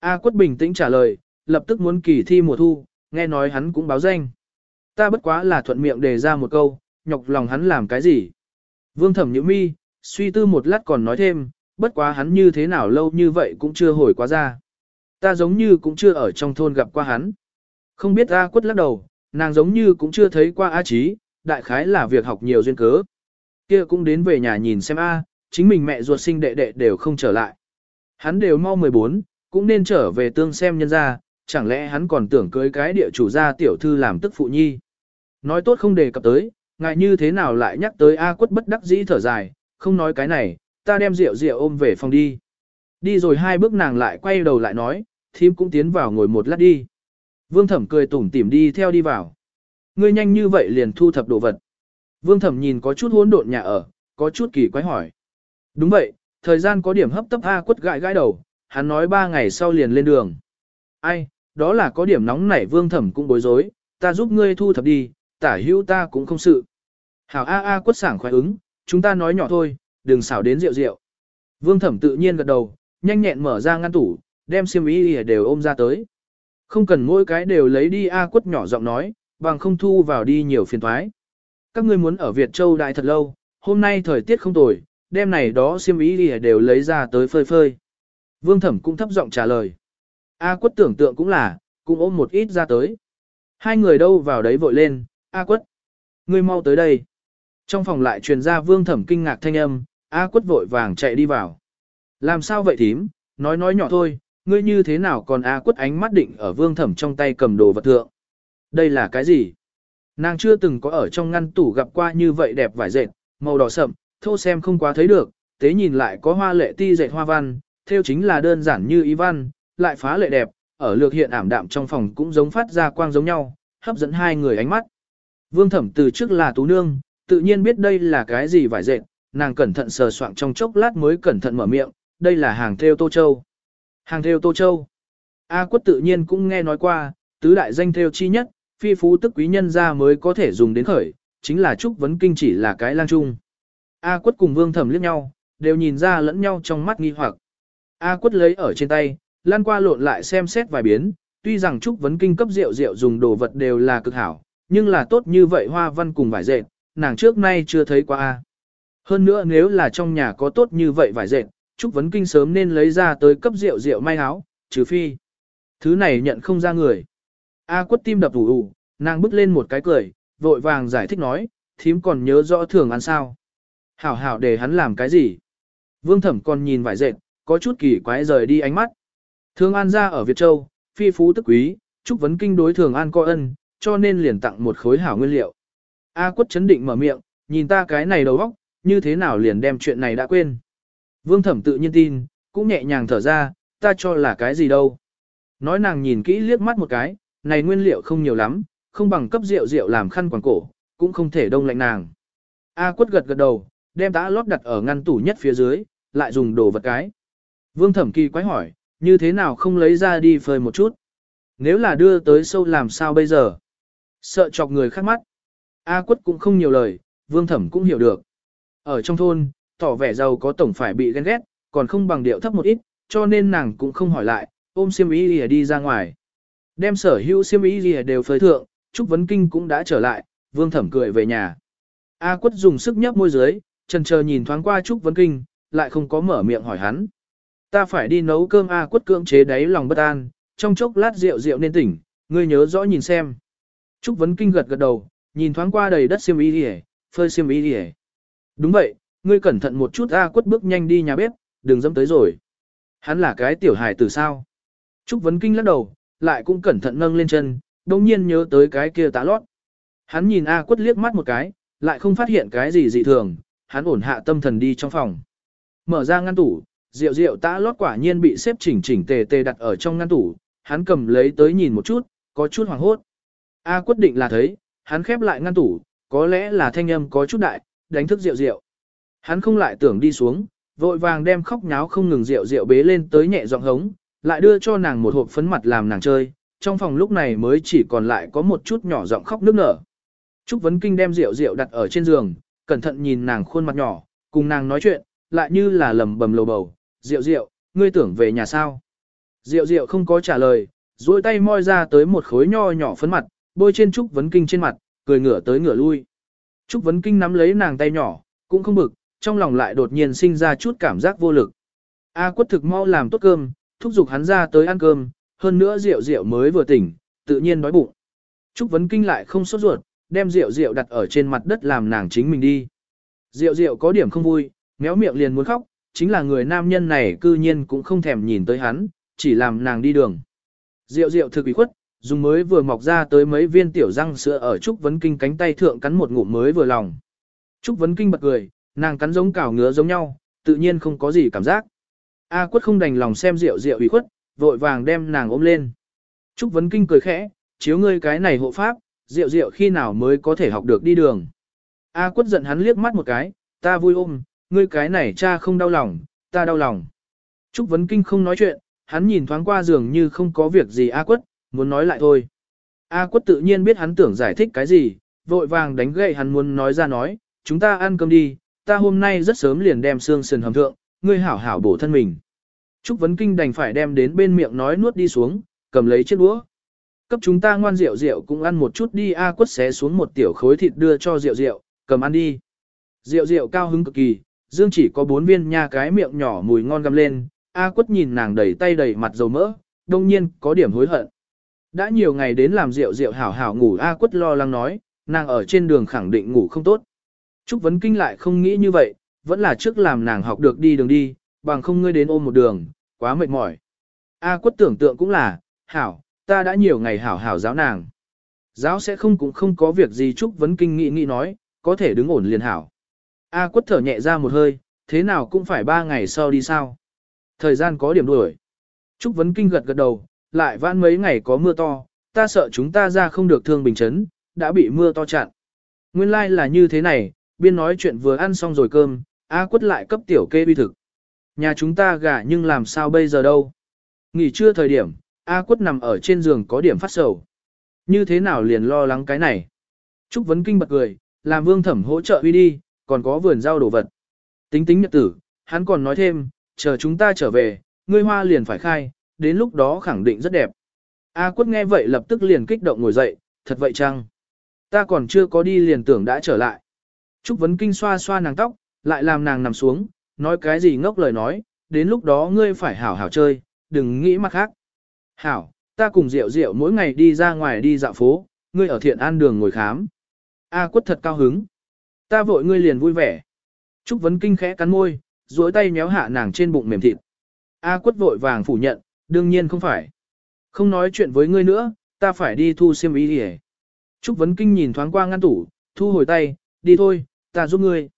A quất bình tĩnh trả lời, lập tức muốn kỳ thi mùa thu, nghe nói hắn cũng báo danh. Ta bất quá là thuận miệng đề ra một câu, nhọc lòng hắn làm cái gì. Vương thẩm nhữ mi, suy tư một lát còn nói thêm, bất quá hắn như thế nào lâu như vậy cũng chưa hồi quá ra. Ta giống như cũng chưa ở trong thôn gặp qua hắn. Không biết A quất lắc đầu, nàng giống như cũng chưa thấy qua A trí, đại khái là việc học nhiều duyên cớ. Kia cũng đến về nhà nhìn xem A, chính mình mẹ ruột sinh đệ đệ đều không trở lại. Hắn đều mau 14, cũng nên trở về tương xem nhân ra, chẳng lẽ hắn còn tưởng cưới cái địa chủ gia tiểu thư làm tức phụ nhi. Nói tốt không đề cập tới, ngại như thế nào lại nhắc tới A quất bất đắc dĩ thở dài, không nói cái này, ta đem rượu rượu ôm về phòng đi. Đi rồi hai bước nàng lại quay đầu lại nói, thím cũng tiến vào ngồi một lát đi. Vương thẩm cười tủm tỉm đi theo đi vào. Ngươi nhanh như vậy liền thu thập đồ vật. Vương thẩm nhìn có chút hỗn độn nhà ở, có chút kỳ quái hỏi. Đúng vậy, thời gian có điểm hấp tấp A quất gãi gãi đầu, hắn nói ba ngày sau liền lên đường. Ai, đó là có điểm nóng nảy vương thẩm cũng bối rối, ta giúp ngươi thu thập đi, tả hữu ta cũng không sự. Hảo A A quất sảng khoái ứng, chúng ta nói nhỏ thôi, đừng xảo đến rượu rượu. Vương thẩm tự nhiên gật đầu, nhanh nhẹn mở ra ngăn tủ, đem xiêm y đều ôm ra tới. Không cần mỗi cái đều lấy đi A quất nhỏ giọng nói, bằng không thu vào đi nhiều phiền thoái. Các ngươi muốn ở Việt Châu đại thật lâu, hôm nay thời tiết không tồi, đêm này đó xiêm y đều lấy ra tới phơi phơi. Vương thẩm cũng thấp giọng trả lời. A quất tưởng tượng cũng là, cũng ôm một ít ra tới. Hai người đâu vào đấy vội lên, A quất. Ngươi mau tới đây. Trong phòng lại truyền ra vương thẩm kinh ngạc thanh âm, A quất vội vàng chạy đi vào. Làm sao vậy thím, nói nói nhỏ thôi, ngươi như thế nào còn A quất ánh mắt định ở vương thẩm trong tay cầm đồ vật thượng. Đây là cái gì? Nàng chưa từng có ở trong ngăn tủ gặp qua như vậy đẹp vải dệt, màu đỏ sậm, thô xem không quá thấy được, tế nhìn lại có hoa lệ ti dệt hoa văn, theo chính là đơn giản như ý văn, lại phá lệ đẹp, ở lược hiện ảm đạm trong phòng cũng giống phát ra quang giống nhau, hấp dẫn hai người ánh mắt. Vương thẩm từ trước là tú nương, tự nhiên biết đây là cái gì vải dệt, nàng cẩn thận sờ soạng trong chốc lát mới cẩn thận mở miệng, đây là hàng theo Tô Châu. Hàng theo Tô Châu. A quất tự nhiên cũng nghe nói qua, tứ đại danh theo chi nhất, phi phú tức quý nhân ra mới có thể dùng đến khởi, chính là Trúc Vấn Kinh chỉ là cái lang trung. A quất cùng vương thẩm liếc nhau, đều nhìn ra lẫn nhau trong mắt nghi hoặc. A quất lấy ở trên tay, lan qua lộn lại xem xét vài biến, tuy rằng Trúc Vấn Kinh cấp rượu rượu dùng đồ vật đều là cực hảo, nhưng là tốt như vậy hoa văn cùng vải dệt, nàng trước nay chưa thấy qua A. Hơn nữa nếu là trong nhà có tốt như vậy vải dệt, Trúc Vấn Kinh sớm nên lấy ra tới cấp rượu rượu may áo, trừ phi. Thứ này nhận không ra người. A quất tim đập ủ ủ, nàng bước lên một cái cười, vội vàng giải thích nói, thím còn nhớ rõ thường ăn sao. Hảo hảo để hắn làm cái gì. Vương thẩm còn nhìn vải dệt, có chút kỳ quái rời đi ánh mắt. Thường An ra ở Việt Châu, phi phú tức quý, chúc vấn kinh đối Thường An coi ân, cho nên liền tặng một khối hảo nguyên liệu. A quất chấn định mở miệng, nhìn ta cái này đầu óc, như thế nào liền đem chuyện này đã quên. Vương thẩm tự nhiên tin, cũng nhẹ nhàng thở ra, ta cho là cái gì đâu. Nói nàng nhìn kỹ liếc mắt một cái, này nguyên liệu không nhiều lắm, không bằng cấp rượu rượu làm khăn quàng cổ, cũng không thể đông lạnh nàng. A quất gật gật đầu, đem tã lót đặt ở ngăn tủ nhất phía dưới, lại dùng đồ vật cái. Vương thẩm kỳ quái hỏi, như thế nào không lấy ra đi phơi một chút? Nếu là đưa tới sâu làm sao bây giờ? Sợ chọc người khác mắt. A quất cũng không nhiều lời, vương thẩm cũng hiểu được. Ở trong thôn, tỏ vẻ giàu có tổng phải bị ghen ghét, còn không bằng điệu thấp một ít, cho nên nàng cũng không hỏi lại, ôm xiêm y lìa đi ra ngoài. Đem sở hữu xiêm y lìa đều phơi thượng, Trúc Vấn Kinh cũng đã trở lại, vương thẩm cười về nhà. A quất dùng sức nhấp môi dưới, trần chờ nhìn thoáng qua Trúc Vấn Kinh, lại không có mở miệng hỏi hắn. Ta phải đi nấu cơm A quất cưỡng chế đáy lòng bất an, trong chốc lát rượu rượu nên tỉnh, ngươi nhớ rõ nhìn xem. Trúc Vấn Kinh gật gật đầu, nhìn thoáng qua đầy đất xiêm y đi phơi xiêm y đi Đúng vậy, ngươi cẩn thận một chút A quất bước nhanh đi nhà bếp, đừng dẫm tới rồi. Hắn là cái tiểu hài từ sao. Trúc Vấn Kinh lắc đầu, lại cũng cẩn thận nâng lên chân, đồng nhiên nhớ tới cái kia tá lót. Hắn nhìn A quất liếc mắt một cái, lại không phát hiện cái gì dị thường, hắn ổn hạ tâm thần đi trong phòng. Mở ra ngăn tủ, rượu rượu tã lót quả nhiên bị xếp chỉnh chỉnh tề tề đặt ở trong ngăn tủ, hắn cầm lấy tới nhìn một chút, có chút hoảng hốt. A quyết định là thấy, hắn khép lại ngăn tủ, có lẽ là thanh âm có chút đại, đánh thức rượu rượu. Hắn không lại tưởng đi xuống, vội vàng đem khóc nháo không ngừng rượu rượu bế lên tới nhẹ giọng hống, lại đưa cho nàng một hộp phấn mặt làm nàng chơi, trong phòng lúc này mới chỉ còn lại có một chút nhỏ giọng khóc nức nở. Trúc Vấn Kinh đem rượu rượu đặt ở trên giường, cẩn thận nhìn nàng khuôn mặt nhỏ, cùng nàng nói chuyện, lại như là lầm bầm lầu bầu, Diệu Diệu, ngươi tưởng về nhà sao? Diệu diệu không có trả lời, duỗi tay moi ra tới một khối nho nhỏ phấn mặt, bôi trên Trúc Vấn Kinh trên mặt, cười ngửa tới ngửa lui. Trúc Vấn Kinh nắm lấy nàng tay nhỏ, cũng không bực, trong lòng lại đột nhiên sinh ra chút cảm giác vô lực. A quất thực mau làm tốt cơm, thúc giục hắn ra tới ăn cơm, hơn nữa rượu rượu mới vừa tỉnh, tự nhiên đói bụng. Trúc Vấn Kinh lại không sốt ruột, đem rượu rượu đặt ở trên mặt đất làm nàng chính mình đi. Rượu rượu có điểm không vui, méo miệng liền muốn khóc, chính là người nam nhân này cư nhiên cũng không thèm nhìn tới hắn, chỉ làm nàng đi đường. Diệu Diệu thực ủy khuất, dùng mới vừa mọc ra tới mấy viên tiểu răng sữa ở Trúc Vấn Kinh cánh tay thượng cắn một ngụm mới vừa lòng. Trúc Vấn Kinh bật cười, nàng cắn giống cào ngứa giống nhau, tự nhiên không có gì cảm giác. A quất không đành lòng xem rượu rượu ủy khuất, vội vàng đem nàng ôm lên. Trúc Vấn Kinh cười khẽ, chiếu ngươi cái này hộ pháp, rượu rượu khi nào mới có thể học được đi đường. A quất giận hắn liếc mắt một cái, ta vui ôm, ngươi cái này cha không đau lòng, ta đau lòng. Trúc Vấn Kinh không nói chuyện, hắn nhìn thoáng qua giường như không có việc gì A quất, muốn nói lại thôi. A quất tự nhiên biết hắn tưởng giải thích cái gì, vội vàng đánh gậy hắn muốn nói ra nói, chúng ta ăn cơm đi, ta hôm nay rất sớm liền đem xương sườn hầm thượng, ngươi hảo hảo bổ thân mình. Trúc Vấn Kinh đành phải đem đến bên miệng nói nuốt đi xuống, cầm lấy chiếc đũa. Cấp chúng ta ngoan rượu rượu cũng ăn một chút đi A quất xé xuống một tiểu khối thịt đưa cho rượu rượu, cầm ăn đi. Rượu rượu cao hứng cực kỳ, dương chỉ có bốn viên nha cái miệng nhỏ mùi ngon găm lên, A quất nhìn nàng đầy tay đầy mặt dầu mỡ, đông nhiên có điểm hối hận. Đã nhiều ngày đến làm rượu rượu hảo hảo ngủ A quất lo lắng nói, nàng ở trên đường khẳng định ngủ không tốt. Trúc Vấn Kinh lại không nghĩ như vậy, vẫn là trước làm nàng học được đi đường đi, bằng không ngươi đến ôm một đường, quá mệt mỏi. A quất tưởng tượng cũng là, hảo, ta đã nhiều ngày hảo hảo giáo nàng. Giáo sẽ không cũng không có việc gì Trúc Vấn Kinh nghĩ nghĩ nói, có thể đứng ổn liền hảo. A quất thở nhẹ ra một hơi, thế nào cũng phải ba ngày sau đi sao. Thời gian có điểm đuổi. Trúc Vấn Kinh gật gật đầu, lại vãn mấy ngày có mưa to, ta sợ chúng ta ra không được thương bình chấn, đã bị mưa to chặn. Nguyên lai like là như thế này, biên nói chuyện vừa ăn xong rồi cơm, A quất lại cấp tiểu kê uy thực. Nhà chúng ta gả nhưng làm sao bây giờ đâu. Nghỉ trưa thời điểm, A quất nằm ở trên giường có điểm phát sầu. Như thế nào liền lo lắng cái này. Trúc Vấn Kinh bật cười, làm vương thẩm hỗ trợ uy đi, còn có vườn rau đồ vật. Tính tính nhật tử, hắn còn nói thêm, chờ chúng ta trở về, ngươi hoa liền phải khai, đến lúc đó khẳng định rất đẹp. A quất nghe vậy lập tức liền kích động ngồi dậy, thật vậy chăng? Ta còn chưa có đi liền tưởng đã trở lại. Trúc Vấn Kinh xoa xoa nàng tóc, lại làm nàng nằm xuống, nói cái gì ngốc lời nói, đến lúc đó ngươi phải hảo hảo chơi, đừng nghĩ mặt khác. Hảo, ta cùng Diệu Diệu mỗi ngày đi ra ngoài đi dạo phố, ngươi ở thiện an đường ngồi khám. A quất thật cao hứng. Ta vội ngươi liền vui vẻ. Trúc Vấn Kinh khẽ cắn môi, duỗi tay méo hạ nàng trên bụng mềm thịt. A quất vội vàng phủ nhận, đương nhiên không phải. Không nói chuyện với ngươi nữa, ta phải đi thu xiêm y đi Trúc Vấn Kinh nhìn thoáng qua ngăn tủ, thu hồi tay, đi thôi, ta giúp ngươi.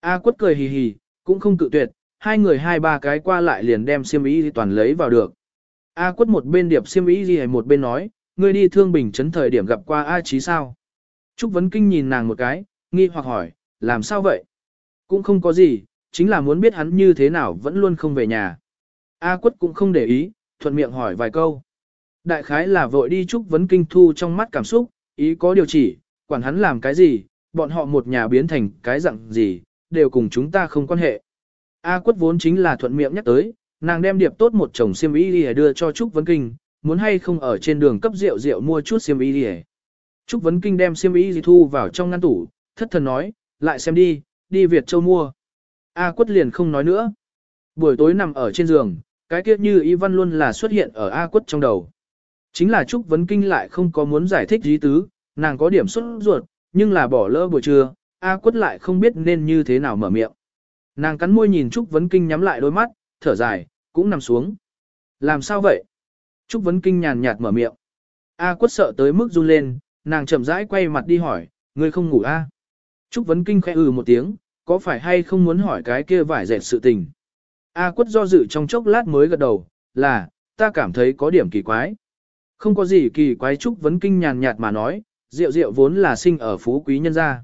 A quất cười hì hì, cũng không cự tuyệt, hai người hai ba cái qua lại liền đem xiêm y toàn lấy vào được. A quất một bên điệp xiêm y gì một bên nói, ngươi đi thương bình chấn thời điểm gặp qua A trí sao. Trúc Vấn Kinh nhìn nàng một cái, nghi hoặc hỏi, làm sao vậy? Cũng không có gì, chính là muốn biết hắn như thế nào vẫn luôn không về nhà. A quất cũng không để ý, thuận miệng hỏi vài câu. Đại khái là vội đi chúc Vấn Kinh thu trong mắt cảm xúc, ý có điều chỉ, quản hắn làm cái gì, bọn họ một nhà biến thành cái dạng gì, đều cùng chúng ta không quan hệ. A quất vốn chính là thuận miệng nhắc tới, nàng đem điệp tốt một chồng xiêm y đi đưa cho Trúc Vấn Kinh, muốn hay không ở trên đường cấp rượu rượu mua chút xiêm y đi Trúc Vấn Kinh đem xiêm y gì thu vào trong ngăn tủ, thất thần nói, lại xem đi, đi Việt Châu mua. A quất liền không nói nữa. Buổi tối nằm ở trên giường, cái kia như y văn luôn là xuất hiện ở A quất trong đầu. Chính là Trúc Vấn Kinh lại không có muốn giải thích gì tứ, nàng có điểm xuất ruột, nhưng là bỏ lỡ buổi trưa, A quất lại không biết nên như thế nào mở miệng. Nàng cắn môi nhìn Trúc Vấn Kinh nhắm lại đôi mắt, thở dài, cũng nằm xuống. Làm sao vậy? Trúc Vấn Kinh nhàn nhạt mở miệng. A quất sợ tới mức run lên, nàng chậm rãi quay mặt đi hỏi, ngươi không ngủ a? À? Trúc Vấn Kinh khẽ ừ một tiếng, có phải hay không muốn hỏi cái kia vải dệt sự tình? A quất do dự trong chốc lát mới gật đầu, là, ta cảm thấy có điểm kỳ quái. Không có gì kỳ quái Trúc Vấn Kinh nhàn nhạt mà nói, rượu rượu vốn là sinh ở phú quý nhân gia.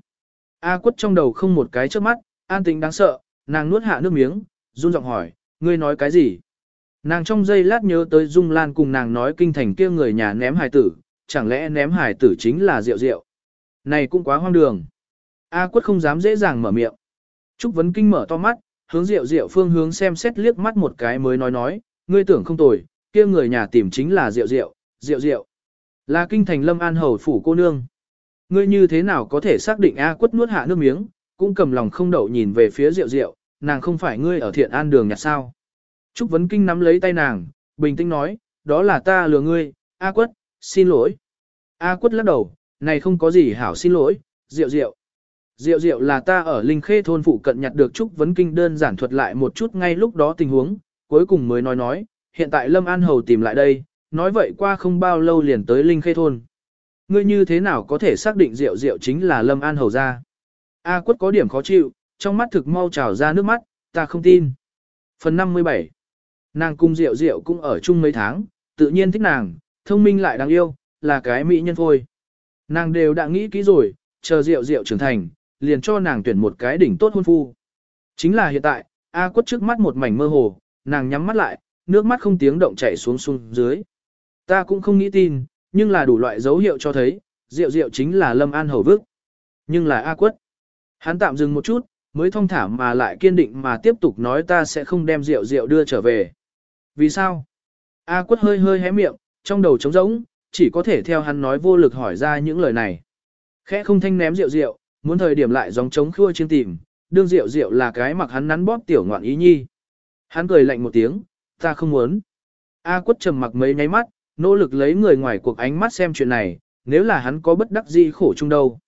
A quất trong đầu không một cái trước mắt, an tính đáng sợ, nàng nuốt hạ nước miếng, run giọng hỏi, ngươi nói cái gì? Nàng trong giây lát nhớ tới Dung Lan cùng nàng nói kinh thành kia người nhà ném hài tử, chẳng lẽ ném hài tử chính là rượu rượu? Này cũng quá hoang đường. A quất không dám dễ dàng mở miệng. Trúc Vấn Kinh mở to mắt, hướng rượu rượu phương hướng xem xét liếc mắt một cái mới nói nói, ngươi tưởng không tồi, kia người nhà tìm chính là Diệu Diệu, Diệu Diệu. Là kinh thành Lâm An Hầu phủ cô nương. Ngươi như thế nào có thể xác định A quất nuốt hạ nước miếng, cũng cầm lòng không đậu nhìn về phía Diệu Diệu, nàng không phải ngươi ở thiện an đường nhặt sao. Trúc Vấn Kinh nắm lấy tay nàng, bình tĩnh nói, đó là ta lừa ngươi, A quất, xin lỗi. A quất lắc đầu, này không có gì hảo xin lỗi, Diệu Diệu. Diệu Diệu là ta ở Linh Khê thôn phụ cận nhặt được Trúc Vấn Kinh đơn giản thuật lại một chút ngay lúc đó tình huống, cuối cùng mới nói nói, hiện tại Lâm An Hầu tìm lại đây, nói vậy qua không bao lâu liền tới Linh Khê thôn. Ngươi như thế nào có thể xác định Diệu Diệu chính là Lâm An Hầu ra? A quất có điểm khó chịu, trong mắt thực mau trào ra nước mắt, ta không tin. Phần 57 Nàng cung Diệu Diệu cũng ở chung mấy tháng, tự nhiên thích nàng, thông minh lại đáng yêu, là cái mỹ nhân phôi. Nàng đều đã nghĩ kỹ rồi, chờ Diệu Diệu trưởng thành, liền cho nàng tuyển một cái đỉnh tốt hôn phu. Chính là hiện tại, A quất trước mắt một mảnh mơ hồ, nàng nhắm mắt lại, nước mắt không tiếng động chảy xuống xuống dưới. Ta cũng không nghĩ tin, nhưng là đủ loại dấu hiệu cho thấy, Diệu Diệu chính là Lâm An Hầu Vức. Nhưng là A quất. Hắn tạm dừng một chút, mới thông thả mà lại kiên định mà tiếp tục nói ta sẽ không đem Diệu Diệu đưa trở về. Vì sao? A quất hơi hơi hé miệng, trong đầu trống rỗng, chỉ có thể theo hắn nói vô lực hỏi ra những lời này. Khẽ không thanh ném Diệu Diệu, muốn thời điểm lại gióng trống khua trên tìm, đương Diệu Diệu là cái mặc hắn nắn bóp tiểu ngoạn ý nhi. Hắn cười lạnh một tiếng, ta không muốn. A quất trầm mặc mấy nháy mắt, nỗ lực lấy người ngoài cuộc ánh mắt xem chuyện này, nếu là hắn có bất đắc gì khổ chung đâu.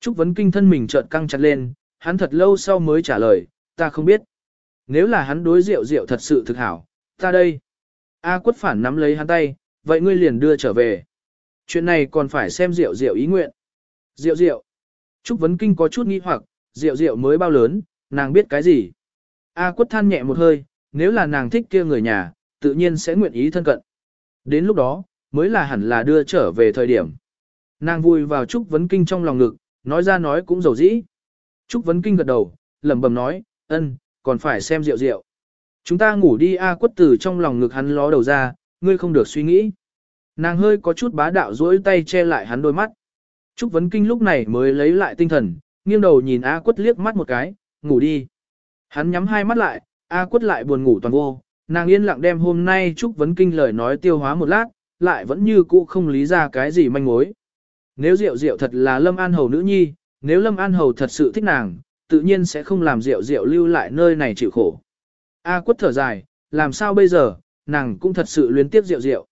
Trúc vấn kinh thân mình chợt căng chặt lên, hắn thật lâu sau mới trả lời, ta không biết. Nếu là hắn đối rượu rượu thật sự thực hảo, ta đây. A quất phản nắm lấy hắn tay, vậy ngươi liền đưa trở về. Chuyện này còn phải xem rượu rượu ý nguyện. Rượu rượu. Trúc vấn kinh có chút nghi hoặc, rượu rượu mới bao lớn, nàng biết cái gì. A quất than nhẹ một hơi, nếu là nàng thích kia người nhà, tự nhiên sẽ nguyện ý thân cận. Đến lúc đó, mới là hẳn là đưa trở về thời điểm. Nàng vui vào Trúc Vấn Kinh trong lòng ngực, nói ra nói cũng dầu dĩ. Trúc Vấn Kinh gật đầu, lẩm bẩm nói, ân, còn phải xem rượu rượu. Chúng ta ngủ đi A quất tử trong lòng ngực hắn ló đầu ra, ngươi không được suy nghĩ. Nàng hơi có chút bá đạo duỗi tay che lại hắn đôi mắt. Trúc Vấn Kinh lúc này mới lấy lại tinh thần, nghiêng đầu nhìn A quất liếc mắt một cái, ngủ đi. Hắn nhắm hai mắt lại, A quất lại buồn ngủ toàn vô, nàng yên lặng đem hôm nay Trúc Vấn Kinh lời nói tiêu hóa một lát, lại vẫn như cũ không lý ra cái gì manh mối. Nếu Diệu Diệu thật là Lâm An Hầu nữ nhi, nếu Lâm An Hầu thật sự thích nàng, tự nhiên sẽ không làm Diệu Diệu lưu lại nơi này chịu khổ. A quất thở dài, làm sao bây giờ, nàng cũng thật sự luyến tiếp Diệu Diệu.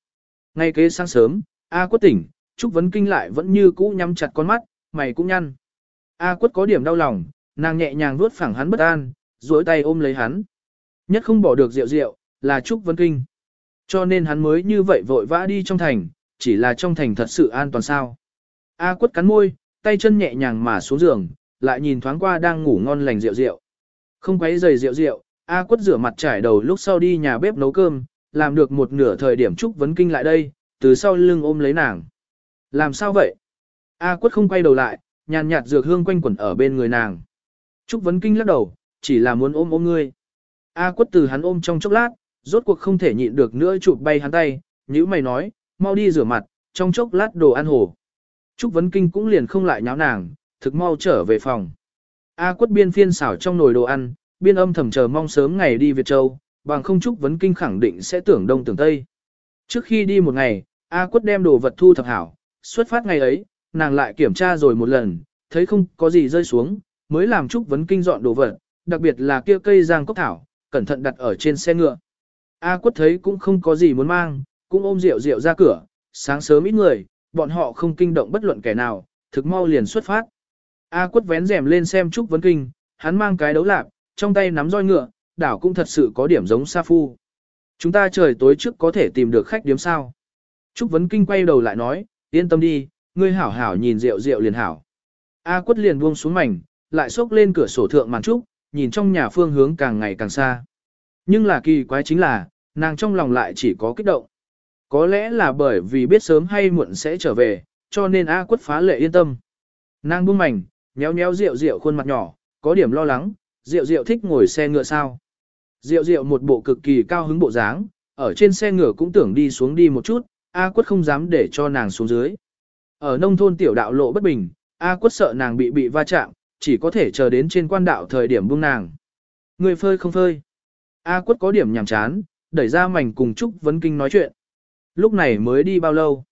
Ngay kế sáng sớm, A quất tỉnh, Trúc Vấn Kinh lại vẫn như cũ nhắm chặt con mắt, mày cũng nhăn. A quất có điểm đau lòng, nàng nhẹ nhàng vuốt phẳng hắn bất an, duỗi tay ôm lấy hắn. Nhất không bỏ được Diệu Diệu, là Trúc Vấn Kinh. Cho nên hắn mới như vậy vội vã đi trong thành, chỉ là trong thành thật sự an toàn sao. A quất cắn môi, tay chân nhẹ nhàng mà xuống giường, lại nhìn thoáng qua đang ngủ ngon lành rượu rượu. Không quấy giày rượu rượu, A quất rửa mặt trải đầu lúc sau đi nhà bếp nấu cơm, làm được một nửa thời điểm Trúc Vấn Kinh lại đây, từ sau lưng ôm lấy nàng. Làm sao vậy? A quất không quay đầu lại, nhàn nhạt dược hương quanh quẩn ở bên người nàng. Trúc Vấn Kinh lắc đầu, chỉ là muốn ôm ôm ngươi. A quất từ hắn ôm trong chốc lát, rốt cuộc không thể nhịn được nữa chụp bay hắn tay, như mày nói, mau đi rửa mặt, trong chốc lát đồ ăn hồ. Trúc Vấn Kinh cũng liền không lại nháo nàng, thực mau trở về phòng. A quất biên phiên xảo trong nồi đồ ăn, biên âm thầm chờ mong sớm ngày đi Việt Châu, bằng không Trúc Vấn Kinh khẳng định sẽ tưởng đông tưởng tây. Trước khi đi một ngày, A quất đem đồ vật thu thập hảo, xuất phát ngày ấy, nàng lại kiểm tra rồi một lần, thấy không có gì rơi xuống, mới làm Trúc Vấn Kinh dọn đồ vật, đặc biệt là kia cây giang cốc thảo, cẩn thận đặt ở trên xe ngựa. A quất thấy cũng không có gì muốn mang, cũng ôm rượu rượu ra cửa, sáng sớm ít người, bọn họ không kinh động bất luận kẻ nào, thực mau liền xuất phát. A quất vén rèm lên xem Trúc Vấn Kinh, hắn mang cái đấu lạp, trong tay nắm roi ngựa, đảo cũng thật sự có điểm giống Sa Phu. Chúng ta trời tối trước có thể tìm được khách điếm sao. Trúc Vấn Kinh quay đầu lại nói, yên tâm đi, ngươi hảo hảo nhìn rượu rượu liền hảo. A quất liền buông xuống mảnh, lại xốc lên cửa sổ thượng màn trúc, nhìn trong nhà phương hướng càng ngày càng xa. Nhưng là kỳ quái chính là, nàng trong lòng lại chỉ có kích động. Có lẽ là bởi vì biết sớm hay muộn sẽ trở về, cho nên A quất phá lệ yên tâm. Nàng buông mảnh, nhéo nhéo rượu rượu khuôn mặt nhỏ, có điểm lo lắng, rượu rượu thích ngồi xe ngựa sao. Rượu rượu một bộ cực kỳ cao hứng bộ dáng, ở trên xe ngựa cũng tưởng đi xuống đi một chút, A quất không dám để cho nàng xuống dưới. Ở nông thôn tiểu đạo lộ bất bình, A quất sợ nàng bị bị va chạm, chỉ có thể chờ đến trên quan đạo thời điểm buông nàng. Người phơi không phơi. A quất có điểm nhàm chán, đẩy ra mảnh cùng Trúc Vấn Kinh nói chuyện. Lúc này mới đi bao lâu?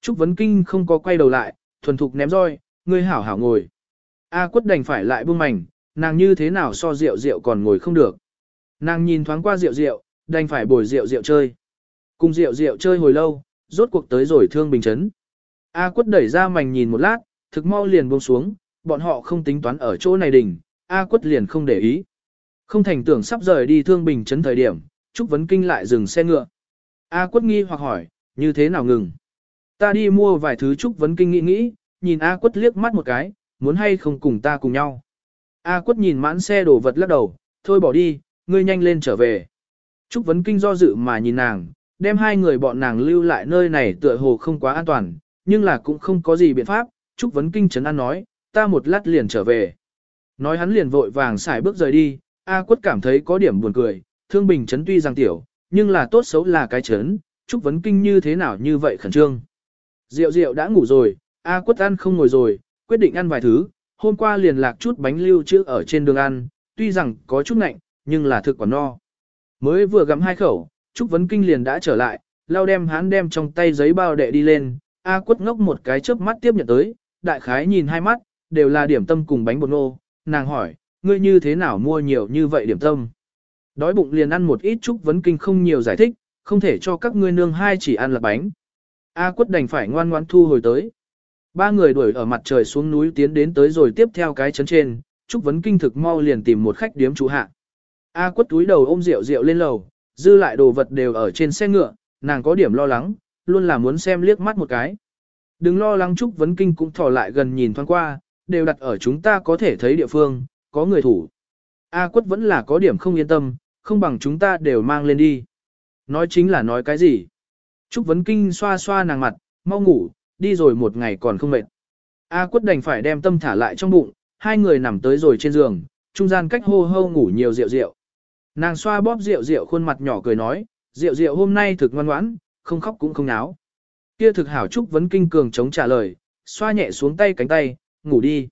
Trúc Vấn Kinh không có quay đầu lại, thuần thục ném roi, ngươi hảo hảo ngồi. A quất đành phải lại buông mảnh, nàng như thế nào so rượu rượu còn ngồi không được. Nàng nhìn thoáng qua rượu rượu, đành phải bồi rượu rượu chơi. Cùng rượu rượu chơi hồi lâu, rốt cuộc tới rồi thương bình chấn. A quất đẩy ra mảnh nhìn một lát, thực mau liền buông xuống, bọn họ không tính toán ở chỗ này đỉnh, A quất liền không để ý. Không thành tưởng sắp rời đi thương bình chấn thời điểm, Trúc Vấn Kinh lại dừng xe ngựa. A quất nghi hoặc hỏi, như thế nào ngừng? Ta đi mua vài thứ Trúc Vấn Kinh nghĩ nghĩ, nhìn A quất liếc mắt một cái, muốn hay không cùng ta cùng nhau. A quất nhìn mãn xe đổ vật lắc đầu, thôi bỏ đi, ngươi nhanh lên trở về. Trúc Vấn Kinh do dự mà nhìn nàng, đem hai người bọn nàng lưu lại nơi này tựa hồ không quá an toàn, nhưng là cũng không có gì biện pháp. Trúc Vấn Kinh chấn an nói, ta một lát liền trở về. Nói hắn liền vội vàng xài bước rời đi, A quất cảm thấy có điểm buồn cười, thương bình chấn tuy rằng tiểu, nhưng là tốt xấu là cái chấn, Trúc Vấn Kinh như thế nào như vậy khẩn trương. Diệu diệu đã ngủ rồi, A quất ăn không ngồi rồi, quyết định ăn vài thứ, hôm qua liền lạc chút bánh lưu trữ ở trên đường ăn, tuy rằng có chút ngạnh, nhưng là thực quả no. Mới vừa gặm hai khẩu, Trúc Vấn Kinh liền đã trở lại, lao đem hắn đem trong tay giấy bao đệ đi lên, A quất ngốc một cái chớp mắt tiếp nhận tới, đại khái nhìn hai mắt, đều là điểm tâm cùng bánh bột nô, nàng hỏi, ngươi như thế nào mua nhiều như vậy điểm tâm? Đói bụng liền ăn một ít Trúc Vấn Kinh không nhiều giải thích, không thể cho các ngươi nương hai chỉ ăn là bánh. A quất đành phải ngoan ngoãn thu hồi tới. Ba người đuổi ở mặt trời xuống núi tiến đến tới rồi tiếp theo cái chấn trên, Trúc Vấn Kinh thực mau liền tìm một khách điếm chủ hạ. A quất túi đầu ôm rượu rượu lên lầu, dư lại đồ vật đều ở trên xe ngựa, nàng có điểm lo lắng, luôn là muốn xem liếc mắt một cái. Đừng lo lắng Trúc Vấn Kinh cũng thò lại gần nhìn thoáng qua, đều đặt ở chúng ta có thể thấy địa phương, có người thủ. A quất vẫn là có điểm không yên tâm, không bằng chúng ta đều mang lên đi. Nói chính là nói cái gì? Trúc Vấn Kinh xoa xoa nàng mặt, mau ngủ, đi rồi một ngày còn không mệt. A quất đành phải đem tâm thả lại trong bụng, hai người nằm tới rồi trên giường, trung gian cách hô hô ngủ nhiều rượu rượu. Nàng xoa bóp rượu rượu khuôn mặt nhỏ cười nói, rượu rượu hôm nay thực ngoan ngoãn, không khóc cũng không náo. Kia thực hảo Trúc Vấn Kinh cường chống trả lời, xoa nhẹ xuống tay cánh tay, ngủ đi.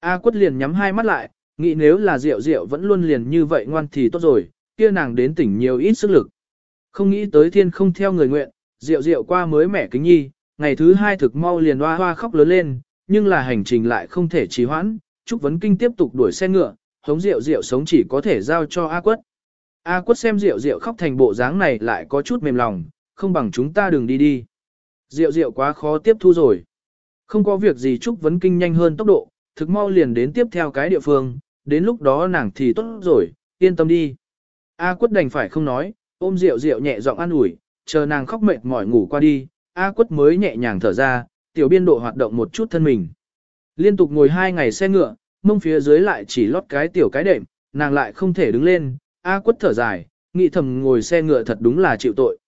A quất liền nhắm hai mắt lại, nghĩ nếu là rượu rượu vẫn luôn liền như vậy ngoan thì tốt rồi, kia nàng đến tỉnh nhiều ít sức lực. Không nghĩ tới thiên không theo người nguyện, rượu rượu qua mới mẻ kính nhi, ngày thứ hai thực mau liền hoa hoa khóc lớn lên, nhưng là hành trình lại không thể trì hoãn, Trúc Vấn Kinh tiếp tục đuổi xe ngựa, hống rượu rượu sống chỉ có thể giao cho A quất. A quất xem rượu rượu khóc thành bộ dáng này lại có chút mềm lòng, không bằng chúng ta đừng đi đi. Rượu rượu quá khó tiếp thu rồi. Không có việc gì Trúc Vấn Kinh nhanh hơn tốc độ, thực mau liền đến tiếp theo cái địa phương, đến lúc đó nàng thì tốt rồi, yên tâm đi. A quất đành phải không nói, ôm rượu rượu nhẹ giọng an ủi, chờ nàng khóc mệt mỏi ngủ qua đi, A quất mới nhẹ nhàng thở ra, tiểu biên độ hoạt động một chút thân mình. Liên tục ngồi hai ngày xe ngựa, mông phía dưới lại chỉ lót cái tiểu cái đệm, nàng lại không thể đứng lên, A quất thở dài, nghĩ thầm ngồi xe ngựa thật đúng là chịu tội.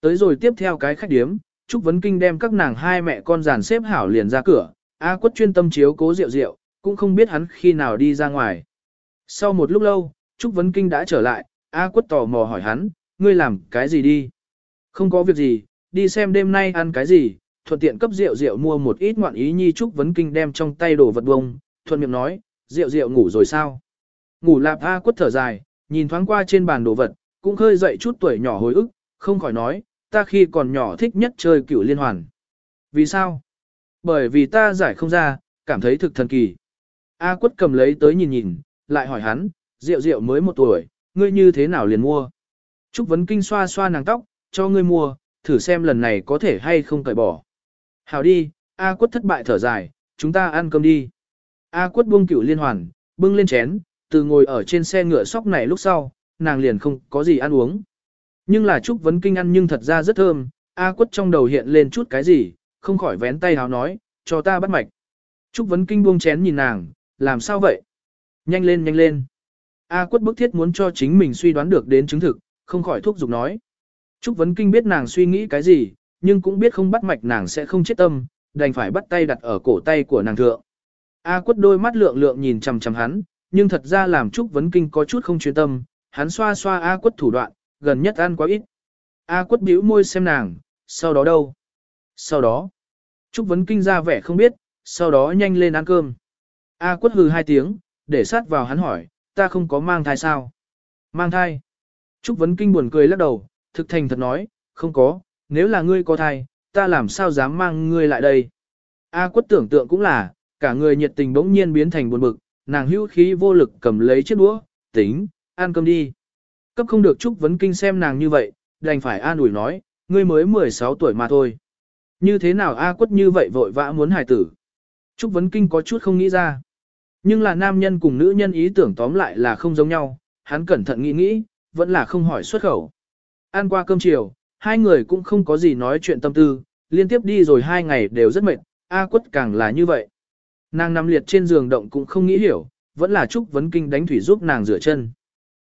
Tới rồi tiếp theo cái khách điếm, Trúc Vấn Kinh đem các nàng hai mẹ con giàn xếp hảo liền ra cửa, A quất chuyên tâm chiếu cố rượu rượu, cũng không biết hắn khi nào đi ra ngoài. Sau một lúc lâu, Trúc Vấn Kinh đã trở lại, A quất tò mò hỏi hắn, ngươi làm cái gì đi? Không có việc gì, đi xem đêm nay ăn cái gì, thuận tiện cấp rượu rượu mua một ít ngoạn ý nhi Trúc Vấn Kinh đem trong tay đồ vật bông, thuận miệng nói, rượu rượu ngủ rồi sao? Ngủ lạp A quất thở dài, nhìn thoáng qua trên bàn đồ vật, cũng khơi dậy chút tuổi nhỏ hồi ức, không khỏi nói, ta khi còn nhỏ thích nhất chơi cửu liên hoàn. Vì sao? Bởi vì ta giải không ra, cảm thấy thực thần kỳ. A quất cầm lấy tới nhìn nhìn, lại hỏi hắn, rượu rượu mới một tuổi, ngươi như thế nào liền mua? Trúc Vấn Kinh xoa xoa nàng tóc, cho ngươi mua, thử xem lần này có thể hay không cởi bỏ. Hào đi, A quất thất bại thở dài, chúng ta ăn cơm đi. A quất buông cửu liên hoàn, bưng lên chén, từ ngồi ở trên xe ngựa sóc này lúc sau, nàng liền không có gì ăn uống. Nhưng là Trúc Vấn Kinh ăn nhưng thật ra rất thơm, A quất trong đầu hiện lên chút cái gì, không khỏi vén tay háo nói, cho ta bắt mạch. Trúc Vấn Kinh buông chén nhìn nàng, làm sao vậy? Nhanh lên nhanh lên. A quất bức thiết muốn cho chính mình suy đoán được đến chứng thực, không khỏi thúc giục nói. Trúc Vấn Kinh biết nàng suy nghĩ cái gì, nhưng cũng biết không bắt mạch nàng sẽ không chết tâm, đành phải bắt tay đặt ở cổ tay của nàng thượng. A quất đôi mắt lượng lượng nhìn chằm chằm hắn, nhưng thật ra làm Trúc Vấn Kinh có chút không chuyên tâm, hắn xoa xoa A quất thủ đoạn, gần nhất ăn quá ít. A quất bĩu môi xem nàng, sau đó đâu? Sau đó, Trúc Vấn Kinh ra vẻ không biết, sau đó nhanh lên ăn cơm. A quất hừ hai tiếng, để sát vào hắn hỏi, ta không có mang thai sao? Mang thai. Trúc Vấn Kinh buồn cười lắc đầu, thực thành thật nói, không có, nếu là ngươi có thai, ta làm sao dám mang ngươi lại đây. A quất tưởng tượng cũng là, cả người nhiệt tình bỗng nhiên biến thành buồn bực, nàng hữu khí vô lực cầm lấy chiếc đũa, tính, ăn cơm đi. Cấp không được Trúc Vấn Kinh xem nàng như vậy, đành phải an ủi nói, ngươi mới 16 tuổi mà thôi. Như thế nào A quất như vậy vội vã muốn hài tử. Trúc Vấn Kinh có chút không nghĩ ra. Nhưng là nam nhân cùng nữ nhân ý tưởng tóm lại là không giống nhau, hắn cẩn thận nghĩ nghĩ, vẫn là không hỏi xuất khẩu. Ăn qua cơm chiều, hai người cũng không có gì nói chuyện tâm tư, liên tiếp đi rồi hai ngày đều rất mệt, A quất càng là như vậy. Nàng nằm liệt trên giường động cũng không nghĩ hiểu, vẫn là Trúc Vấn Kinh đánh thủy giúp nàng rửa chân.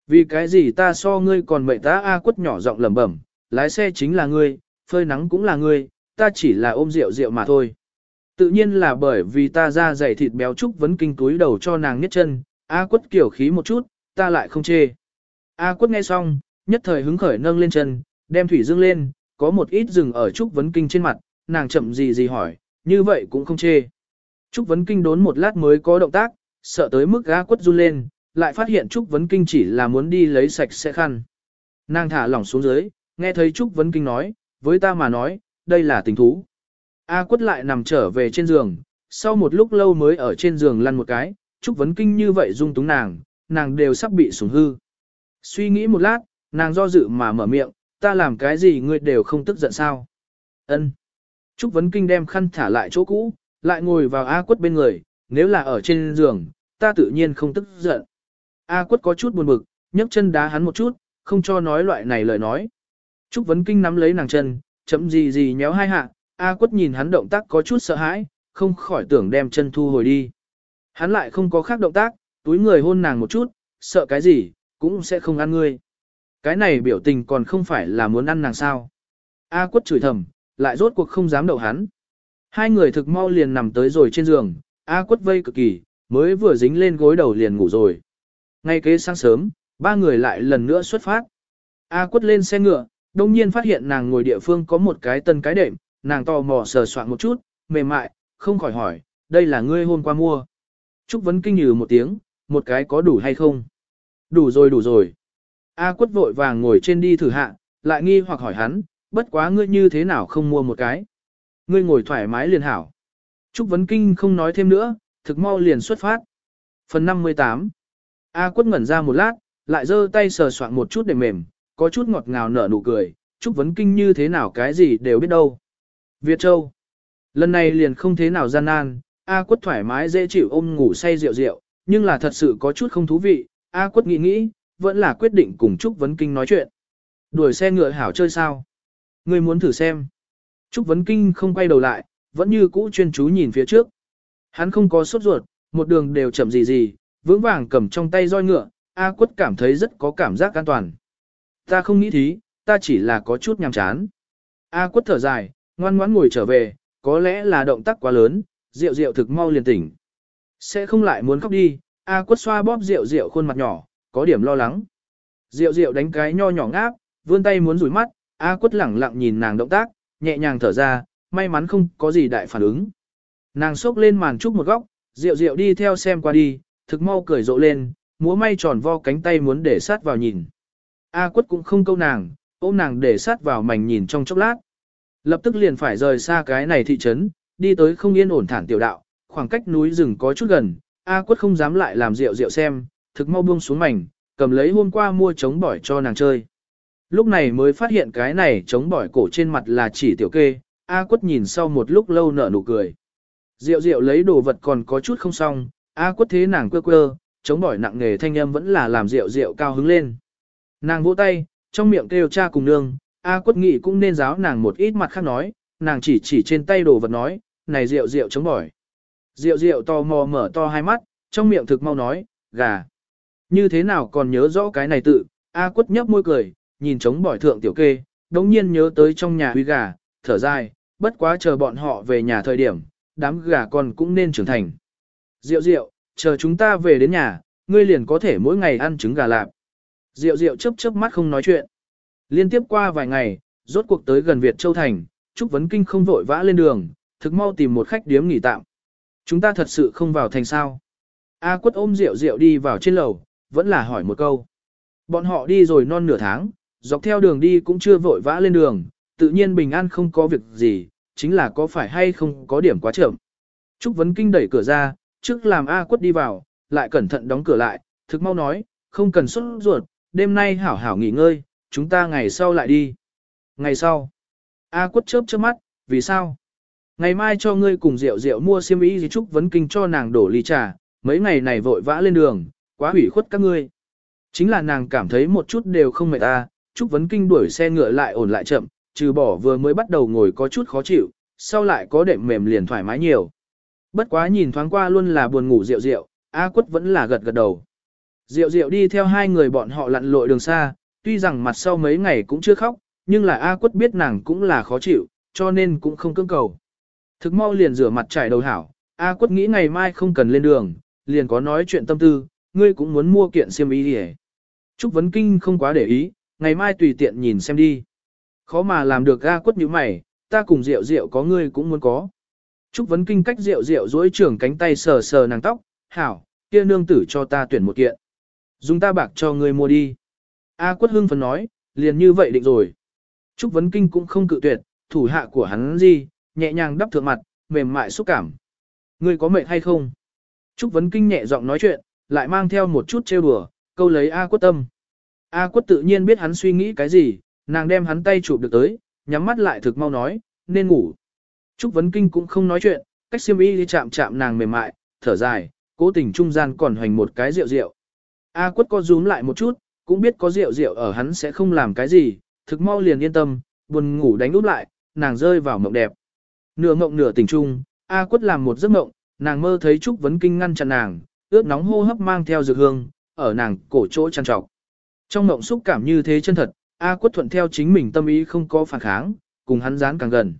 Vì cái gì ta so ngươi còn mệt ta A à, quất nhỏ giọng lẩm bẩm, lái xe chính là ngươi, phơi nắng cũng là ngươi, ta chỉ là ôm rượu rượu mà thôi. Tự nhiên là bởi vì ta ra dày thịt béo Trúc Vấn Kinh túi đầu cho nàng nhất chân, A à, quất kiểu khí một chút, ta lại không chê. A à, quất nghe xong, nhất thời hứng khởi nâng lên chân, đem thủy dương lên, có một ít rừng ở Trúc Vấn Kinh trên mặt, nàng chậm gì gì hỏi, như vậy cũng không chê. Trúc Vấn Kinh đốn một lát mới có động tác, sợ tới mức A quất run lên, lại phát hiện Trúc Vấn Kinh chỉ là muốn đi lấy sạch sẽ khăn. Nàng thả lỏng xuống dưới, nghe thấy Trúc Vấn Kinh nói, với ta mà nói, đây là tình thú. A quất lại nằm trở về trên giường, sau một lúc lâu mới ở trên giường lăn một cái, Trúc Vấn Kinh như vậy dung túng nàng, nàng đều sắp bị sủng hư. Suy nghĩ một lát, nàng do dự mà mở miệng, ta làm cái gì ngươi đều không tức giận sao. Ân. Trúc Vấn Kinh đem khăn thả lại chỗ cũ, lại ngồi vào A quất bên người, nếu là ở trên giường, ta tự nhiên không tức giận. A quất có chút buồn bực, nhấc chân đá hắn một chút, không cho nói loại này lời nói. Trúc Vấn Kinh nắm lấy nàng chân, chậm gì gì nhéo hai hạ, A quất nhìn hắn động tác có chút sợ hãi, không khỏi tưởng đem chân thu hồi đi. Hắn lại không có khác động tác, túi người hôn nàng một chút, sợ cái gì, cũng sẽ không ăn ngươi. Cái này biểu tình còn không phải là muốn ăn nàng sao. A quất chửi thầm, lại rốt cuộc không dám đậu hắn. Hai người thực mau liền nằm tới rồi trên giường, A quất vây cực kỳ, mới vừa dính lên gối đầu liền ngủ rồi. Ngay kế sáng sớm, ba người lại lần nữa xuất phát. A quất lên xe ngựa, đông nhiên phát hiện nàng ngồi địa phương có một cái tân cái đệm, nàng tò mò sờ soạn một chút, mềm mại, không khỏi hỏi, đây là ngươi hôm qua mua. Trúc vấn kinh nhừ một tiếng, một cái có đủ hay không? Đủ rồi đủ rồi. A quất vội vàng ngồi trên đi thử hạ, lại nghi hoặc hỏi hắn, bất quá ngươi như thế nào không mua một cái. Ngươi ngồi thoải mái liền hảo. Trúc vấn kinh không nói thêm nữa, thực mau liền xuất phát. Phần 58 A quất ngẩn ra một lát, lại giơ tay sờ soạn một chút để mềm, có chút ngọt ngào nở nụ cười, Trúc vấn kinh như thế nào cái gì đều biết đâu. Việt Châu Lần này liền không thế nào gian nan, A quất thoải mái dễ chịu ôm ngủ say rượu rượu, nhưng là thật sự có chút không thú vị, A quất nghĩ nghĩ, vẫn là quyết định cùng Trúc Vấn Kinh nói chuyện. Đuổi xe ngựa hảo chơi sao? Người muốn thử xem. Trúc Vấn Kinh không quay đầu lại, vẫn như cũ chuyên chú nhìn phía trước. Hắn không có sốt ruột, một đường đều chậm gì gì, vững vàng cầm trong tay roi ngựa, A quất cảm thấy rất có cảm giác an toàn. Ta không nghĩ thí, ta chỉ là có chút nhàm chán. A quất thở dài, ngoan ngoãn ngồi trở về, có lẽ là động tác quá lớn, rượu rượu thực mau liền tỉnh. Sẽ không lại muốn khóc đi, A quất xoa bóp rượu rượu khuôn mặt nhỏ, có điểm lo lắng. Rượu rượu đánh cái nho nhỏ ngáp, vươn tay muốn rủi mắt, A quất lẳng lặng nhìn nàng động tác, nhẹ nhàng thở ra, may mắn không có gì đại phản ứng. Nàng xốc lên màn trúc một góc, rượu rượu đi theo xem qua đi, thực mau cười rộ lên, múa may tròn vo cánh tay muốn để sát vào nhìn. A quất cũng không câu nàng, ôm nàng để sát vào mảnh nhìn trong chốc lát. Lập tức liền phải rời xa cái này thị trấn, đi tới không yên ổn thản tiểu đạo, khoảng cách núi rừng có chút gần, A quất không dám lại làm rượu rượu xem, thực mau buông xuống mảnh, cầm lấy hôm qua mua trống bỏi cho nàng chơi. Lúc này mới phát hiện cái này chống bỏi cổ trên mặt là chỉ tiểu kê, A quất nhìn sau một lúc lâu nở nụ cười. diệu diệu lấy đồ vật còn có chút không xong, A quất thế nàng quơ quơ, chống bỏi nặng nghề thanh âm vẫn là làm rượu rượu cao hứng lên. Nàng vỗ tay, trong miệng kêu cha cùng nương, A quất nghị cũng nên giáo nàng một ít mặt khác nói, nàng chỉ chỉ trên tay đồ vật nói, này rượu rượu chống bỏi. Rượu rượu to mò mở to hai mắt, trong miệng thực mau nói, gà. Như thế nào còn nhớ rõ cái này tự, A quất nhấp môi cười, nhìn trống bỏi thượng tiểu kê, đống nhiên nhớ tới trong nhà huy gà, thở dài, bất quá chờ bọn họ về nhà thời điểm, đám gà con cũng nên trưởng thành. diệu diệu chờ chúng ta về đến nhà, ngươi liền có thể mỗi ngày ăn trứng gà lạp. diệu diệu chớp chớp mắt không nói chuyện. Liên tiếp qua vài ngày, rốt cuộc tới gần Việt Châu Thành, Trúc Vấn Kinh không vội vã lên đường, thực mau tìm một khách điếm nghỉ tạm. Chúng ta thật sự không vào thành sao. A quất ôm rượu rượu đi vào trên lầu, vẫn là hỏi một câu. Bọn họ đi rồi non nửa tháng, Dọc theo đường đi cũng chưa vội vã lên đường, tự nhiên bình an không có việc gì, chính là có phải hay không có điểm quá chậm. Trúc Vấn Kinh đẩy cửa ra, trước làm A quất đi vào, lại cẩn thận đóng cửa lại, thực mau nói, không cần xuất ruột, đêm nay hảo hảo nghỉ ngơi, chúng ta ngày sau lại đi. Ngày sau, A quất chớp chớp mắt, vì sao? Ngày mai cho ngươi cùng rượu rượu mua xiêm y gì Trúc Vấn Kinh cho nàng đổ ly trà, mấy ngày này vội vã lên đường, quá hủy khuất các ngươi. Chính là nàng cảm thấy một chút đều không mệt ta, Trúc Vấn Kinh đuổi xe ngựa lại ổn lại chậm, trừ bỏ vừa mới bắt đầu ngồi có chút khó chịu, sau lại có đệm mềm liền thoải mái nhiều. Bất quá nhìn thoáng qua luôn là buồn ngủ rượu rượu, A quất vẫn là gật gật đầu. Rượu rượu đi theo hai người bọn họ lặn lội đường xa, tuy rằng mặt sau mấy ngày cũng chưa khóc, nhưng là A quất biết nàng cũng là khó chịu, cho nên cũng không cưỡng cầu. Thực mau liền rửa mặt trải đầu hảo, A quất nghĩ ngày mai không cần lên đường, liền có nói chuyện tâm tư, ngươi cũng muốn mua kiện xiêm y đi Trúc Vấn Kinh không quá để ý, ngày mai tùy tiện nhìn xem đi. Khó mà làm được ga quất như mày, ta cùng rượu rượu có ngươi cũng muốn có. Trúc Vấn Kinh cách rượu rượu duỗi trưởng cánh tay sờ sờ nàng tóc, hảo, kia nương tử cho ta tuyển một kiện. Dùng ta bạc cho ngươi mua đi. A quất hưng phấn nói, liền như vậy định rồi. Trúc Vấn Kinh cũng không cự tuyệt, thủ hạ của hắn gì, nhẹ nhàng đắp thượng mặt, mềm mại xúc cảm. Ngươi có mệt hay không? Trúc Vấn Kinh nhẹ giọng nói chuyện, lại mang theo một chút trêu đùa, câu lấy A quất tâm. A quất tự nhiên biết hắn suy nghĩ cái gì, nàng đem hắn tay chụp được tới, nhắm mắt lại thực mau nói, nên ngủ. Trúc Vấn Kinh cũng không nói chuyện, cách siêm y đi chạm chạm nàng mềm mại, thở dài, cố tình trung gian còn hoành một cái rượu rượu. A quất co rúm lại một chút, cũng biết có rượu rượu ở hắn sẽ không làm cái gì, thực mau liền yên tâm, buồn ngủ đánh úp lại, nàng rơi vào mộng đẹp. Nửa mộng nửa tình trung, A quất làm một giấc mộng, nàng mơ thấy Trúc Vấn Kinh ngăn chặn nàng, ướt nóng hô hấp mang theo dược hương, ở nàng cổ chỗ chăn trọc. Trong mộng xúc cảm như thế chân thật, A quất thuận theo chính mình tâm ý không có phản kháng, cùng hắn dán càng gần.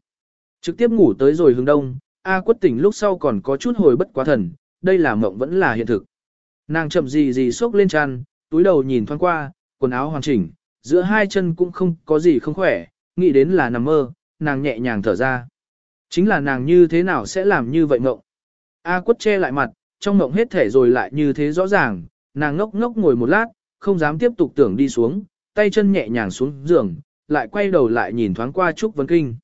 Trực tiếp ngủ tới rồi hướng đông, A quất tỉnh lúc sau còn có chút hồi bất quá thần, đây là mộng vẫn là hiện thực. Nàng chậm gì gì xốc lên chăn, túi đầu nhìn thoáng qua, quần áo hoàn chỉnh, giữa hai chân cũng không có gì không khỏe, nghĩ đến là nằm mơ, nàng nhẹ nhàng thở ra. Chính là nàng như thế nào sẽ làm như vậy mộng. A quất che lại mặt, trong mộng hết thể rồi lại như thế rõ ràng, nàng ngốc ngốc ngồi một lát, không dám tiếp tục tưởng đi xuống, tay chân nhẹ nhàng xuống giường, lại quay đầu lại nhìn thoáng qua Trúc Vấn Kinh.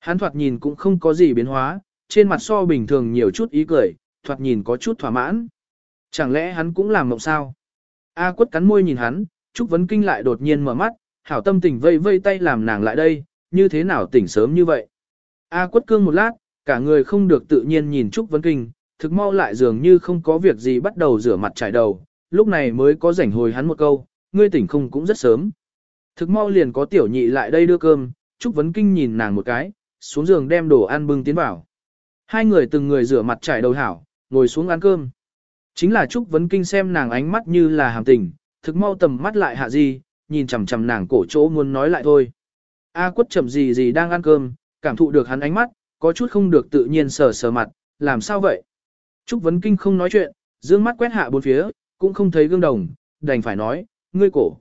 Hắn thoạt nhìn cũng không có gì biến hóa, trên mặt so bình thường nhiều chút ý cười, thoạt nhìn có chút thỏa mãn. Chẳng lẽ hắn cũng làm mộng sao? A quất cắn môi nhìn hắn, Trúc Vấn Kinh lại đột nhiên mở mắt, hảo tâm tình vây vây tay làm nàng lại đây, như thế nào tỉnh sớm như vậy? A quất cương một lát, cả người không được tự nhiên nhìn Trúc Vấn Kinh, thực mau lại dường như không có việc gì bắt đầu rửa mặt trải đầu, lúc này mới có rảnh hồi hắn một câu, ngươi tỉnh không cũng rất sớm. Thực mau liền có tiểu nhị lại đây đưa cơm, Trúc Vấn Kinh nhìn nàng một cái, xuống giường đem đồ ăn bưng tiến vào. Hai người từng người rửa mặt trải đầu hảo, ngồi xuống ăn cơm. Chính là Trúc Vấn Kinh xem nàng ánh mắt như là hàm tình, thực mau tầm mắt lại hạ gì, nhìn chằm chằm nàng cổ chỗ muốn nói lại thôi. A quất chậm gì gì đang ăn cơm, cảm thụ được hắn ánh mắt, có chút không được tự nhiên sờ sờ mặt, làm sao vậy? Trúc Vấn Kinh không nói chuyện, dương mắt quét hạ bốn phía, cũng không thấy gương đồng, đành phải nói, ngươi cổ.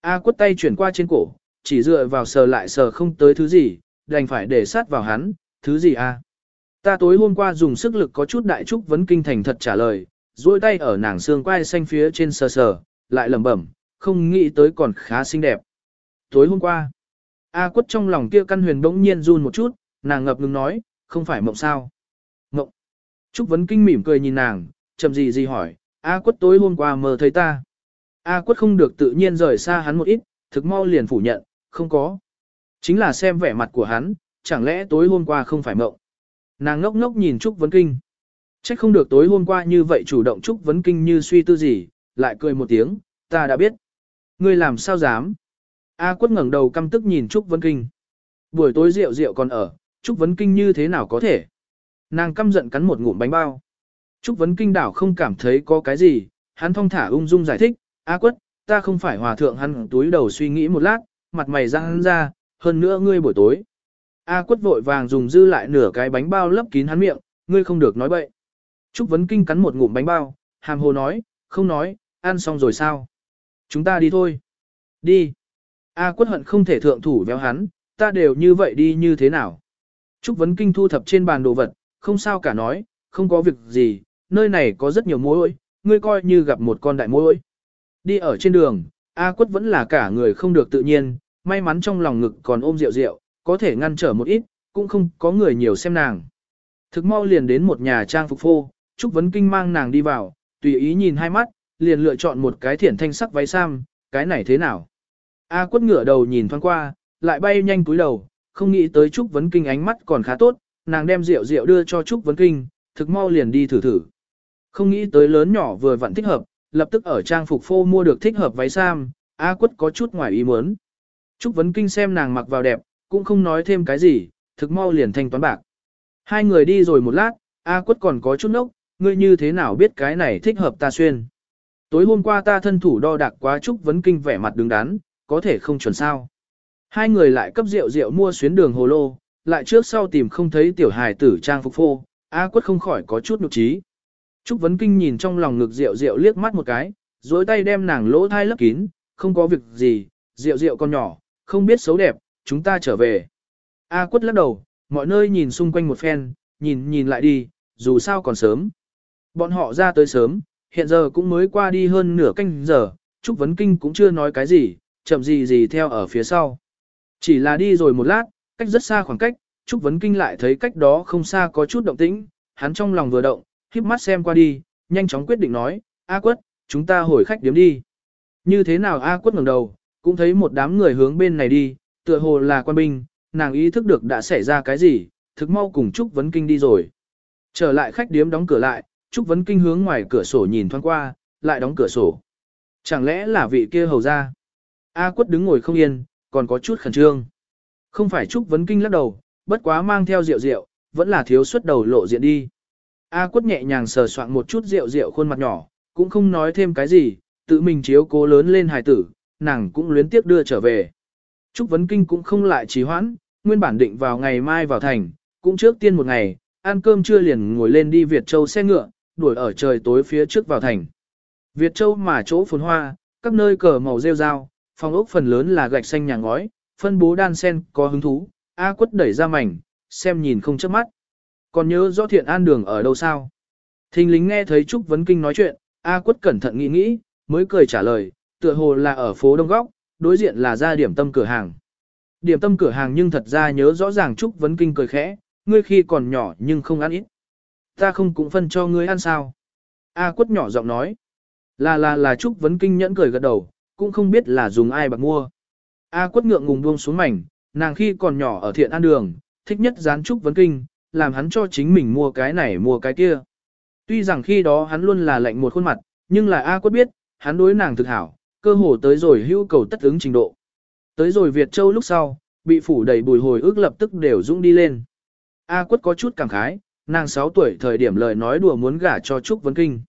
A quất tay chuyển qua trên cổ, chỉ dựa vào sờ lại sờ không tới thứ gì, đành phải để sát vào hắn, thứ gì a? Ta tối hôm qua dùng sức lực có chút đại trúc vấn kinh thành thật trả lời, duỗi tay ở nàng xương quai xanh phía trên sờ sờ, lại lẩm bẩm, không nghĩ tới còn khá xinh đẹp. Tối hôm qua, A quất trong lòng kia căn huyền bỗng nhiên run một chút, nàng ngập ngừng nói, không phải mộng sao. Mộng. Trúc vấn kinh mỉm cười nhìn nàng, chậm gì gì hỏi, A quất tối hôm qua mơ thấy ta. A quất không được tự nhiên rời xa hắn một ít, thực mau liền phủ nhận, không có. Chính là xem vẻ mặt của hắn, chẳng lẽ tối hôm qua không phải mộng. Nàng ngốc ngốc nhìn Trúc Vấn Kinh. Trách không được tối hôm qua như vậy chủ động Trúc Vấn Kinh như suy tư gì, lại cười một tiếng, ta đã biết. Ngươi làm sao dám? A quất ngẩng đầu căm tức nhìn Trúc Vấn Kinh. Buổi tối rượu rượu còn ở, Trúc Vấn Kinh như thế nào có thể? Nàng căm giận cắn một ngụm bánh bao. Trúc Vấn Kinh đảo không cảm thấy có cái gì, hắn thong thả ung dung giải thích, A quất, ta không phải hòa thượng hắn túi đầu suy nghĩ một lát, mặt mày răng ra, hơn nữa ngươi buổi tối. A quất vội vàng dùng dư lại nửa cái bánh bao lấp kín hắn miệng, ngươi không được nói bậy. Trúc Vấn Kinh cắn một ngụm bánh bao, hàm hồ nói, không nói, ăn xong rồi sao? Chúng ta đi thôi. Đi. A quất hận không thể thượng thủ véo hắn, ta đều như vậy đi như thế nào? Trúc Vấn Kinh thu thập trên bàn đồ vật, không sao cả nói, không có việc gì, nơi này có rất nhiều mối ngươi coi như gặp một con đại mối Đi ở trên đường, A quất vẫn là cả người không được tự nhiên, may mắn trong lòng ngực còn ôm rượu rượu, có thể ngăn trở một ít, cũng không có người nhiều xem nàng. Thực mau liền đến một nhà trang phục phô, Trúc Vấn Kinh mang nàng đi vào, tùy ý nhìn hai mắt, liền lựa chọn một cái thiển thanh sắc váy sam, cái này thế nào? A quất ngửa đầu nhìn thoáng qua, lại bay nhanh cúi đầu, không nghĩ tới Trúc Vấn Kinh ánh mắt còn khá tốt, nàng đem rượu rượu đưa cho Trúc Vấn Kinh, thực mau liền đi thử thử. Không nghĩ tới lớn nhỏ vừa vặn thích hợp, lập tức ở trang phục phô mua được thích hợp váy sam, A quất có chút ngoài ý muốn. Trúc Vấn Kinh xem nàng mặc vào đẹp, cũng không nói thêm cái gì, thực mau liền thanh toán bạc. Hai người đi rồi một lát, A quất còn có chút nốc, ngươi như thế nào biết cái này thích hợp ta xuyên. Tối hôm qua ta thân thủ đo đạc quá Trúc Vấn Kinh vẻ mặt đứng đắn, có thể không chuẩn sao. Hai người lại cấp rượu rượu mua xuyến đường hồ lô, lại trước sau tìm không thấy tiểu hài tử trang phục phô, A quất không khỏi có chút nụ trí. Trúc Vấn Kinh nhìn trong lòng ngực rượu rượu liếc mắt một cái, dối tay đem nàng lỗ thai lấp kín, không có việc gì, rượu rượu con nhỏ, không biết xấu đẹp, chúng ta trở về. A quất lắc đầu, mọi nơi nhìn xung quanh một phen, nhìn nhìn lại đi, dù sao còn sớm. Bọn họ ra tới sớm, hiện giờ cũng mới qua đi hơn nửa canh giờ, Trúc Vấn Kinh cũng chưa nói cái gì, chậm gì gì theo ở phía sau. Chỉ là đi rồi một lát, cách rất xa khoảng cách, Trúc Vấn Kinh lại thấy cách đó không xa có chút động tĩnh, hắn trong lòng vừa động, híp mắt xem qua đi, nhanh chóng quyết định nói, A quất, chúng ta hồi khách điếm đi. Như thế nào A quất ngẩng đầu, cũng thấy một đám người hướng bên này đi, tựa hồ là quan binh, nàng ý thức được đã xảy ra cái gì, thực mau cùng Trúc Vấn Kinh đi rồi. Trở lại khách điếm đóng cửa lại, Trúc Vấn Kinh hướng ngoài cửa sổ nhìn thoáng qua, lại đóng cửa sổ. Chẳng lẽ là vị kia hầu ra? A quất đứng ngồi không yên, còn có chút khẩn trương. Không phải Trúc Vấn Kinh lắc đầu, bất quá mang theo rượu rượu, vẫn là thiếu suất đầu lộ diện đi. A quất nhẹ nhàng sờ soạn một chút rượu rượu khuôn mặt nhỏ, cũng không nói thêm cái gì, tự mình chiếu cố lớn lên hài tử, nàng cũng luyến tiếc đưa trở về. Trúc Vấn Kinh cũng không lại trì hoãn, nguyên bản định vào ngày mai vào thành, cũng trước tiên một ngày, ăn cơm trưa liền ngồi lên đi Việt Châu xe ngựa, đuổi ở trời tối phía trước vào thành. Việt Châu mà chỗ phồn hoa, các nơi cờ màu rêu rao, phòng ốc phần lớn là gạch xanh nhà ngói, phân bố đan sen có hứng thú, A quất đẩy ra mảnh, xem nhìn không chớp mắt. Còn nhớ rõ thiện an đường ở đâu sao? Thình lính nghe thấy Trúc Vấn Kinh nói chuyện, A quất cẩn thận nghĩ nghĩ, mới cười trả lời, tựa hồ là ở phố Đông Góc, đối diện là ra điểm tâm cửa hàng. Điểm tâm cửa hàng nhưng thật ra nhớ rõ ràng Trúc Vấn Kinh cười khẽ, ngươi khi còn nhỏ nhưng không ăn ít. Ta không cũng phân cho ngươi ăn sao? A quất nhỏ giọng nói. Là là là Trúc Vấn Kinh nhẫn cười gật đầu, cũng không biết là dùng ai bạc mua. A quất ngượng ngùng buông xuống mảnh, nàng khi còn nhỏ ở thiện an đường, thích nhất dán Trúc Vấn Kinh, làm hắn cho chính mình mua cái này mua cái kia. Tuy rằng khi đó hắn luôn là lạnh một khuôn mặt, nhưng là A quất biết, hắn đối nàng thực hảo, cơ hồ tới rồi hưu cầu tất ứng trình độ. Tới rồi Việt Châu lúc sau, bị phủ đầy bùi hồi ước lập tức đều dũng đi lên. A quất có chút cảm khái, nàng 6 tuổi thời điểm lời nói đùa muốn gả cho Trúc Vấn Kinh.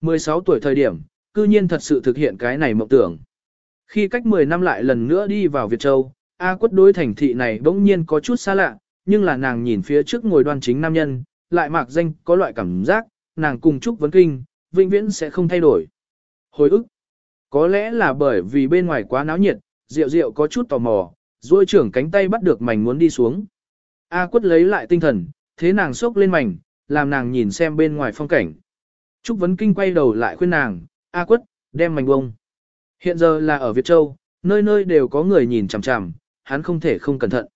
16 tuổi thời điểm, cư nhiên thật sự thực hiện cái này mộng tưởng. Khi cách 10 năm lại lần nữa đi vào Việt Châu, A quất đối thành thị này bỗng nhiên có chút xa lạ, nhưng là nàng nhìn phía trước ngồi đoan chính nam nhân, lại mạc danh có loại cảm giác, nàng cùng Trúc Vấn Kinh, vĩnh viễn sẽ không thay đổi. Hồi ức, có lẽ là bởi vì bên ngoài quá náo nhiệt, rượu rượu có chút tò mò, duỗi trưởng cánh tay bắt được mảnh muốn đi xuống. A quất lấy lại tinh thần, thế nàng sốc lên mảnh, làm nàng nhìn xem bên ngoài phong cảnh. Trúc Vấn Kinh quay đầu lại khuyên nàng, A quất, đem mảnh bông. Hiện giờ là ở Việt Châu, nơi nơi đều có người nhìn chằm chằm, hắn không thể không cẩn thận.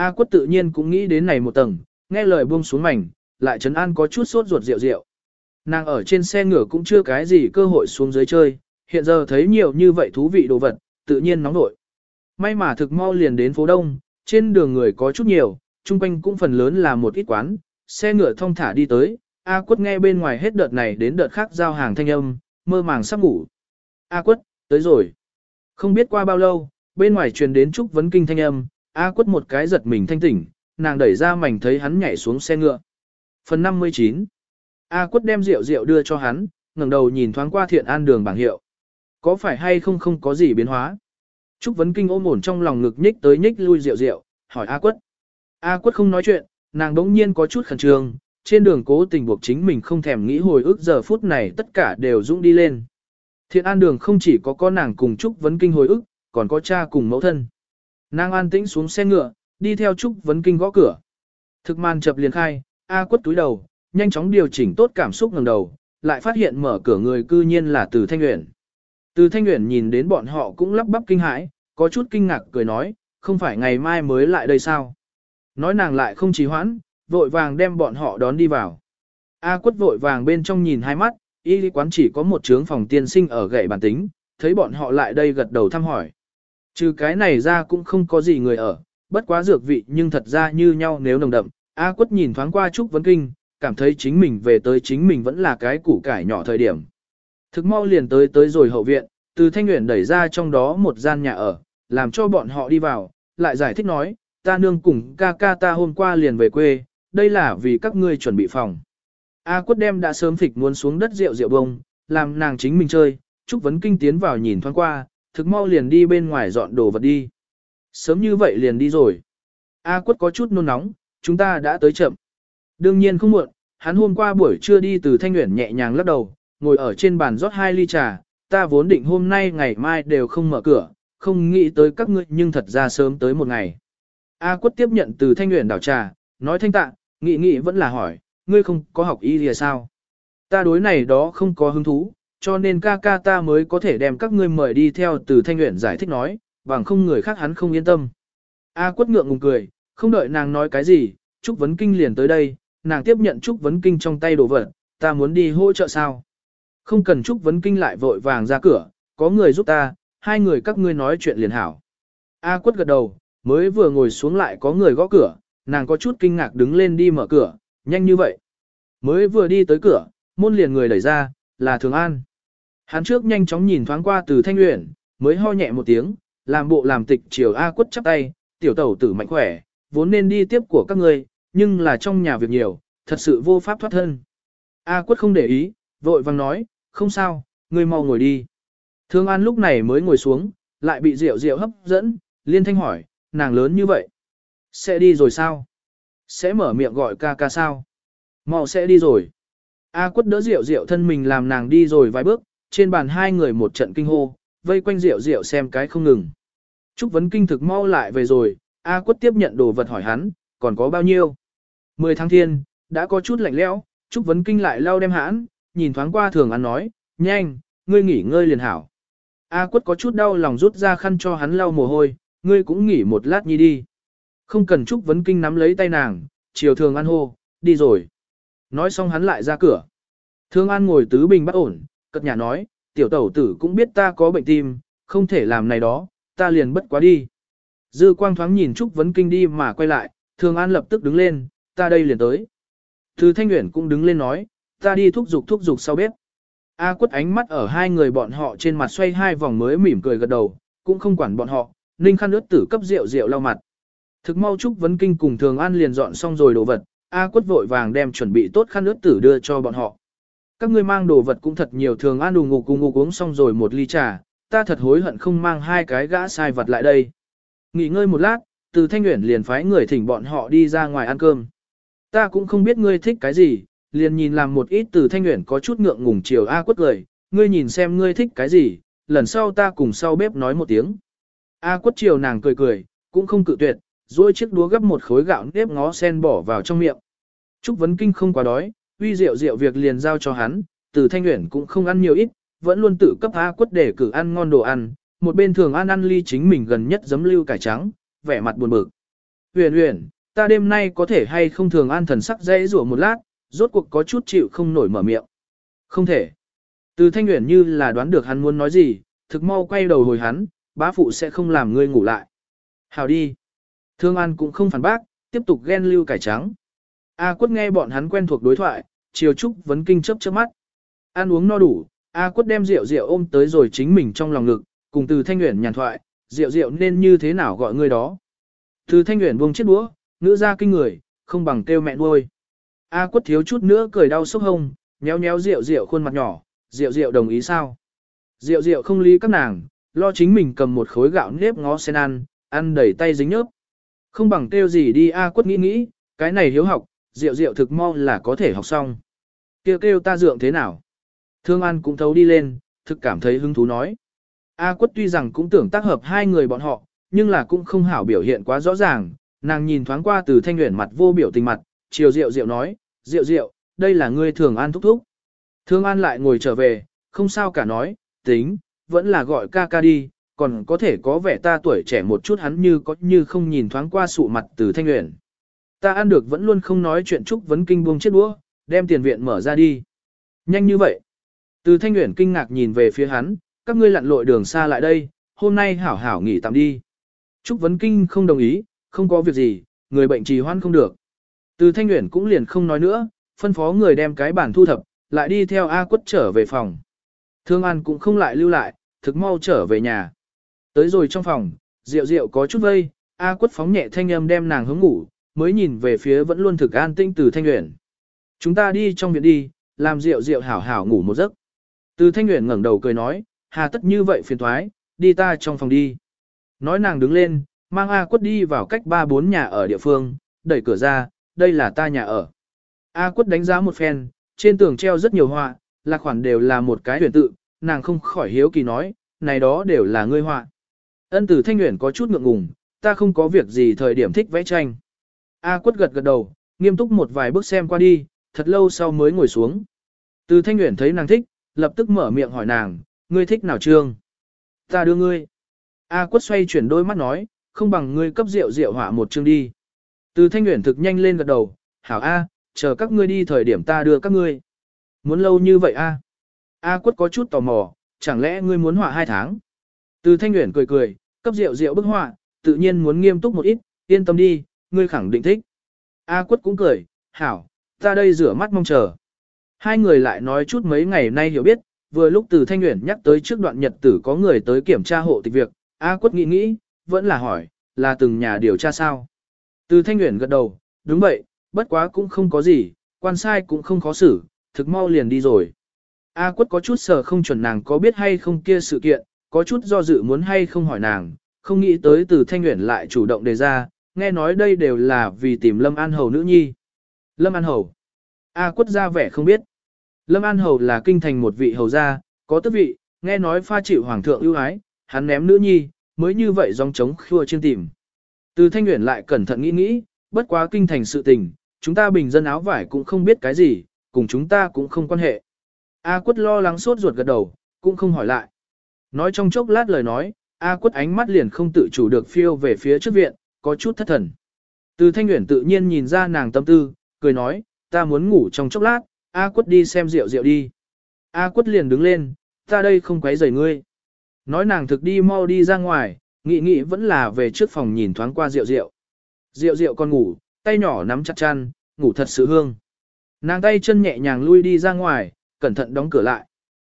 A quất tự nhiên cũng nghĩ đến này một tầng, nghe lời buông xuống mảnh, lại trấn an có chút sốt ruột rượu rượu. Nàng ở trên xe ngựa cũng chưa cái gì cơ hội xuống dưới chơi, hiện giờ thấy nhiều như vậy thú vị đồ vật, tự nhiên nóng nổi. May mà thực mau liền đến phố Đông, trên đường người có chút nhiều, chung quanh cũng phần lớn là một ít quán, xe ngựa thông thả đi tới, A quất nghe bên ngoài hết đợt này đến đợt khác giao hàng thanh âm, mơ màng sắp ngủ. A quất, tới rồi. Không biết qua bao lâu, bên ngoài truyền đến chúc Vấn Kinh thanh âm, A quất một cái giật mình thanh tỉnh, nàng đẩy ra mảnh thấy hắn nhảy xuống xe ngựa. Phần 59 A quất đem rượu rượu đưa cho hắn, ngẩng đầu nhìn thoáng qua thiện an đường bảng hiệu. Có phải hay không không có gì biến hóa? Trúc Vấn Kinh ôm ổn trong lòng ngực nhích tới nhích lui rượu rượu, hỏi A quất. A quất không nói chuyện, nàng đống nhiên có chút khẩn trương, trên đường cố tình buộc chính mình không thèm nghĩ hồi ức giờ phút này tất cả đều dũng đi lên. Thiện an đường không chỉ có con nàng cùng Trúc Vấn Kinh hồi ức, còn có cha cùng mẫu thân. Nàng an tĩnh xuống xe ngựa, đi theo Trúc Vấn Kinh gõ cửa. Thực man chập liền khai, A quất túi đầu, nhanh chóng điều chỉnh tốt cảm xúc ngẩng đầu, lại phát hiện mở cửa người cư nhiên là từ Thanh Uyển. Từ Thanh Uyển nhìn đến bọn họ cũng lắp bắp kinh hãi, có chút kinh ngạc cười nói, không phải ngày mai mới lại đây sao? Nói nàng lại không trì hoãn, vội vàng đem bọn họ đón đi vào. A quất vội vàng bên trong nhìn hai mắt, y lý quán chỉ có một trướng phòng tiên sinh ở gậy bản tính, thấy bọn họ lại đây gật đầu thăm hỏi. Trừ cái này ra cũng không có gì người ở, bất quá dược vị nhưng thật ra như nhau nếu nồng đậm. A quất nhìn thoáng qua Trúc Vấn Kinh, cảm thấy chính mình về tới chính mình vẫn là cái củ cải nhỏ thời điểm. Thực mau liền tới tới rồi hậu viện, từ thanh nguyện đẩy ra trong đó một gian nhà ở, làm cho bọn họ đi vào, lại giải thích nói, ta nương cùng ca ca ta hôm qua liền về quê, đây là vì các ngươi chuẩn bị phòng. A quất đem đã sớm phịch muốn xuống đất rượu rượu bông, làm nàng chính mình chơi, Trúc Vấn Kinh tiến vào nhìn thoáng qua, thực mau liền đi bên ngoài dọn đồ vật đi. Sớm như vậy liền đi rồi. A quất có chút nôn nóng, chúng ta đã tới chậm. Đương nhiên không muộn, hắn hôm qua buổi trưa đi từ thanh nguyện nhẹ nhàng lắc đầu, ngồi ở trên bàn rót hai ly trà, ta vốn định hôm nay ngày mai đều không mở cửa, không nghĩ tới các ngươi nhưng thật ra sớm tới một ngày. A quất tiếp nhận từ thanh nguyện đảo trà, nói thanh tạ, nghị nghị vẫn là hỏi, ngươi không có học y lìa sao? Ta đối này đó không có hứng thú, cho nên ca ca ta mới có thể đem các ngươi mời đi theo từ thanh nguyện giải thích nói, bằng không người khác hắn không yên tâm. A quất ngượng ngùng cười, không đợi nàng nói cái gì, Trúc Vấn Kinh liền tới đây, nàng tiếp nhận Trúc Vấn Kinh trong tay đồ vật, ta muốn đi hỗ trợ sao? Không cần Trúc Vấn Kinh lại vội vàng ra cửa, có người giúp ta, hai người các ngươi nói chuyện liền hảo. A quất gật đầu, mới vừa ngồi xuống lại có người gõ cửa, nàng có chút kinh ngạc đứng lên đi mở cửa, nhanh như vậy. Mới vừa đi tới cửa, môn liền người đẩy ra, là Thường An. Hắn trước nhanh chóng nhìn thoáng qua từ thanh luyện, mới ho nhẹ một tiếng, làm bộ làm tịch chiều A quất chắp tay, tiểu tẩu tử mạnh khỏe, vốn nên đi tiếp của các ngươi, nhưng là trong nhà việc nhiều, thật sự vô pháp thoát thân. A quất không để ý, vội vàng nói, không sao, ngươi mau ngồi đi. Thương An lúc này mới ngồi xuống, lại bị rượu rượu hấp dẫn, liên thanh hỏi, nàng lớn như vậy. Sẽ đi rồi sao? Sẽ mở miệng gọi ca ca sao? Mau sẽ đi rồi. A quất đỡ rượu rượu thân mình làm nàng đi rồi vài bước, trên bàn hai người một trận kinh hô, vây quanh rượu rượu xem cái không ngừng. Trúc vấn kinh thực mau lại về rồi, A quất tiếp nhận đồ vật hỏi hắn, còn có bao nhiêu? Mười tháng thiên, đã có chút lạnh lẽo, Trúc vấn kinh lại lau đem hãn, nhìn thoáng qua thường ăn nói, nhanh, ngươi nghỉ ngơi liền hảo. A quất có chút đau lòng rút ra khăn cho hắn lau mồ hôi, ngươi cũng nghỉ một lát nhi đi. Không cần Trúc vấn kinh nắm lấy tay nàng, chiều thường ăn hô, đi rồi. Nói xong hắn lại ra cửa. Thương An ngồi tứ bình bất ổn, cất nhà nói, tiểu tẩu tử cũng biết ta có bệnh tim, không thể làm này đó, ta liền bất quá đi. Dư quang thoáng nhìn Trúc Vấn Kinh đi mà quay lại, Thường An lập tức đứng lên, ta đây liền tới. Từ Thanh Nguyễn cũng đứng lên nói, ta đi thúc giục thúc giục sau bếp. A quất ánh mắt ở hai người bọn họ trên mặt xoay hai vòng mới mỉm cười gật đầu, cũng không quản bọn họ, ninh khăn ướt tử cấp rượu rượu lau mặt. Thực mau Trúc Vấn Kinh cùng Thường An liền dọn xong rồi đồ vật, A quất vội vàng đem chuẩn bị tốt khăn ướt tử đưa cho bọn họ. Các ngươi mang đồ vật cũng thật nhiều Thường An đủ ngủ cùng ngủ uống xong rồi một ly trà, ta thật hối hận không mang hai cái gã sai vật lại đây. Nghỉ ngơi một lát, từ Thanh Nguyễn liền phái người thỉnh bọn họ đi ra ngoài ăn cơm. Ta cũng không biết ngươi thích cái gì, liền nhìn làm một ít từ Thanh Nguyễn có chút ngượng ngùng chiều A quất cười, ngươi nhìn xem ngươi thích cái gì, lần sau ta cùng sau bếp nói một tiếng. A quất chiều nàng cười cười, cũng không cự tuyệt, duỗi chiếc đũa gấp một khối gạo nếp ngó sen bỏ vào trong miệng. Trúc Vấn Kinh không quá đói, uy rượu rượu việc liền giao cho hắn, từ Thanh nguyện cũng không ăn nhiều ít, vẫn luôn tự cấp A quất để cử ăn ngon đồ ăn, một bên thường ăn ăn ly chính mình gần nhất giấm lưu cải trắng, vẻ mặt buồn bực. Huyền huyền, ta đêm nay có thể hay không thường ăn thần sắc dễ rủa một lát, rốt cuộc có chút chịu không nổi mở miệng. Không thể. Từ thanh nguyện như là đoán được hắn muốn nói gì, thực mau quay đầu hồi hắn, bá phụ sẽ không làm ngươi ngủ lại. Hào đi. Thương An cũng không phản bác, tiếp tục ghen lưu cải trắng. A quất nghe bọn hắn quen thuộc đối thoại, chiều trúc vấn kinh chớp chớp mắt. Ăn uống no đủ, A quất đem rượu rượu ôm tới rồi chính mình trong lòng ngực, cùng từ thanh nguyện nhàn thoại, rượu rượu nên như thế nào gọi người đó. Từ thanh nguyện buông chiếc đũa, ngữ ra kinh người, không bằng kêu mẹ nuôi. A quất thiếu chút nữa cười đau sốc hông, nhéo nhéo rượu rượu khuôn mặt nhỏ, rượu rượu đồng ý sao. Rượu rượu không lý các nàng, lo chính mình cầm một khối gạo nếp ngó sen ăn, ăn đầy tay dính nhớp. Không bằng kêu gì đi A quất nghĩ nghĩ, cái này hiếu học, rượu rượu thực mau là có thể học xong. Kêu kêu ta dượng thế nào? Thương An cũng thấu đi lên, thực cảm thấy hứng thú nói. A quất tuy rằng cũng tưởng tác hợp hai người bọn họ, nhưng là cũng không hảo biểu hiện quá rõ ràng, nàng nhìn thoáng qua từ thanh nguyện mặt vô biểu tình mặt, chiều rượu rượu nói, rượu rượu, đây là ngươi thường an thúc thúc. Thương an lại ngồi trở về, không sao cả nói, tính, vẫn là gọi ca ca đi, còn có thể có vẻ ta tuổi trẻ một chút hắn như có như không nhìn thoáng qua sụ mặt từ thanh nguyện. Ta ăn được vẫn luôn không nói chuyện Trúc Vấn Kinh buông chiếc đũa, đem tiền viện mở ra đi. Nhanh như vậy. Từ thanh Uyển kinh ngạc nhìn về phía hắn, các ngươi lặn lội đường xa lại đây, hôm nay hảo hảo nghỉ tạm đi. Trúc Vấn Kinh không đồng ý, không có việc gì, người bệnh trì hoãn không được. Từ thanh Uyển cũng liền không nói nữa, phân phó người đem cái bản thu thập, lại đi theo A quất trở về phòng. Thương An cũng không lại lưu lại, thực mau trở về nhà. Tới rồi trong phòng, Diệu Diệu có chút vây, A quất phóng nhẹ thanh âm đem nàng hướng ngủ, mới nhìn về phía vẫn luôn thực an tinh từ thanh nguyện. Chúng ta đi trong viện đi, làm rượu rượu hảo hảo ngủ một giấc. Từ thanh nguyện ngẩng đầu cười nói, hà tất như vậy phiền thoái, đi ta trong phòng đi. Nói nàng đứng lên, mang A quất đi vào cách ba bốn nhà ở địa phương, đẩy cửa ra, đây là ta nhà ở. A quất đánh giá một phen, trên tường treo rất nhiều họa, là khoản đều là một cái huyền tự, nàng không khỏi hiếu kỳ nói, này đó đều là ngươi họa. Ân tử thanh nguyện có chút ngượng ngùng, ta không có việc gì thời điểm thích vẽ tranh. A quất gật gật đầu, nghiêm túc một vài bước xem qua đi, thật lâu sau mới ngồi xuống. Từ thanh nguyện thấy nàng thích, lập tức mở miệng hỏi nàng, ngươi thích nào trương? Ta đưa ngươi. A quất xoay chuyển đôi mắt nói, không bằng ngươi cấp rượu rượu hỏa một chương đi. Từ thanh nguyện thực nhanh lên gật đầu, hảo A, chờ các ngươi đi thời điểm ta đưa các ngươi. Muốn lâu như vậy A. A quất có chút tò mò, chẳng lẽ ngươi muốn họa hai tháng? Từ thanh nguyện cười cười, cấp rượu rượu bức họa, tự nhiên muốn nghiêm túc một ít, yên tâm đi, ngươi khẳng định thích. A quất cũng cười, hảo, ta đây rửa mắt mong chờ. Hai người lại nói chút mấy ngày nay hiểu biết, vừa lúc từ thanh Nguyễn nhắc tới trước đoạn nhật tử có người tới kiểm tra hộ tịch việc, A quất nghĩ nghĩ, vẫn là hỏi, là từng nhà điều tra sao? Từ thanh Nguyễn gật đầu, đúng vậy, bất quá cũng không có gì, quan sai cũng không khó xử, thực mau liền đi rồi. A quất có chút sờ không chuẩn nàng có biết hay không kia sự kiện, có chút do dự muốn hay không hỏi nàng, không nghĩ tới từ thanh Nguyễn lại chủ động đề ra, nghe nói đây đều là vì tìm Lâm An Hầu nữ nhi. Lâm An Hầu. A quất ra vẻ không biết. Lâm An Hầu là kinh thành một vị hầu gia, có tước vị, nghe nói pha chịu hoàng thượng ưu ái, hắn ném nữ nhi, mới như vậy dòng trống khua trên tìm. Từ thanh nguyện lại cẩn thận nghĩ nghĩ, bất quá kinh thành sự tình, chúng ta bình dân áo vải cũng không biết cái gì, cùng chúng ta cũng không quan hệ. A quất lo lắng sốt ruột gật đầu, cũng không hỏi lại. Nói trong chốc lát lời nói, A quất ánh mắt liền không tự chủ được phiêu về phía trước viện, có chút thất thần. Từ thanh nguyện tự nhiên nhìn ra nàng tâm tư, cười nói, ta muốn ngủ trong chốc lát, A quất đi xem rượu rượu đi. A quất liền đứng lên, ta đây không quấy rầy ngươi. Nói nàng thực đi mau đi ra ngoài, nghĩ nghĩ vẫn là về trước phòng nhìn thoáng qua rượu rượu. Rượu rượu còn ngủ, tay nhỏ nắm chặt chăn, ngủ thật sự hương. Nàng tay chân nhẹ nhàng lui đi ra ngoài, cẩn thận đóng cửa lại.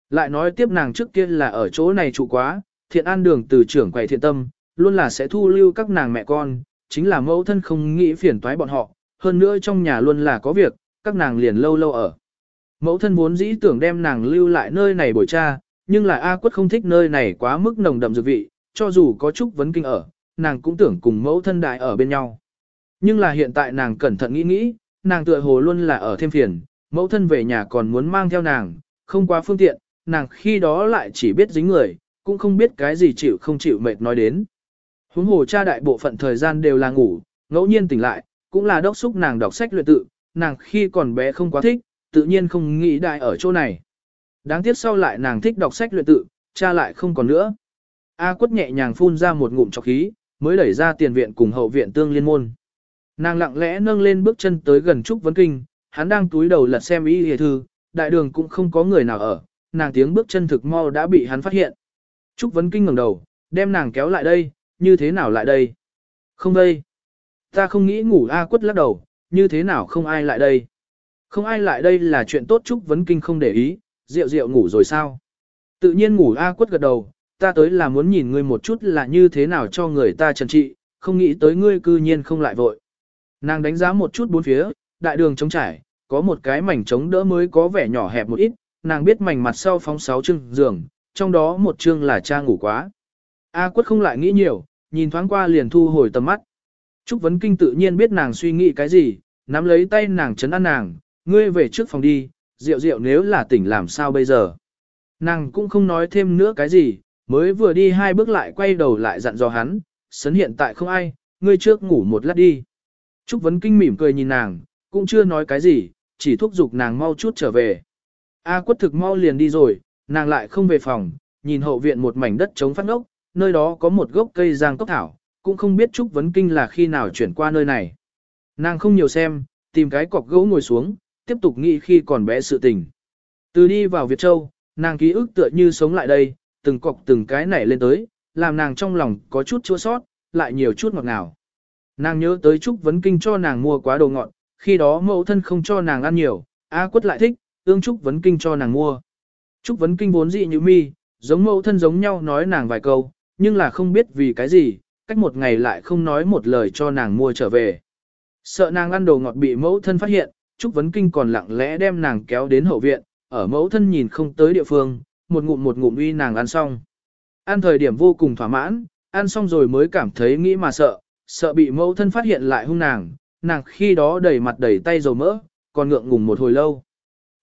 Lại nói tiếp nàng trước kia là ở chỗ này trụ quá, thiện an đường từ trưởng quầy thiện tâm, luôn là sẽ thu lưu các nàng mẹ con, chính là mẫu thân không nghĩ phiền toái bọn họ, hơn nữa trong nhà luôn là có việc, các nàng liền lâu lâu ở. Mẫu thân vốn dĩ tưởng đem nàng lưu lại nơi này bồi cha, nhưng là A quất không thích nơi này quá mức nồng đậm dược vị, cho dù có chút vấn kinh ở, nàng cũng tưởng cùng mẫu thân đại ở bên nhau. Nhưng là hiện tại nàng cẩn thận nghĩ nghĩ, nàng tựa hồ luôn là ở thêm phiền, mẫu thân về nhà còn muốn mang theo nàng, không quá phương tiện, nàng khi đó lại chỉ biết dính người, cũng không biết cái gì chịu không chịu mệt nói đến. Huống hồ cha đại bộ phận thời gian đều là ngủ, ngẫu nhiên tỉnh lại, cũng là đốc xúc nàng đọc sách luyện tự, nàng khi còn bé không quá thích, tự nhiên không nghĩ đại ở chỗ này. Đáng tiếc sau lại nàng thích đọc sách luyện tự, cha lại không còn nữa. A quất nhẹ nhàng phun ra một ngụm trọc khí, mới đẩy ra tiền viện cùng hậu viện tương liên môn. Nàng lặng lẽ nâng lên bước chân tới gần Trúc Vấn Kinh, hắn đang túi đầu lật xem ý hề thư, đại đường cũng không có người nào ở, nàng tiếng bước chân thực mau đã bị hắn phát hiện. Trúc Vấn Kinh ngẩng đầu, đem nàng kéo lại đây, như thế nào lại đây? Không đây. Ta không nghĩ ngủ A quất lắc đầu, như thế nào không ai lại đây? Không ai lại đây là chuyện tốt chúc Vấn Kinh không để ý, rượu rượu ngủ rồi sao? Tự nhiên ngủ A quất gật đầu, ta tới là muốn nhìn ngươi một chút là như thế nào cho người ta trần trị, không nghĩ tới ngươi cư nhiên không lại vội. Nàng đánh giá một chút bốn phía, đại đường trống trải, có một cái mảnh trống đỡ mới có vẻ nhỏ hẹp một ít, nàng biết mảnh mặt sau phóng sáu chương giường, trong đó một chương là cha ngủ quá. A quất không lại nghĩ nhiều, nhìn thoáng qua liền thu hồi tầm mắt. Trúc Vấn Kinh tự nhiên biết nàng suy nghĩ cái gì, nắm lấy tay nàng chấn an nàng, ngươi về trước phòng đi, rượu rượu nếu là tỉnh làm sao bây giờ. Nàng cũng không nói thêm nữa cái gì, mới vừa đi hai bước lại quay đầu lại dặn dò hắn, sấn hiện tại không ai, ngươi trước ngủ một lát đi. Trúc Vấn Kinh mỉm cười nhìn nàng, cũng chưa nói cái gì, chỉ thúc giục nàng mau chút trở về. A quất thực mau liền đi rồi, nàng lại không về phòng, nhìn hậu viện một mảnh đất trống phát ngốc, nơi đó có một gốc cây giang cốc thảo, cũng không biết Trúc Vấn Kinh là khi nào chuyển qua nơi này. Nàng không nhiều xem, tìm cái cọc gỗ ngồi xuống, tiếp tục nghĩ khi còn bé sự tình. Từ đi vào Việt Châu, nàng ký ức tựa như sống lại đây, từng cọc từng cái nảy lên tới, làm nàng trong lòng có chút chua sót, lại nhiều chút ngọt ngào. Nàng nhớ tới Trúc Vấn Kinh cho nàng mua quá đồ ngọt, khi đó mẫu thân không cho nàng ăn nhiều, A quất lại thích, ương Trúc Vấn Kinh cho nàng mua. Trúc Vấn Kinh vốn dị như mi, giống mẫu thân giống nhau nói nàng vài câu, nhưng là không biết vì cái gì, cách một ngày lại không nói một lời cho nàng mua trở về. Sợ nàng ăn đồ ngọt bị mẫu thân phát hiện, Trúc Vấn Kinh còn lặng lẽ đem nàng kéo đến hậu viện, ở mẫu thân nhìn không tới địa phương, một ngụm một ngụm uy nàng ăn xong. Ăn thời điểm vô cùng thỏa mãn, ăn xong rồi mới cảm thấy nghĩ mà sợ, sợ bị mẫu thân phát hiện lại hung nàng, nàng khi đó đầy mặt đầy tay dầu mỡ, còn ngượng ngùng một hồi lâu.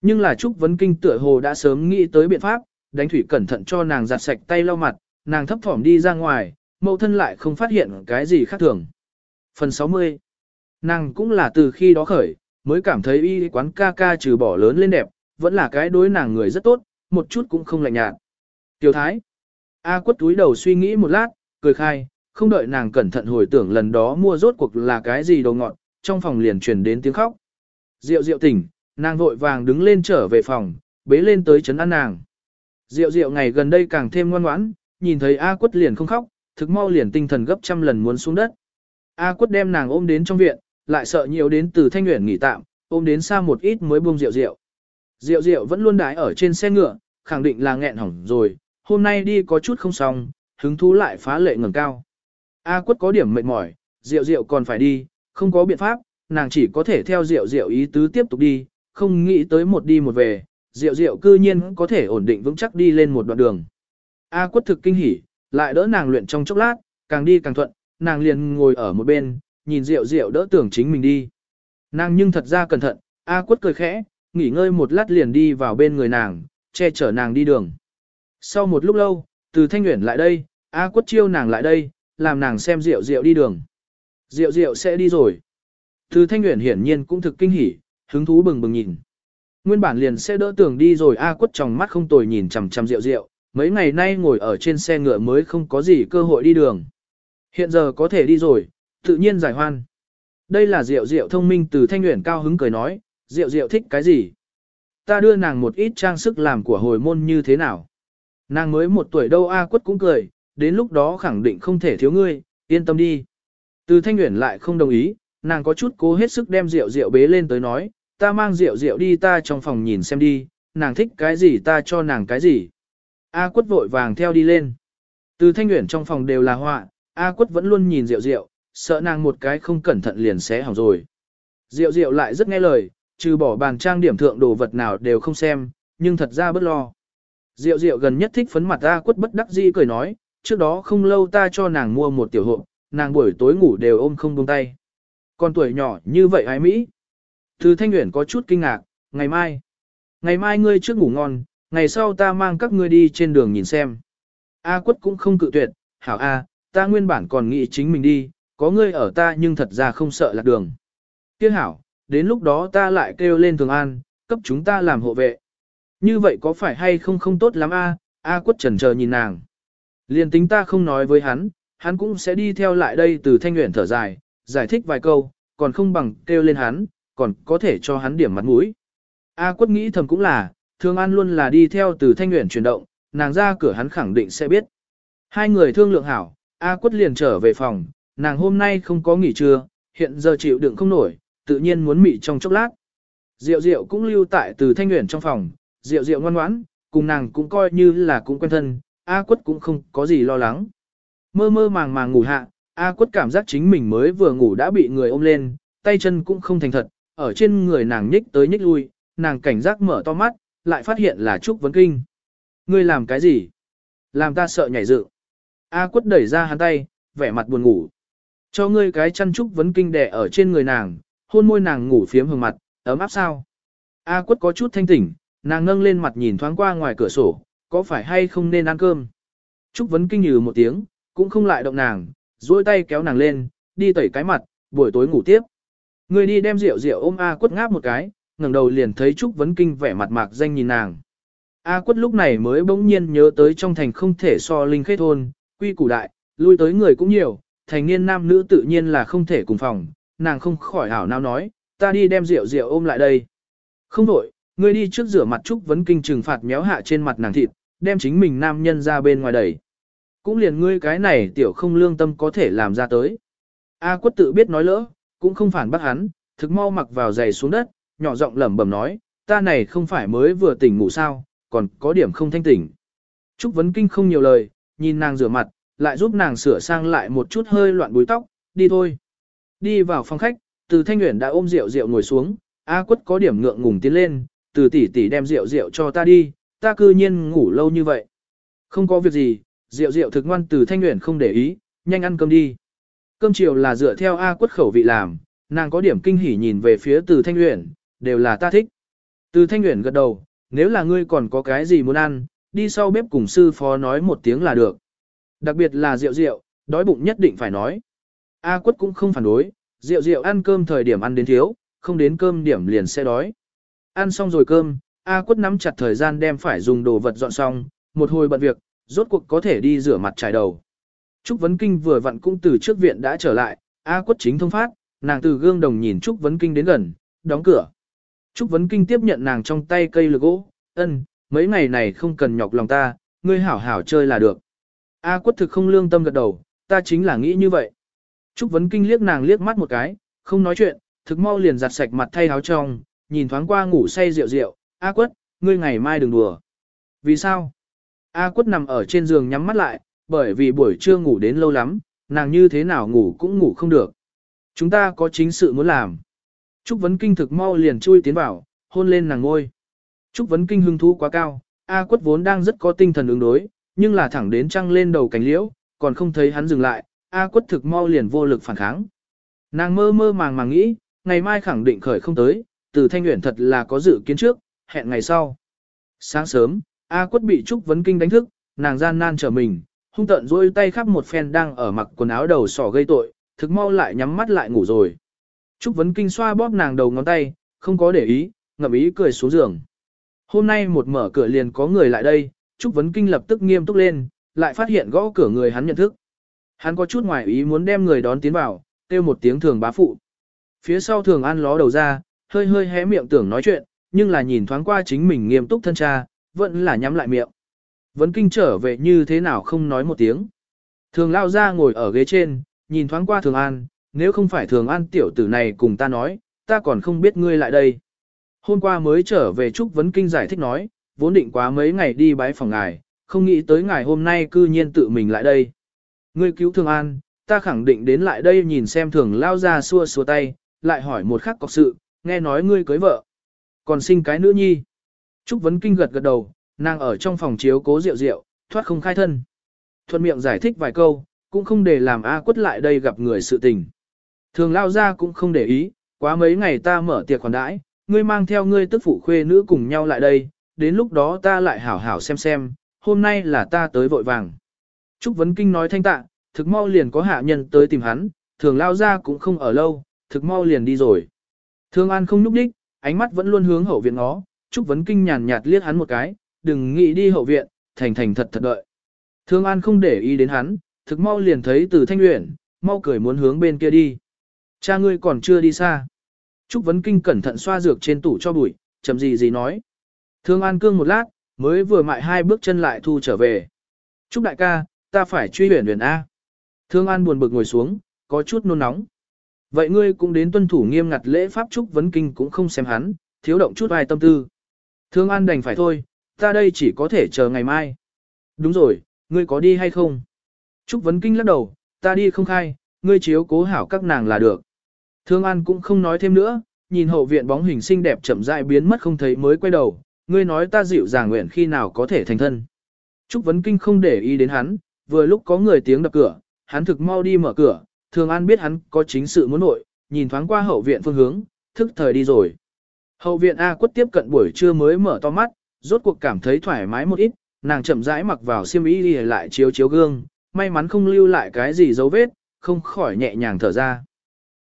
Nhưng là Trúc Vấn Kinh tựa hồ đã sớm nghĩ tới biện pháp, đánh thủy cẩn thận cho nàng giặt sạch tay lau mặt, nàng thấp thỏm đi ra ngoài, mẫu thân lại không phát hiện cái gì khác thường. Phần 60 Nàng cũng là từ khi đó khởi, mới cảm thấy y quán ca ca trừ bỏ lớn lên đẹp, vẫn là cái đối nàng người rất tốt, một chút cũng không lạnh nhạt. Tiểu Thái A quất túi đầu suy nghĩ một lát, cười khai, không đợi nàng cẩn thận hồi tưởng lần đó mua rốt cuộc là cái gì đồ ngọn. trong phòng liền truyền đến tiếng khóc. Diệu diệu tỉnh, nàng vội vàng đứng lên trở về phòng, bế lên tới chấn ăn nàng. Diệu diệu ngày gần đây càng thêm ngoan ngoãn, nhìn thấy A quất liền không khóc, thực mau liền tinh thần gấp trăm lần muốn xuống đất. A quất đem nàng ôm đến trong viện, lại sợ nhiều đến từ thanh nguyện nghỉ tạm, ôm đến xa một ít mới buông rượu rượu. Rượu rượu vẫn luôn đái ở trên xe ngựa, khẳng định là nghẹn hỏng rồi, hôm nay đi có chút không xong, hứng thú lại phá lệ ngẩng cao. A quất có điểm mệt mỏi, rượu rượu còn phải đi, không có biện pháp, nàng chỉ có thể theo rượu rượu ý tứ tiếp tục đi, không nghĩ tới một đi một về, rượu rượu cư nhiên có thể ổn định vững chắc đi lên một đoạn đường. A quất thực kinh hỉ, lại đỡ nàng luyện trong chốc lát, càng đi càng thuận, nàng liền ngồi ở một bên, nhìn rượu rượu đỡ tưởng chính mình đi. Nàng nhưng thật ra cẩn thận, A quất cười khẽ, nghỉ ngơi một lát liền đi vào bên người nàng, che chở nàng đi đường. Sau một lúc lâu, từ thanh nguyện lại đây, A quất chiêu nàng lại đây, làm nàng xem rượu rượu đi đường. Rượu rượu sẽ đi rồi. Từ thanh nguyện hiển nhiên cũng thực kinh hỉ, hứng thú bừng bừng nhìn. Nguyên bản liền sẽ đỡ tưởng đi rồi A quất trong mắt không tồi nhìn chằm chằm rượu rượu, mấy ngày nay ngồi ở trên xe ngựa mới không có gì cơ hội đi đường. Hiện giờ có thể đi rồi, tự nhiên giải hoan. Đây là Diệu Diệu thông minh từ thanh Nguyễn cao hứng cười nói, Diệu Diệu thích cái gì? Ta đưa nàng một ít trang sức làm của hồi môn như thế nào? Nàng mới một tuổi đâu A quất cũng cười, đến lúc đó khẳng định không thể thiếu ngươi, yên tâm đi. Từ thanh Nguyễn lại không đồng ý, nàng có chút cố hết sức đem Diệu Diệu bế lên tới nói, ta mang Diệu Diệu đi ta trong phòng nhìn xem đi, nàng thích cái gì ta cho nàng cái gì. A quất vội vàng theo đi lên. Từ thanh nguyện trong phòng đều là họa, A quất vẫn luôn nhìn rượu rượu, sợ nàng một cái không cẩn thận liền sẽ hỏng rồi. Rượu rượu lại rất nghe lời, trừ bỏ bàn trang điểm thượng đồ vật nào đều không xem, nhưng thật ra bất lo. Diệu diệu gần nhất thích phấn mặt A quất bất đắc dĩ cười nói, trước đó không lâu ta cho nàng mua một tiểu hộp, nàng buổi tối ngủ đều ôm không buông tay. Con tuổi nhỏ như vậy ai Mỹ. Từ thanh nguyện có chút kinh ngạc, ngày mai. Ngày mai ngươi trước ngủ ngon, ngày sau ta mang các ngươi đi trên đường nhìn xem. A quất cũng không cự tuyệt, hảo A, ta nguyên bản còn nghĩ chính mình đi, có ngươi ở ta nhưng thật ra không sợ lạc đường. Tiếc hảo, đến lúc đó ta lại kêu lên thường an, cấp chúng ta làm hộ vệ. Như vậy có phải hay không không tốt lắm a? A quất trần chờ nhìn nàng. liền tính ta không nói với hắn, hắn cũng sẽ đi theo lại đây từ thanh nguyện thở dài, giải thích vài câu, còn không bằng kêu lên hắn, còn có thể cho hắn điểm mặt mũi. A quất nghĩ thầm cũng là, Thương an luôn là đi theo từ thanh nguyện chuyển động, nàng ra cửa hắn khẳng định sẽ biết. Hai người thương lượng hảo, A quất liền trở về phòng, nàng hôm nay không có nghỉ trưa, hiện giờ chịu đựng không nổi, tự nhiên muốn mị trong chốc lát. Diệu Diệu cũng lưu tại từ thanh nguyện trong phòng, Diệu Diệu ngoan ngoãn, cùng nàng cũng coi như là cũng quen thân, A quất cũng không có gì lo lắng. Mơ mơ màng màng ngủ hạ, A quất cảm giác chính mình mới vừa ngủ đã bị người ôm lên, tay chân cũng không thành thật, ở trên người nàng nhích tới nhích lui, nàng cảnh giác mở to mắt, lại phát hiện là Trúc Vấn Kinh. Ngươi làm cái gì? Làm ta sợ nhảy dựng. A quất đẩy ra hắn tay, vẻ mặt buồn ngủ. Cho ngươi cái chăn Trúc Vấn Kinh đẻ ở trên người nàng, hôn môi nàng ngủ phiếm hừng mặt, ấm áp sao. A quất có chút thanh tỉnh, nàng nâng lên mặt nhìn thoáng qua ngoài cửa sổ, có phải hay không nên ăn cơm. Trúc Vấn kinh nhừ một tiếng, cũng không lại động nàng, duỗi tay kéo nàng lên, đi tẩy cái mặt, buổi tối ngủ tiếp. Người đi đem rượu rượu ôm A quất ngáp một cái, ngẩng đầu liền thấy Trúc Vấn kinh vẻ mặt mạc danh nhìn nàng. A quất lúc này mới bỗng nhiên nhớ tới trong thành không thể so linh khê thôn, quy củ đại, lui tới người cũng nhiều, thành niên nam nữ tự nhiên là không thể cùng phòng, nàng không khỏi hảo nào nói, ta đi đem rượu rượu ôm lại đây. Không đổi, ngươi đi trước rửa mặt trúc vấn kinh trừng phạt méo hạ trên mặt nàng thịt, đem chính mình nam nhân ra bên ngoài đẩy. Cũng liền ngươi cái này tiểu không lương tâm có thể làm ra tới. A quất tự biết nói lỡ, cũng không phản bác hắn, thực mau mặc vào giày xuống đất, nhỏ giọng lẩm bẩm nói, ta này không phải mới vừa tỉnh ngủ sao, còn có điểm không thanh tỉnh. Trúc Vấn Kinh không nhiều lời, nhìn nàng rửa mặt, lại giúp nàng sửa sang lại một chút hơi loạn búi tóc, đi thôi. Đi vào phòng khách, từ thanh nguyện đã ôm rượu rượu ngồi xuống, A quất có điểm ngượng ngùng tiến lên, từ tỷ tỷ đem rượu rượu cho ta đi, ta cư nhiên ngủ lâu như vậy. Không có việc gì, rượu rượu thực ngoan từ thanh nguyện không để ý, nhanh ăn cơm đi. Cơm chiều là dựa theo A quất khẩu vị làm, nàng có điểm kinh hỉ nhìn về phía từ thanh nguyện, đều là ta thích. Từ thanh nguyện gật đầu, nếu là ngươi còn có cái gì muốn ăn, đi sau bếp cùng sư phó nói một tiếng là được. Đặc biệt là rượu rượu, đói bụng nhất định phải nói. A quất cũng không phản đối, rượu rượu ăn cơm thời điểm ăn đến thiếu, không đến cơm điểm liền sẽ đói. Ăn xong rồi cơm, A quất nắm chặt thời gian đem phải dùng đồ vật dọn xong, một hồi bận việc, rốt cuộc có thể đi rửa mặt trải đầu. Trúc Vấn Kinh vừa vặn cũng từ trước viện đã trở lại, A quất chính thông phát, nàng từ gương đồng nhìn Trúc Vấn Kinh đến gần, đóng cửa. Trúc Vấn Kinh tiếp nhận nàng trong tay cây lược gỗ, ân, mấy ngày này không cần nhọc lòng ta, ngươi hảo hảo chơi là được. A quất thực không lương tâm gật đầu, ta chính là nghĩ như vậy. Trúc Vấn Kinh liếc nàng liếc mắt một cái, không nói chuyện, thực mau liền giặt sạch mặt thay áo trong, nhìn thoáng qua ngủ say rượu rượu, A quất, ngươi ngày mai đừng đùa. Vì sao? A quất nằm ở trên giường nhắm mắt lại, bởi vì buổi trưa ngủ đến lâu lắm, nàng như thế nào ngủ cũng ngủ không được. Chúng ta có chính sự muốn làm. Trúc Vấn Kinh thực mau liền chui tiến vào, hôn lên nàng ngôi. Trúc Vấn Kinh hưng thú quá cao, A quất vốn đang rất có tinh thần ứng đối, nhưng là thẳng đến trăng lên đầu cánh liễu, còn không thấy hắn dừng lại, A quất thực mau liền vô lực phản kháng. Nàng mơ mơ màng màng nghĩ, ngày mai khẳng định khởi không tới, từ thanh nguyện thật là có dự kiến trước, hẹn ngày sau. Sáng sớm, A quất bị Trúc Vấn Kinh đánh thức, nàng gian nan trở mình, hung tận dôi tay khắp một phen đang ở mặc quần áo đầu sỏ gây tội, thực mau lại nhắm mắt lại ngủ rồi. Trúc Vấn Kinh xoa bóp nàng đầu ngón tay, không có để ý, ngậm ý cười xuống giường. Hôm nay một mở cửa liền có người lại đây, Trúc Vấn Kinh lập tức nghiêm túc lên, lại phát hiện gõ cửa người hắn nhận thức. Hắn có chút ngoài ý muốn đem người đón tiến vào, kêu một tiếng thường bá phụ. Phía sau thường an ló đầu ra, hơi hơi hé miệng tưởng nói chuyện, nhưng là nhìn thoáng qua chính mình nghiêm túc thân cha, vẫn là nhắm lại miệng. Vấn kinh trở về như thế nào không nói một tiếng. Thường lao ra ngồi ở ghế trên, nhìn thoáng qua thường an, nếu không phải thường an tiểu tử này cùng ta nói, ta còn không biết ngươi lại đây. Hôm qua mới trở về Trúc Vấn Kinh giải thích nói, vốn định quá mấy ngày đi bái phòng ngài, không nghĩ tới ngài hôm nay cư nhiên tự mình lại đây. Ngươi cứu thường an, ta khẳng định đến lại đây nhìn xem thường lao ra xua xua tay, lại hỏi một khắc cọc sự, nghe nói ngươi cưới vợ. Còn sinh cái nữ nhi. Trúc Vấn Kinh gật gật đầu, nàng ở trong phòng chiếu cố rượu rượu, thoát không khai thân. Thuận miệng giải thích vài câu, cũng không để làm A quất lại đây gặp người sự tình. Thường lao ra cũng không để ý, quá mấy ngày ta mở tiệc khoản đãi, ngươi mang theo ngươi tức phụ khuê nữ cùng nhau lại đây, đến lúc đó ta lại hảo hảo xem xem, hôm nay là ta tới vội vàng. Trúc Vấn Kinh nói thanh tạ, thực mau liền có hạ nhân tới tìm hắn, thường lao ra cũng không ở lâu, thực mau liền đi rồi. Thường An không núp đích, ánh mắt vẫn luôn hướng hậu viện nó, Trúc Vấn Kinh nhàn nhạt liếc hắn một cái, đừng nghĩ đi hậu viện, thành thành thật thật đợi. Thương An không để ý đến hắn, thực mau liền thấy từ thanh luyện, mau cười muốn hướng bên kia đi. Cha ngươi còn chưa đi xa. Trúc Vấn Kinh cẩn thận xoa dược trên tủ cho bụi, chậm gì gì nói. Thương An cương một lát, mới vừa mại hai bước chân lại thu trở về. Trúc đại ca, ta phải truy huyền huyền A. Thương An buồn bực ngồi xuống, có chút nôn nóng. Vậy ngươi cũng đến tuân thủ nghiêm ngặt lễ pháp Trúc Vấn Kinh cũng không xem hắn, thiếu động chút ai tâm tư. Thương An đành phải thôi, ta đây chỉ có thể chờ ngày mai. Đúng rồi, ngươi có đi hay không? Trúc Vấn Kinh lắc đầu, ta đi không khai, ngươi chiếu cố hảo các nàng là được. Thương An cũng không nói thêm nữa, nhìn hậu viện bóng hình xinh đẹp chậm rãi biến mất không thấy mới quay đầu, ngươi nói ta dịu dàng nguyện khi nào có thể thành thân. Trúc Vấn Kinh không để ý đến hắn, vừa lúc có người tiếng đập cửa, hắn thực mau đi mở cửa, Thương An biết hắn có chính sự muốn nội, nhìn thoáng qua hậu viện phương hướng, thức thời đi rồi. Hậu viện A quất tiếp cận buổi trưa mới mở to mắt, rốt cuộc cảm thấy thoải mái một ít, nàng chậm rãi mặc vào xiêm y đi lại chiếu chiếu gương, may mắn không lưu lại cái gì dấu vết, không khỏi nhẹ nhàng thở ra.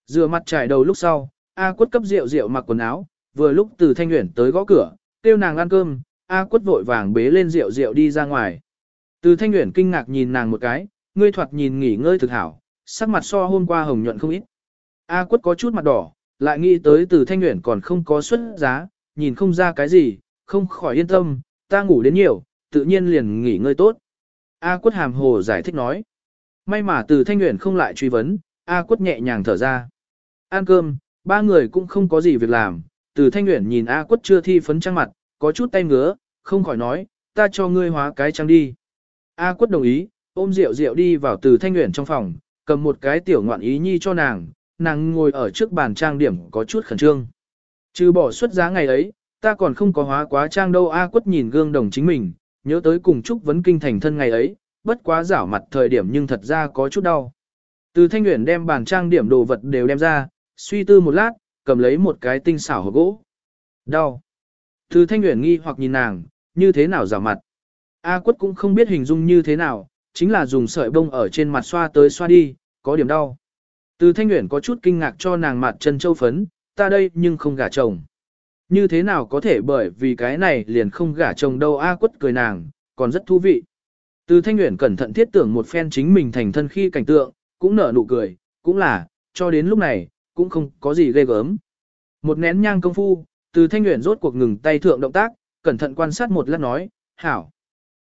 Rửa mặt trải đầu lúc sau, A quất cấp rượu rượu mặc quần áo, vừa lúc từ thanh nguyện tới gõ cửa, kêu nàng ăn cơm, A quất vội vàng bế lên rượu rượu đi ra ngoài. Từ thanh nguyện kinh ngạc nhìn nàng một cái, ngươi thoạt nhìn nghỉ ngơi thực hảo, sắc mặt so hôm qua hồng nhuận không ít. A quất có chút mặt đỏ, lại nghĩ tới từ thanh nguyện còn không có xuất giá, nhìn không ra cái gì, không khỏi yên tâm, ta ngủ đến nhiều, tự nhiên liền nghỉ ngơi tốt. A quất hàm hồ giải thích nói. May mà từ thanh nguyện không lại truy vấn, A quất nhẹ nhàng thở ra. Ăn cơm, ba người cũng không có gì việc làm, từ thanh nguyện nhìn A quất chưa thi phấn trang mặt, có chút tay ngứa, không khỏi nói, ta cho ngươi hóa cái trang đi. A quất đồng ý, ôm rượu rượu đi vào từ thanh nguyện trong phòng, cầm một cái tiểu ngoạn ý nhi cho nàng, nàng ngồi ở trước bàn trang điểm có chút khẩn trương. Trừ bỏ xuất giá ngày ấy, ta còn không có hóa quá trang đâu A quất nhìn gương đồng chính mình, nhớ tới cùng chúc vấn kinh thành thân ngày ấy, bất quá rảo mặt thời điểm nhưng thật ra có chút đau. Từ thanh nguyện đem bàn trang điểm đồ vật đều đem ra, suy tư một lát, cầm lấy một cái tinh xảo hộp gỗ. Đau. Từ thanh nguyện nghi hoặc nhìn nàng, như thế nào giả mặt. A quất cũng không biết hình dung như thế nào, chính là dùng sợi bông ở trên mặt xoa tới xoa đi, có điểm đau. Từ thanh nguyện có chút kinh ngạc cho nàng mặt chân châu phấn, ta đây nhưng không gả chồng. Như thế nào có thể bởi vì cái này liền không gả chồng đâu A quất cười nàng, còn rất thú vị. Từ thanh nguyện cẩn thận thiết tưởng một phen chính mình thành thân khi cảnh tượng, cũng nở nụ cười, cũng là, cho đến lúc này, cũng không có gì ghê gớm. Một nén nhang công phu, từ thanh nguyện rốt cuộc ngừng tay thượng động tác, cẩn thận quan sát một lát nói, hảo.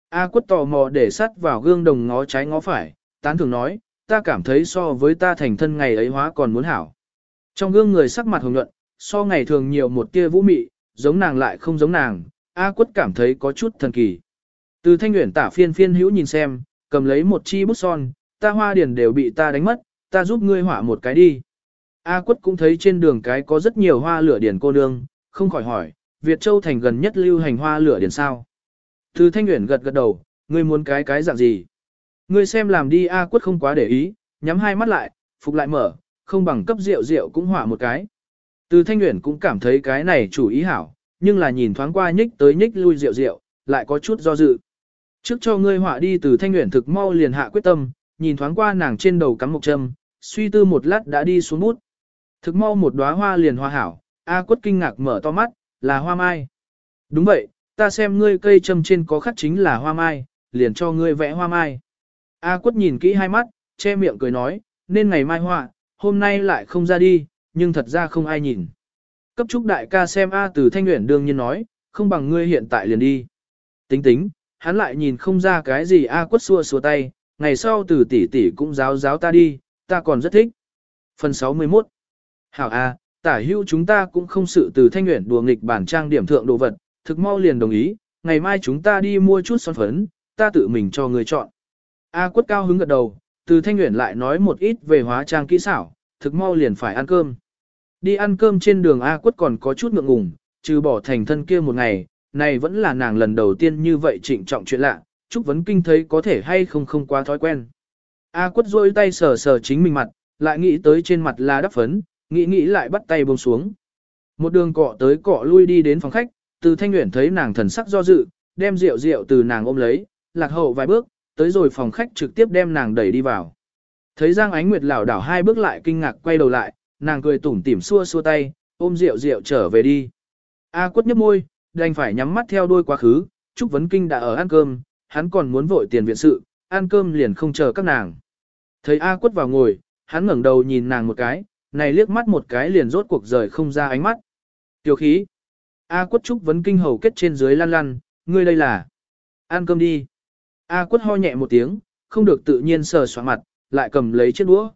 A quất tò mò để sắt vào gương đồng ngó trái ngó phải, tán thường nói, ta cảm thấy so với ta thành thân ngày ấy hóa còn muốn hảo. Trong gương người sắc mặt hồng nhuận, so ngày thường nhiều một tia vũ mị, giống nàng lại không giống nàng, A quất cảm thấy có chút thần kỳ. Từ thanh nguyện tả phiên phiên hữu nhìn xem, cầm lấy một chi bút son, ta hoa điển đều bị ta đánh mất, ta giúp ngươi hỏa một cái đi. A quất cũng thấy trên đường cái có rất nhiều hoa lửa điển cô nương, không khỏi hỏi, Việt Châu thành gần nhất lưu hành hoa lửa điển sao. Từ thanh nguyện gật gật đầu, ngươi muốn cái cái dạng gì. Ngươi xem làm đi A quất không quá để ý, nhắm hai mắt lại, phục lại mở, không bằng cấp rượu rượu cũng hỏa một cái. Từ thanh nguyện cũng cảm thấy cái này chủ ý hảo, nhưng là nhìn thoáng qua nhích tới nhích lui rượu rượu, lại có chút do dự. Trước cho ngươi họa đi từ thanh nguyện thực mau liền hạ quyết tâm, nhìn thoáng qua nàng trên đầu cắm một châm, suy tư một lát đã đi xuống bút. Thực mau một đóa hoa liền hoa hảo, A quất kinh ngạc mở to mắt, là hoa mai. Đúng vậy, ta xem ngươi cây châm trên có khắc chính là hoa mai, liền cho ngươi vẽ hoa mai. A quất nhìn kỹ hai mắt, che miệng cười nói, nên ngày mai họa, hôm nay lại không ra đi, nhưng thật ra không ai nhìn. Cấp trúc đại ca xem A từ thanh nguyện đương nhiên nói, không bằng ngươi hiện tại liền đi. Tính tính, hắn lại nhìn không ra cái gì A quất xua xua tay, ngày sau từ tỷ tỷ cũng giáo giáo ta đi, ta còn rất thích. Phần 61 Hảo A, tả hưu chúng ta cũng không sự từ thanh nguyện đùa nghịch bản trang điểm thượng đồ vật, thực mau liền đồng ý, ngày mai chúng ta đi mua chút son phấn, ta tự mình cho người chọn. A quất cao hứng gật đầu, từ thanh nguyện lại nói một ít về hóa trang kỹ xảo, thực mau liền phải ăn cơm. Đi ăn cơm trên đường A quất còn có chút ngượng ngùng, trừ bỏ thành thân kia một ngày, này vẫn là nàng lần đầu tiên như vậy trịnh trọng chuyện lạ, Trúc Vấn Kinh thấy có thể hay không không quá thói quen. A quất rôi tay sờ sờ chính mình mặt, lại nghĩ tới trên mặt là đắp phấn, nghĩ nghĩ lại bắt tay buông xuống. Một đường cọ tới cọ lui đi đến phòng khách, từ thanh nguyện thấy nàng thần sắc do dự, đem rượu rượu từ nàng ôm lấy, lạc hậu vài bước, tới rồi phòng khách trực tiếp đem nàng đẩy đi vào. Thấy Giang Ánh Nguyệt lảo đảo hai bước lại kinh ngạc quay đầu lại, nàng cười tủm tỉm xua xua tay, ôm rượu rượu trở về đi. A quất nhấp môi, đành phải nhắm mắt theo đuôi quá khứ, Trúc Vấn Kinh đã ở ăn cơm, hắn còn muốn vội tiền viện sự, ăn cơm liền không chờ các nàng. Thấy A quất vào ngồi, hắn ngẩng đầu nhìn nàng một cái, này liếc mắt một cái liền rốt cuộc rời không ra ánh mắt. Tiểu khí. A quất Trúc Vấn Kinh hầu kết trên dưới lăn lăn, ngươi đây là. Ăn cơm đi. A quất ho nhẹ một tiếng, không được tự nhiên sờ soạn mặt, lại cầm lấy chiếc đũa.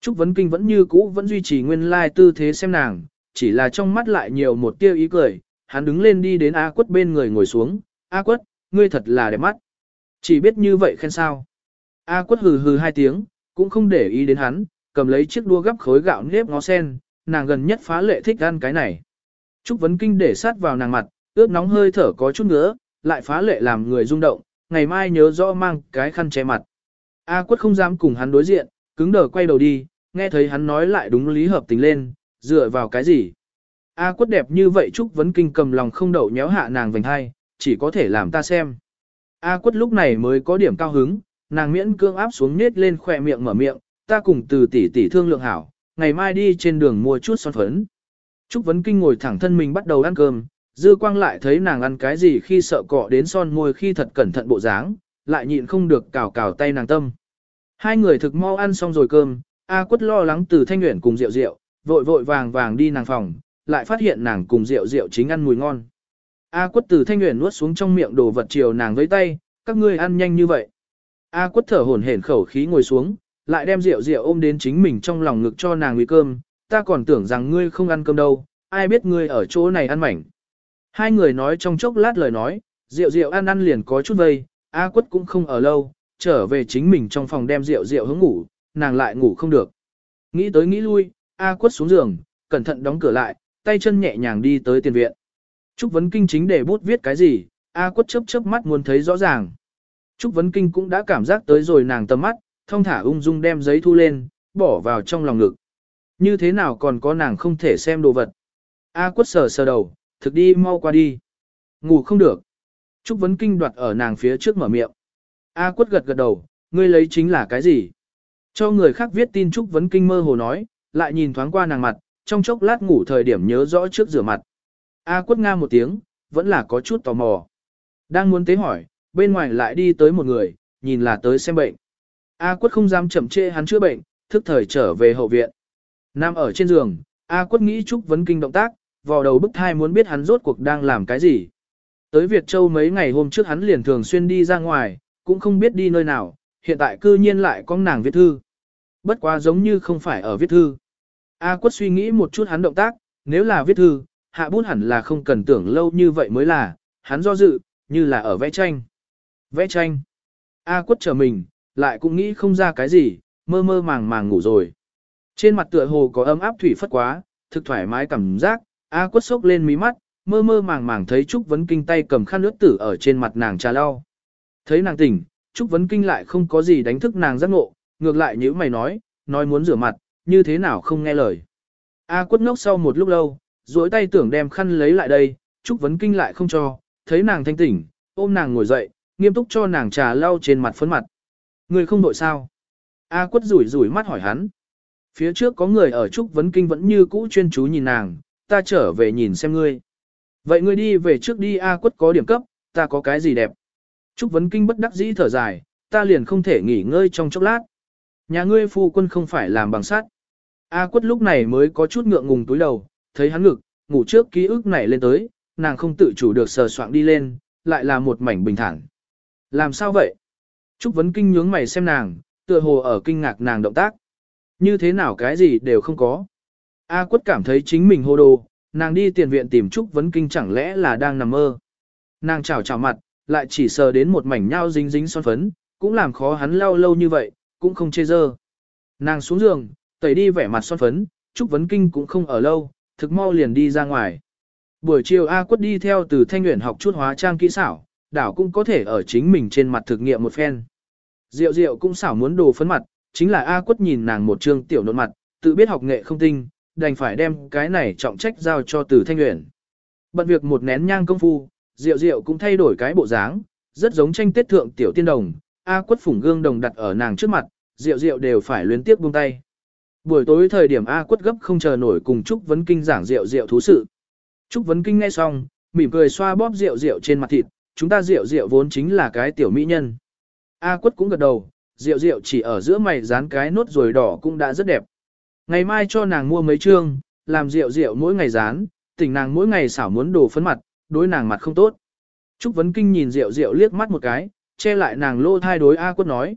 Trúc Vấn Kinh vẫn như cũ vẫn duy trì nguyên lai tư thế xem nàng, chỉ là trong mắt lại nhiều một tia ý cười, hắn đứng lên đi đến A quất bên người ngồi xuống, A quất, ngươi thật là đẹp mắt. Chỉ biết như vậy khen sao. A quất hừ hừ hai tiếng, cũng không để ý đến hắn, cầm lấy chiếc đua gấp khối gạo nếp ngó sen, nàng gần nhất phá lệ thích ăn cái này. Trúc Vấn Kinh để sát vào nàng mặt, ướt nóng hơi thở có chút nữa, lại phá lệ làm người rung động, ngày mai nhớ rõ mang cái khăn che mặt. A quất không dám cùng hắn đối diện, cứng đờ quay đầu đi, nghe thấy hắn nói lại đúng lý hợp tình lên, dựa vào cái gì. A quất đẹp như vậy Trúc Vấn Kinh cầm lòng không đậu nhéo hạ nàng vành hai, chỉ có thể làm ta xem. A quất lúc này mới có điểm cao hứng, nàng miễn cương áp xuống nết lên khỏe miệng mở miệng, ta cùng từ tỷ tỷ thương lượng hảo, ngày mai đi trên đường mua chút son phấn. Trúc Vấn Kinh ngồi thẳng thân mình bắt đầu ăn cơm, dư quang lại thấy nàng ăn cái gì khi sợ cọ đến son môi khi thật cẩn thận bộ dáng, lại nhịn không được cào cào tay nàng tâm. Hai người thực mau ăn xong rồi cơm, A quất lo lắng từ thanh nguyện cùng rượu rượu, vội vội vàng vàng đi nàng phòng, lại phát hiện nàng cùng rượu rượu chính ăn mùi ngon. A quất từ thanh nguyện nuốt xuống trong miệng đồ vật chiều nàng với tay, các ngươi ăn nhanh như vậy. A quất thở hổn hển khẩu khí ngồi xuống, lại đem rượu rượu ôm đến chính mình trong lòng ngực cho nàng nguy cơm, ta còn tưởng rằng ngươi không ăn cơm đâu, ai biết ngươi ở chỗ này ăn mảnh. Hai người nói trong chốc lát lời nói, rượu rượu ăn ăn liền có chút vây, A quất cũng không ở lâu, trở về chính mình trong phòng đem rượu rượu hướng ngủ, nàng lại ngủ không được. Nghĩ tới nghĩ lui, A quất xuống giường, cẩn thận đóng cửa lại, tay chân nhẹ nhàng đi tới tiền viện. Trúc Vấn Kinh chính để bút viết cái gì, A quất chớp chớp mắt muốn thấy rõ ràng. Trúc Vấn Kinh cũng đã cảm giác tới rồi nàng tầm mắt, thông thả ung dung đem giấy thu lên, bỏ vào trong lòng ngực. Như thế nào còn có nàng không thể xem đồ vật. A quất sờ sờ đầu, thực đi mau qua đi. Ngủ không được. Trúc Vấn Kinh đoạt ở nàng phía trước mở miệng. A quất gật gật đầu, ngươi lấy chính là cái gì? Cho người khác viết tin Trúc Vấn Kinh mơ hồ nói, lại nhìn thoáng qua nàng mặt, trong chốc lát ngủ thời điểm nhớ rõ trước rửa mặt. A quất nga một tiếng, vẫn là có chút tò mò. Đang muốn tế hỏi, bên ngoài lại đi tới một người, nhìn là tới xem bệnh. A quất không dám chậm trễ hắn chữa bệnh, thức thời trở về hậu viện. Nam ở trên giường, A quất nghĩ Trúc Vấn Kinh động tác, vào đầu bức thai muốn biết hắn rốt cuộc đang làm cái gì. Tới Việt Châu mấy ngày hôm trước hắn liền thường xuyên đi ra ngoài, cũng không biết đi nơi nào, hiện tại cư nhiên lại có nàng viết thư. Bất quá giống như không phải ở viết thư. A quất suy nghĩ một chút hắn động tác, nếu là viết thư, hạ bút hẳn là không cần tưởng lâu như vậy mới là, hắn do dự, như là ở vẽ tranh. Vẽ tranh. A quất trở mình, lại cũng nghĩ không ra cái gì, mơ mơ màng màng ngủ rồi. Trên mặt tựa hồ có ấm áp thủy phất quá, thực thoải mái cảm giác, A quất sốc lên mí mắt, mơ mơ màng màng thấy Trúc Vấn Kinh tay cầm khăn nước tử ở trên mặt nàng trà lau. Thấy nàng tỉnh, Trúc Vấn Kinh lại không có gì đánh thức nàng giác ngộ, ngược lại như mày nói, nói muốn rửa mặt, như thế nào không nghe lời. A quất ngốc sau một lúc lâu, duỗi tay tưởng đem khăn lấy lại đây, Trúc Vấn Kinh lại không cho, thấy nàng thanh tỉnh, ôm nàng ngồi dậy, nghiêm túc cho nàng trà lau trên mặt phấn mặt. Người không đội sao? A quất rủi rủi mắt hỏi hắn. Phía trước có người ở Trúc Vấn Kinh vẫn như cũ chuyên chú nhìn nàng, ta trở về nhìn xem ngươi. Vậy ngươi đi về trước đi A quất có điểm cấp, ta có cái gì đẹp. Trúc Vấn Kinh bất đắc dĩ thở dài, ta liền không thể nghỉ ngơi trong chốc lát. Nhà ngươi phu quân không phải làm bằng sắt. A quất lúc này mới có chút ngượng ngùng túi đầu, thấy hắn ngực, ngủ trước ký ức này lên tới, nàng không tự chủ được sờ soạng đi lên, lại là một mảnh bình thản. Làm sao vậy? Trúc Vấn Kinh nhướng mày xem nàng, tựa hồ ở kinh ngạc nàng động tác. Như thế nào cái gì đều không có. A quất cảm thấy chính mình hô đồ, nàng đi tiền viện tìm Trúc Vấn Kinh chẳng lẽ là đang nằm mơ. Nàng chào chào mặt, lại chỉ sờ đến một mảnh nhau dính dính son phấn, cũng làm khó hắn lau lâu như vậy, cũng không chê dơ. Nàng xuống giường, tẩy đi vẻ mặt son phấn, Trúc Vấn Kinh cũng không ở lâu, thực mau liền đi ra ngoài. Buổi chiều A quất đi theo từ thanh nguyện học chút hóa trang kỹ xảo, đảo cũng có thể ở chính mình trên mặt thực nghiệm một phen. Diệu diệu cũng xảo muốn đồ phấn mặt, chính là A quất nhìn nàng một trương tiểu nộn mặt, tự biết học nghệ không tinh, đành phải đem cái này trọng trách giao cho từ thanh Uyển. Bận việc một nén nhang công phu, diệu diệu cũng thay đổi cái bộ dáng, rất giống tranh tết thượng tiểu tiên đồng, A quất phủng gương đồng đặt ở nàng trước mặt, diệu diệu đều phải luyến tiếp buông tay. Buổi tối thời điểm A quất gấp không chờ nổi cùng Trúc Vấn Kinh giảng diệu diệu thú sự. Trúc Vấn Kinh nghe xong, mỉm cười xoa bóp Diệu Diệu trên mặt thịt, chúng ta Diệu Diệu vốn chính là cái tiểu mỹ nhân. A quất cũng gật đầu, rượu rượu chỉ ở giữa mày dán cái nốt rồi đỏ cũng đã rất đẹp. Ngày mai cho nàng mua mấy trương, làm rượu rượu mỗi ngày dán, tỉnh nàng mỗi ngày xảo muốn đồ phấn mặt, đối nàng mặt không tốt. Trúc Vấn Kinh nhìn rượu rượu liếc mắt một cái, che lại nàng lô thai đối A quất nói.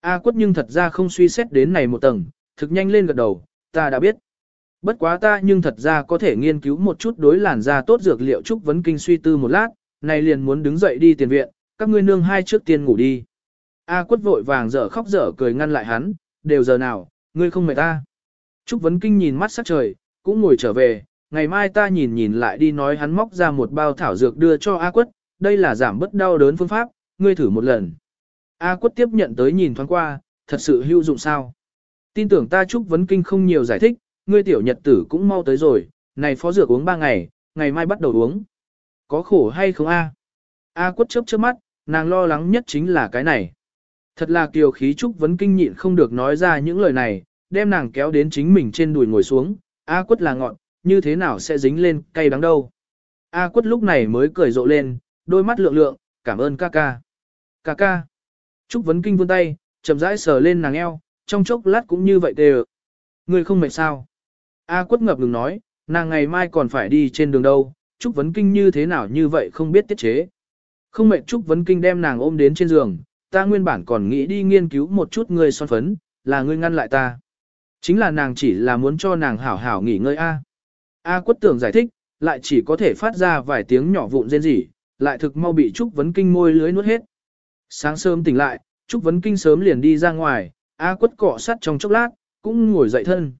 A quất nhưng thật ra không suy xét đến này một tầng, thực nhanh lên gật đầu, ta đã biết. Bất quá ta nhưng thật ra có thể nghiên cứu một chút đối làn da tốt dược liệu Trúc Vấn Kinh suy tư một lát, này liền muốn đứng dậy đi tiền viện, các ngươi nương hai trước tiên ngủ đi. A quất vội vàng dở khóc dở cười ngăn lại hắn, đều giờ nào, ngươi không mệt ta. Trúc Vấn Kinh nhìn mắt sắc trời, cũng ngồi trở về, ngày mai ta nhìn nhìn lại đi nói hắn móc ra một bao thảo dược đưa cho A quất, đây là giảm bớt đau đớn phương pháp, ngươi thử một lần. A quất tiếp nhận tới nhìn thoáng qua, thật sự hữu dụng sao. Tin tưởng ta Trúc Vấn Kinh không nhiều giải thích, ngươi tiểu nhật tử cũng mau tới rồi, này phó dược uống 3 ngày, ngày mai bắt đầu uống. Có khổ hay không a? A quất chớp chớp mắt, nàng lo lắng nhất chính là cái này. Thật là kiều khí Trúc Vấn Kinh nhịn không được nói ra những lời này, đem nàng kéo đến chính mình trên đùi ngồi xuống, A quất là ngọn, như thế nào sẽ dính lên cay đắng đâu. A quất lúc này mới cười rộ lên, đôi mắt lượng lượng, cảm ơn ca ca. Ca ca. Trúc Vấn Kinh vươn tay, chậm rãi sờ lên nàng eo, trong chốc lát cũng như vậy đều. Ờ. Người không mệt sao? A quất ngập ngừng nói, nàng ngày mai còn phải đi trên đường đâu, Trúc Vấn Kinh như thế nào như vậy không biết tiết chế. Không mệt Trúc Vấn Kinh đem nàng ôm đến trên giường, ta nguyên bản còn nghĩ đi nghiên cứu một chút ngươi son phấn, là ngươi ngăn lại ta. Chính là nàng chỉ là muốn cho nàng hảo hảo nghỉ ngơi A. A quất tưởng giải thích, lại chỉ có thể phát ra vài tiếng nhỏ vụn rên rỉ, lại thực mau bị Trúc Vấn Kinh môi lưới nuốt hết. Sáng sớm tỉnh lại, Trúc Vấn Kinh sớm liền đi ra ngoài, A quất cọ sắt trong chốc lát, cũng ngồi dậy thân.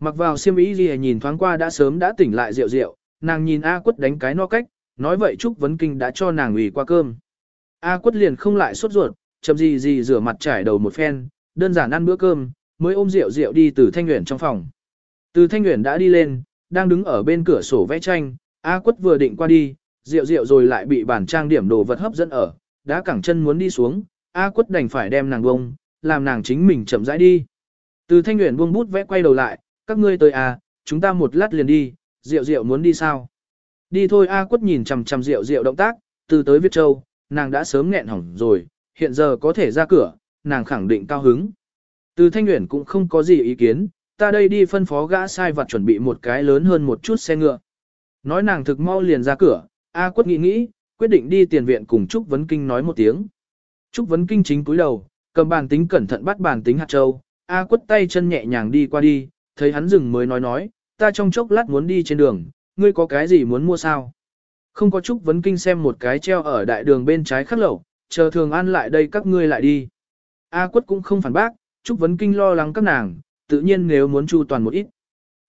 Mặc vào xiêm y gì nhìn thoáng qua đã sớm đã tỉnh lại rượu rượu, nàng nhìn A quất đánh cái no cách, nói vậy Trúc Vấn Kinh đã cho nàng ủy qua cơm. A quất liền không lại sốt ruột, chậm gì gì rửa mặt trải đầu một phen, đơn giản ăn bữa cơm, mới ôm rượu rượu đi từ Thanh Nguyễn trong phòng. Từ Thanh Nguyễn đã đi lên, đang đứng ở bên cửa sổ vẽ tranh, A quất vừa định qua đi, rượu rượu rồi lại bị bản trang điểm đồ vật hấp dẫn ở, đã cẳng chân muốn đi xuống, A quất đành phải đem nàng bông, làm nàng chính mình chậm rãi đi. Từ Thanh Nguyễn buông bút vẽ quay đầu lại, các ngươi tới à, chúng ta một lát liền đi, rượu rượu muốn đi sao? Đi thôi A quất nhìn chằm chằm rượu rượu động tác, từ tới Việt Châu, nàng đã sớm nghẹn hỏng rồi, hiện giờ có thể ra cửa, nàng khẳng định cao hứng. Từ Thanh Nguyễn cũng không có gì ý kiến, ta đây đi phân phó gã sai vặt chuẩn bị một cái lớn hơn một chút xe ngựa. Nói nàng thực mau liền ra cửa, A quất nghĩ nghĩ, quyết định đi tiền viện cùng Trúc Vấn Kinh nói một tiếng. Trúc Vấn Kinh chính cúi đầu, cầm bàn tính cẩn thận bắt bàn tính hạt châu, A quất tay chân nhẹ nhàng đi qua đi, thấy hắn dừng mới nói nói, ta trong chốc lát muốn đi trên đường, ngươi có cái gì muốn mua sao? Không có Trúc Vấn Kinh xem một cái treo ở đại đường bên trái khắc lẩu, chờ thường an lại đây các ngươi lại đi. A quất cũng không phản bác, Trúc Vấn Kinh lo lắng các nàng, tự nhiên nếu muốn chu toàn một ít.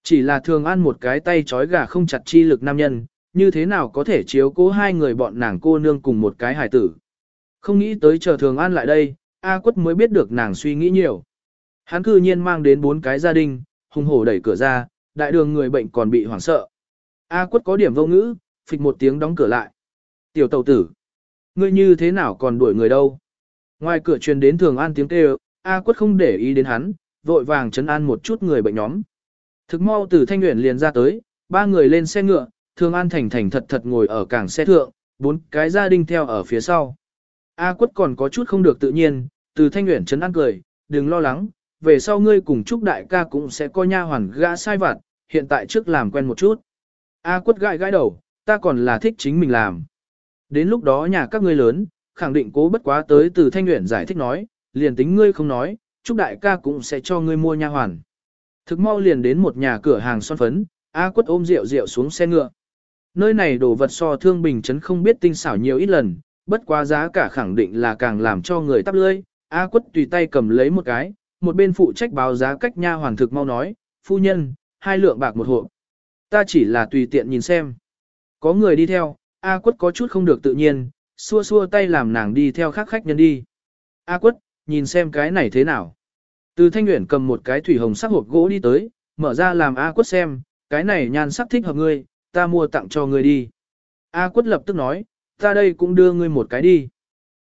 Chỉ là thường an một cái tay trói gà không chặt chi lực nam nhân, như thế nào có thể chiếu cố hai người bọn nàng cô nương cùng một cái hài tử. Không nghĩ tới chờ thường an lại đây, A quất mới biết được nàng suy nghĩ nhiều. Hắn cư nhiên mang đến bốn cái gia đình, hung hổ đẩy cửa ra, đại đường người bệnh còn bị hoảng sợ. A quất có điểm vô ngữ, phịch một tiếng đóng cửa lại. Tiểu tàu tử, ngươi như thế nào còn đuổi người đâu? Ngoài cửa truyền đến thường an tiếng kêu, A quất không để ý đến hắn, vội vàng chấn an một chút người bệnh nhóm. Thực mau từ thanh nguyện liền ra tới, ba người lên xe ngựa, thường an thành thành thật thật ngồi ở cảng xe thượng, bốn cái gia đình theo ở phía sau. A quất còn có chút không được tự nhiên, từ thanh nguyện chấn an cười, đừng lo lắng, về sau ngươi cùng Trúc đại ca cũng sẽ coi nha hoàn gã sai vặt, hiện tại trước làm quen một chút. A quất gãi gãi đầu, ta còn là thích chính mình làm. Đến lúc đó nhà các ngươi lớn, khẳng định cố bất quá tới từ thanh nguyện giải thích nói, liền tính ngươi không nói, Trúc đại ca cũng sẽ cho ngươi mua nha hoàn. Thực mau liền đến một nhà cửa hàng son phấn, A quất ôm rượu rượu xuống xe ngựa. Nơi này đồ vật so thương bình chấn không biết tinh xảo nhiều ít lần, bất quá giá cả khẳng định là càng làm cho người tắp lưỡi. A quất tùy tay cầm lấy một cái, một bên phụ trách báo giá cách nha hoàn thực mau nói, phu nhân, hai lượng bạc một hộ. Ta chỉ là tùy tiện nhìn xem. Có người đi theo, A quất có chút không được tự nhiên, xua xua tay làm nàng đi theo khác khách nhân đi. A quất, nhìn xem cái này thế nào. Từ thanh nguyện cầm một cái thủy hồng sắc hộp gỗ đi tới, mở ra làm A quất xem, cái này nhan sắc thích hợp ngươi, ta mua tặng cho ngươi đi. A quất lập tức nói, ta đây cũng đưa ngươi một cái đi.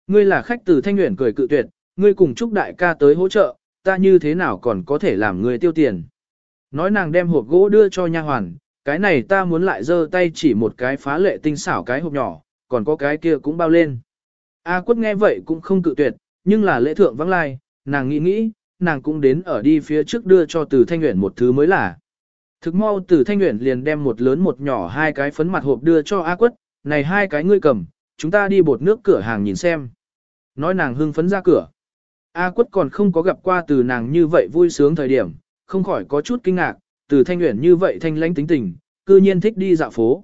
Ngươi là khách từ thanh nguyện cười cự tuyệt, ngươi cùng chúc đại ca tới hỗ trợ, ta như thế nào còn có thể làm ngươi tiêu tiền. Nói nàng đem hộp gỗ đưa cho nha hoàn, cái này ta muốn lại giơ tay chỉ một cái phá lệ tinh xảo cái hộp nhỏ, còn có cái kia cũng bao lên. A quất nghe vậy cũng không cự tuyệt, nhưng là lễ thượng vắng lai, nàng nghĩ nghĩ, nàng cũng đến ở đi phía trước đưa cho từ thanh nguyện một thứ mới là. Thực mau từ thanh nguyện liền đem một lớn một nhỏ hai cái phấn mặt hộp đưa cho A quất, này hai cái ngươi cầm, chúng ta đi bột nước cửa hàng nhìn xem. Nói nàng hưng phấn ra cửa. A quất còn không có gặp qua từ nàng như vậy vui sướng thời điểm, không khỏi có chút kinh ngạc, từ thanh nguyện như vậy thanh lãnh tính tình, cư nhiên thích đi dạo phố.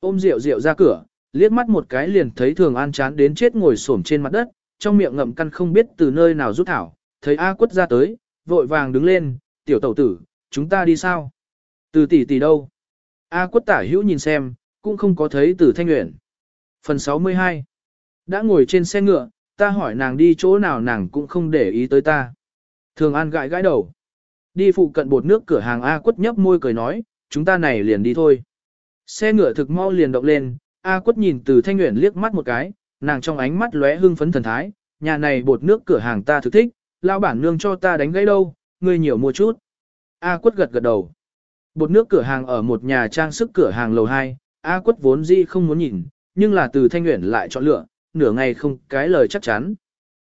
Ôm rượu rượu ra cửa, liếc mắt một cái liền thấy thường an chán đến chết ngồi xổm trên mặt đất, trong miệng ngậm căn không biết từ nơi nào rút thảo, thấy A quất ra tới, vội vàng đứng lên, tiểu tẩu tử, chúng ta đi sao? Từ tỷ tỷ đâu? A quất tả hữu nhìn xem, cũng không có thấy từ thanh nguyện. Phần 62 Đã ngồi trên xe ngựa, ta hỏi nàng đi chỗ nào nàng cũng không để ý tới ta. Thường An gãi gãi đầu. Đi phụ cận bột nước cửa hàng A quất nhấp môi cười nói, chúng ta này liền đi thôi. Xe ngựa thực mau liền động lên, A quất nhìn từ thanh nguyện liếc mắt một cái, nàng trong ánh mắt lóe hưng phấn thần thái, nhà này bột nước cửa hàng ta thực thích, lao bản nương cho ta đánh gãy đâu, ngươi nhiều mua chút. A quất gật gật đầu. Bột nước cửa hàng ở một nhà trang sức cửa hàng lầu 2, A quất vốn dĩ không muốn nhìn, nhưng là từ thanh nguyện lại chọn lựa, nửa ngày không cái lời chắc chắn.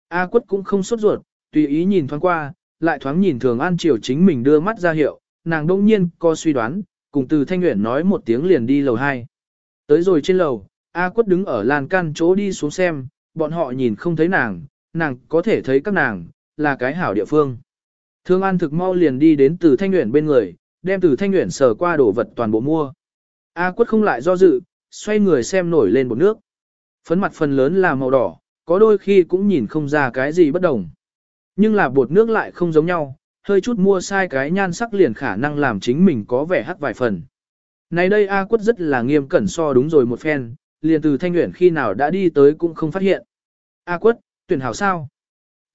A quất cũng không sốt ruột, tùy ý nhìn thoáng qua, lại thoáng nhìn thường an triều chính mình đưa mắt ra hiệu, nàng đông nhiên có suy đoán, cùng từ thanh nguyện nói một tiếng liền đi lầu 2. Tới rồi trên lầu, A quất đứng ở lan can chỗ đi xuống xem, bọn họ nhìn không thấy nàng, nàng có thể thấy các nàng, là cái hảo địa phương. Thương An thực mau liền đi đến từ thanh nguyện bên người, đem từ thanh nguyện sờ qua đồ vật toàn bộ mua. A quất không lại do dự, xoay người xem nổi lên bột nước. Phấn mặt phần lớn là màu đỏ, có đôi khi cũng nhìn không ra cái gì bất đồng. Nhưng là bột nước lại không giống nhau, hơi chút mua sai cái nhan sắc liền khả năng làm chính mình có vẻ hắc vài phần. Này đây A quất rất là nghiêm cẩn so đúng rồi một phen, liền từ thanh nguyện khi nào đã đi tới cũng không phát hiện. A quất, tuyển hảo sao?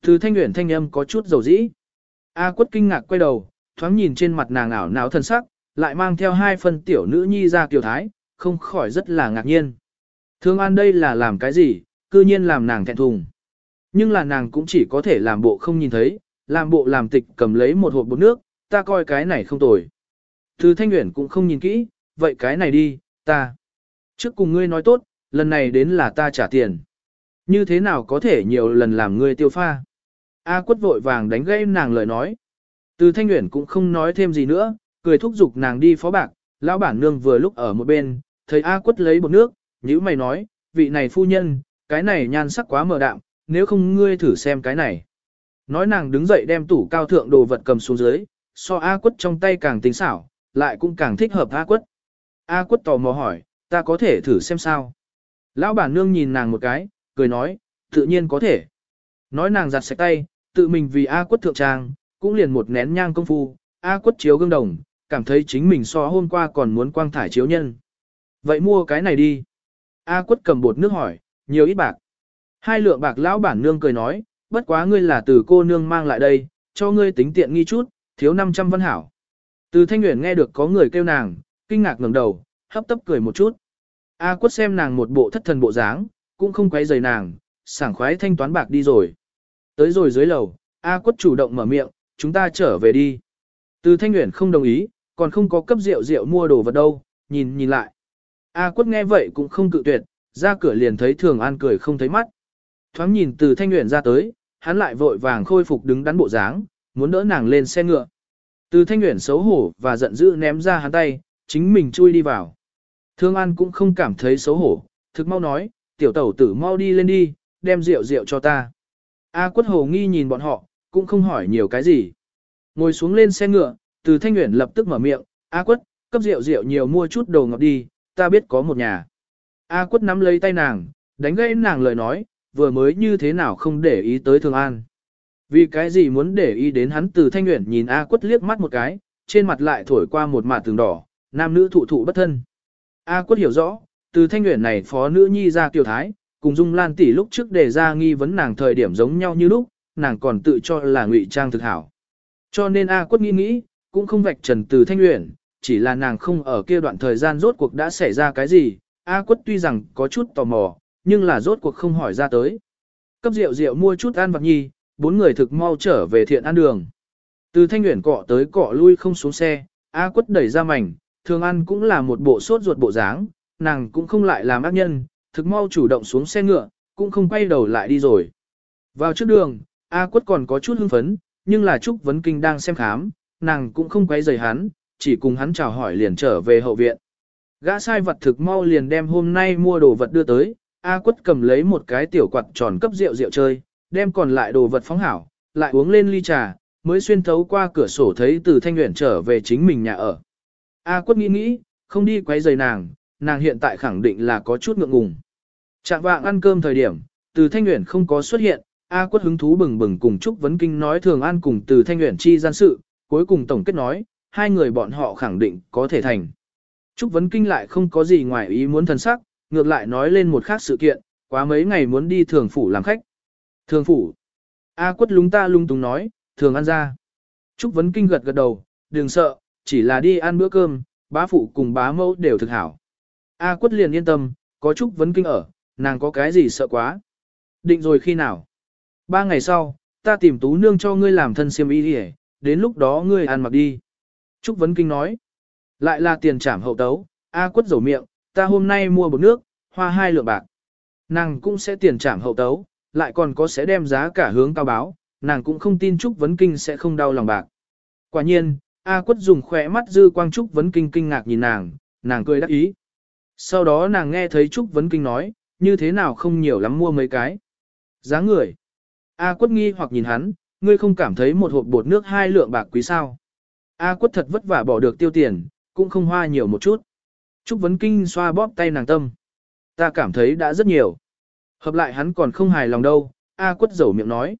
Từ thanh nguyện thanh âm có chút dầu dĩ. A quất kinh ngạc quay đầu, thoáng nhìn trên mặt nàng ảo não thân sắc, lại mang theo hai phần tiểu nữ nhi ra tiểu thái, không khỏi rất là ngạc nhiên. Thương An đây là làm cái gì, cư nhiên làm nàng thẹn thùng. Nhưng là nàng cũng chỉ có thể làm bộ không nhìn thấy, làm bộ làm tịch cầm lấy một hộp bột nước, ta coi cái này không tồi. Từ Thanh Nguyễn cũng không nhìn kỹ, vậy cái này đi, ta. Trước cùng ngươi nói tốt, lần này đến là ta trả tiền. Như thế nào có thể nhiều lần làm ngươi tiêu pha. A quất vội vàng đánh gây nàng lời nói. Từ Thanh Nguyễn cũng không nói thêm gì nữa, cười thúc giục nàng đi phó bạc, lão bản nương vừa lúc ở một bên, thấy A quất lấy bột nước, nhữ mày nói, vị này phu nhân, cái này nhan sắc quá mờ đạm, nếu không ngươi thử xem cái này. Nói nàng đứng dậy đem tủ cao thượng đồ vật cầm xuống dưới, so A quất trong tay càng tính xảo, lại cũng càng thích hợp A quất. A quất tò mò hỏi, ta có thể thử xem sao. Lão bản nương nhìn nàng một cái, cười nói, tự nhiên có thể. Nói nàng giặt sạch tay, tự mình vì A quất thượng trang, cũng liền một nén nhang công phu, A quất chiếu gương đồng, cảm thấy chính mình so hôm qua còn muốn quang thải chiếu nhân. Vậy mua cái này đi. A quất cầm bột nước hỏi, nhiều ít bạc. Hai lượng bạc lão bản nương cười nói, bất quá ngươi là từ cô nương mang lại đây, cho ngươi tính tiện nghi chút, thiếu 500 văn hảo. Từ thanh nguyện nghe được có người kêu nàng, kinh ngạc ngẩng đầu, hấp tấp cười một chút. A quất xem nàng một bộ thất thần bộ dáng, cũng không quay rời nàng, sảng khoái thanh toán bạc đi rồi. Tới rồi dưới lầu, A quất chủ động mở miệng, chúng ta trở về đi. Từ thanh nguyện không đồng ý, còn không có cấp rượu rượu mua đồ vật đâu, nhìn nhìn lại. A quất nghe vậy cũng không cự tuyệt, ra cửa liền thấy thường an cười không thấy mắt. Thoáng nhìn từ thanh nguyện ra tới, hắn lại vội vàng khôi phục đứng đắn bộ dáng, muốn đỡ nàng lên xe ngựa. Từ thanh nguyện xấu hổ và giận dữ ném ra hắn tay, chính mình chui đi vào. Thương An cũng không cảm thấy xấu hổ, thực mau nói, tiểu tẩu tử mau đi lên đi, đem rượu rượu cho ta. A quất hồ nghi nhìn bọn họ, cũng không hỏi nhiều cái gì. Ngồi xuống lên xe ngựa, từ thanh nguyện lập tức mở miệng, A quất, cấp rượu rượu nhiều mua chút đồ ngọt đi, ta biết có một nhà. A quất nắm lấy tay nàng, đánh gãy nàng lời nói, vừa mới như thế nào không để ý tới Thường An. Vì cái gì muốn để ý đến hắn từ thanh nguyện nhìn A quất liếc mắt một cái, trên mặt lại thổi qua một mạt tường đỏ, nam nữ thụ thụ bất thân. A quất hiểu rõ, từ thanh nguyện này phó nữ nhi ra tiểu thái, cùng Dung Lan tỷ lúc trước đề ra nghi vấn nàng thời điểm giống nhau như lúc, nàng còn tự cho là ngụy trang thực hảo. Cho nên A quất nghĩ nghĩ, cũng không vạch trần từ thanh nguyện, chỉ là nàng không ở kia đoạn thời gian rốt cuộc đã xảy ra cái gì, A quất tuy rằng có chút tò mò, nhưng là rốt cuộc không hỏi ra tới. Cấp rượu rượu mua chút ăn vặt nhi, bốn người thực mau trở về thiện ăn đường. Từ thanh nguyện cọ tới cọ lui không xuống xe, A quất đẩy ra mảnh, thường ăn cũng là một bộ sốt ruột bộ dáng, nàng cũng không lại làm ác nhân, thực mau chủ động xuống xe ngựa, cũng không quay đầu lại đi rồi. Vào trước đường, A quất còn có chút hưng phấn, nhưng là Trúc Vấn Kinh đang xem khám, nàng cũng không quay rời hắn, chỉ cùng hắn chào hỏi liền trở về hậu viện. Gã sai vật thực mau liền đem hôm nay mua đồ vật đưa tới, A quất cầm lấy một cái tiểu quạt tròn cấp rượu rượu chơi, đem còn lại đồ vật phóng hảo, lại uống lên ly trà, mới xuyên thấu qua cửa sổ thấy từ thanh nguyện trở về chính mình nhà ở. A quất nghĩ nghĩ, không đi quấy rầy nàng, nàng hiện tại khẳng định là có chút ngượng ngùng. Trạng vạng ăn cơm thời điểm, từ thanh nguyện không có xuất hiện, A quất hứng thú bừng bừng cùng Trúc Vấn Kinh nói thường ăn cùng từ thanh nguyện chi gian sự, cuối cùng tổng kết nói, hai người bọn họ khẳng định có thể thành. Trúc Vấn Kinh lại không có gì ngoài ý muốn thần sắc, ngược lại nói lên một khác sự kiện, quá mấy ngày muốn đi thường phủ làm khách. Thường phủ. A quất lúng ta lung tung nói, thường ăn ra. Trúc Vấn Kinh gật gật đầu, đừng sợ, chỉ là đi ăn bữa cơm, bá phụ cùng bá mẫu đều thực hảo. A quất liền yên tâm, có Trúc Vấn Kinh ở, nàng có cái gì sợ quá. Định rồi khi nào? Ba ngày sau, ta tìm tú nương cho ngươi làm thân siêm y đi đến lúc đó ngươi ăn mặc đi. Trúc Vấn Kinh nói. Lại là tiền trảm hậu tấu, A quất rầu miệng, ta hôm nay mua bột nước, hoa hai lượng bạc. Nàng cũng sẽ tiền trảm hậu tấu, lại còn có sẽ đem giá cả hướng cao báo, nàng cũng không tin Trúc Vấn Kinh sẽ không đau lòng bạc. Quả nhiên, A quất dùng khỏe mắt dư quang Trúc Vấn Kinh kinh ngạc nhìn nàng, nàng cười đắc ý. Sau đó nàng nghe thấy Trúc Vấn Kinh nói, như thế nào không nhiều lắm mua mấy cái. Giá người. A quất nghi hoặc nhìn hắn, ngươi không cảm thấy một hộp bột nước hai lượng bạc quý sao. A quất thật vất vả bỏ được tiêu tiền, cũng không hoa nhiều một chút. Trúc Vấn Kinh xoa bóp tay nàng tâm. Ta cảm thấy đã rất nhiều. Hợp lại hắn còn không hài lòng đâu, A quất dầu miệng nói.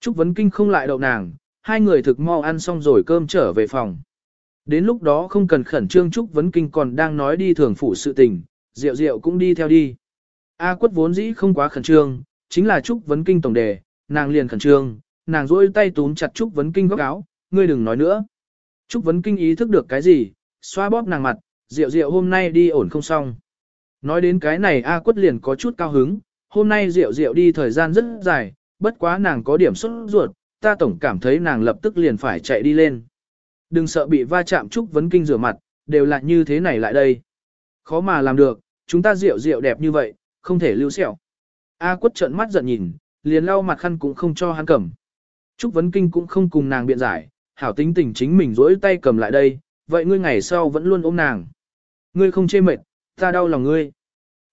Trúc Vấn Kinh không lại đậu nàng, hai người thực mau ăn xong rồi cơm trở về phòng. Đến lúc đó không cần khẩn trương Trúc Vấn Kinh còn đang nói đi thường phủ sự tình, Diệu Diệu cũng đi theo đi. A quất vốn dĩ không quá khẩn trương, chính là Trúc Vấn Kinh tổng đề, nàng liền khẩn trương, nàng rôi tay túm chặt Trúc Vấn Kinh góc áo, ngươi đừng nói nữa. Trúc Vấn Kinh ý thức được cái gì, xoa bóp nàng mặt, Diệu Diệu hôm nay đi ổn không xong. Nói đến cái này A quất liền có chút cao hứng, hôm nay Diệu Diệu đi thời gian rất dài, bất quá nàng có điểm xuất ruột, ta tổng cảm thấy nàng lập tức liền phải chạy đi lên. Đừng sợ bị va chạm Trúc Vấn Kinh rửa mặt, đều là như thế này lại đây. Khó mà làm được, chúng ta Diệu Diệu đẹp như vậy, không thể lưu sẹo. A quất trợn mắt giận nhìn, liền lau mặt khăn cũng không cho hắn cầm. Trúc Vấn Kinh cũng không cùng nàng biện giải, hảo tính tình chính mình rỗi tay cầm lại đây, vậy ngươi ngày sau vẫn luôn ôm nàng. Ngươi không chê mệt, ta đau lòng ngươi.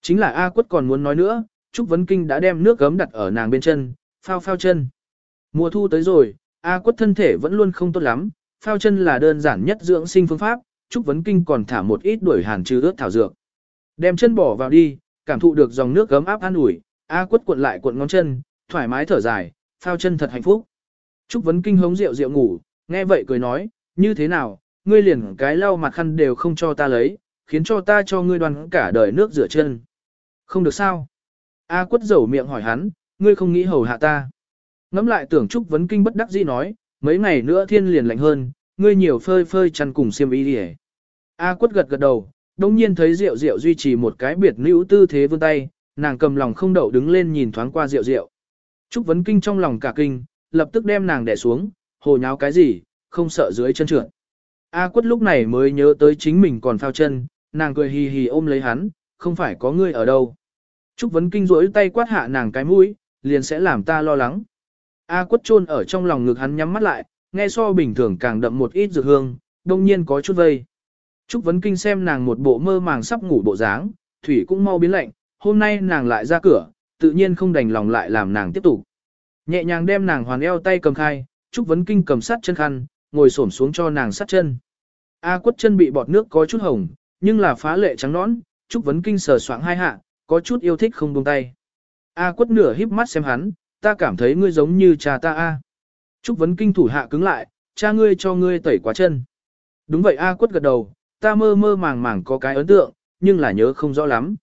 Chính là A quất còn muốn nói nữa, Trúc Vấn Kinh đã đem nước gấm đặt ở nàng bên chân, phao phao chân. Mùa thu tới rồi, A quất thân thể vẫn luôn không tốt lắm, phao chân là đơn giản nhất dưỡng sinh phương pháp, Trúc Vấn Kinh còn thả một ít đuổi hàn trừ ướt thảo dược. Đem chân bỏ vào đi, cảm thụ được dòng nước gấm áp an ủi, A quất cuộn lại cuộn ngón chân, thoải mái thở dài, phao chân thật hạnh phúc. Trúc Vấn Kinh hống rượu rượu ngủ, nghe vậy cười nói, như thế nào, ngươi liền cái lau mặt khăn đều không cho ta lấy, khiến cho ta cho ngươi đoàn cả đời nước rửa chân. Không được sao? A quất dầu miệng hỏi hắn, ngươi không nghĩ hầu hạ ta. Ngắm lại tưởng Trúc Vấn Kinh bất đắc dĩ nói, mấy ngày nữa thiên liền lạnh hơn, ngươi nhiều phơi phơi chăn cùng xiêm y đi A quất gật gật đầu, đồng nhiên thấy Diệu Diệu duy trì một cái biệt nữ tư thế vươn tay, nàng cầm lòng không đậu đứng lên nhìn thoáng qua Diệu Diệu. Trúc Vấn Kinh trong lòng cả kinh, lập tức đem nàng đè xuống, hồ nháo cái gì, không sợ dưới chân trượt. A quất lúc này mới nhớ tới chính mình còn phao chân, nàng cười hì hì ôm lấy hắn, không phải có ngươi ở đâu. Trúc Vấn Kinh rỗi tay quát hạ nàng cái mũi, liền sẽ làm ta lo lắng. A quất chôn ở trong lòng ngực hắn nhắm mắt lại, nghe so bình thường càng đậm một ít dược hương, đông nhiên có chút vây. Trúc Vấn Kinh xem nàng một bộ mơ màng sắp ngủ bộ dáng, thủy cũng mau biến lạnh, hôm nay nàng lại ra cửa, tự nhiên không đành lòng lại làm nàng tiếp tục. Nhẹ nhàng đem nàng hoàn eo tay cầm khai, Trúc Vấn Kinh cầm sắt chân khăn, ngồi xổm xuống cho nàng sát chân. A quất chân bị bọt nước có chút hồng, nhưng là phá lệ trắng nõn, Trúc Vấn Kinh sờ soạng hai hạ, có chút yêu thích không buông tay. A quất nửa híp mắt xem hắn, ta cảm thấy ngươi giống như cha ta A. Trúc Vấn Kinh thủ hạ cứng lại, cha ngươi cho ngươi tẩy quá chân. Đúng vậy A quất gật đầu, ta mơ mơ màng màng có cái ấn tượng, nhưng là nhớ không rõ lắm.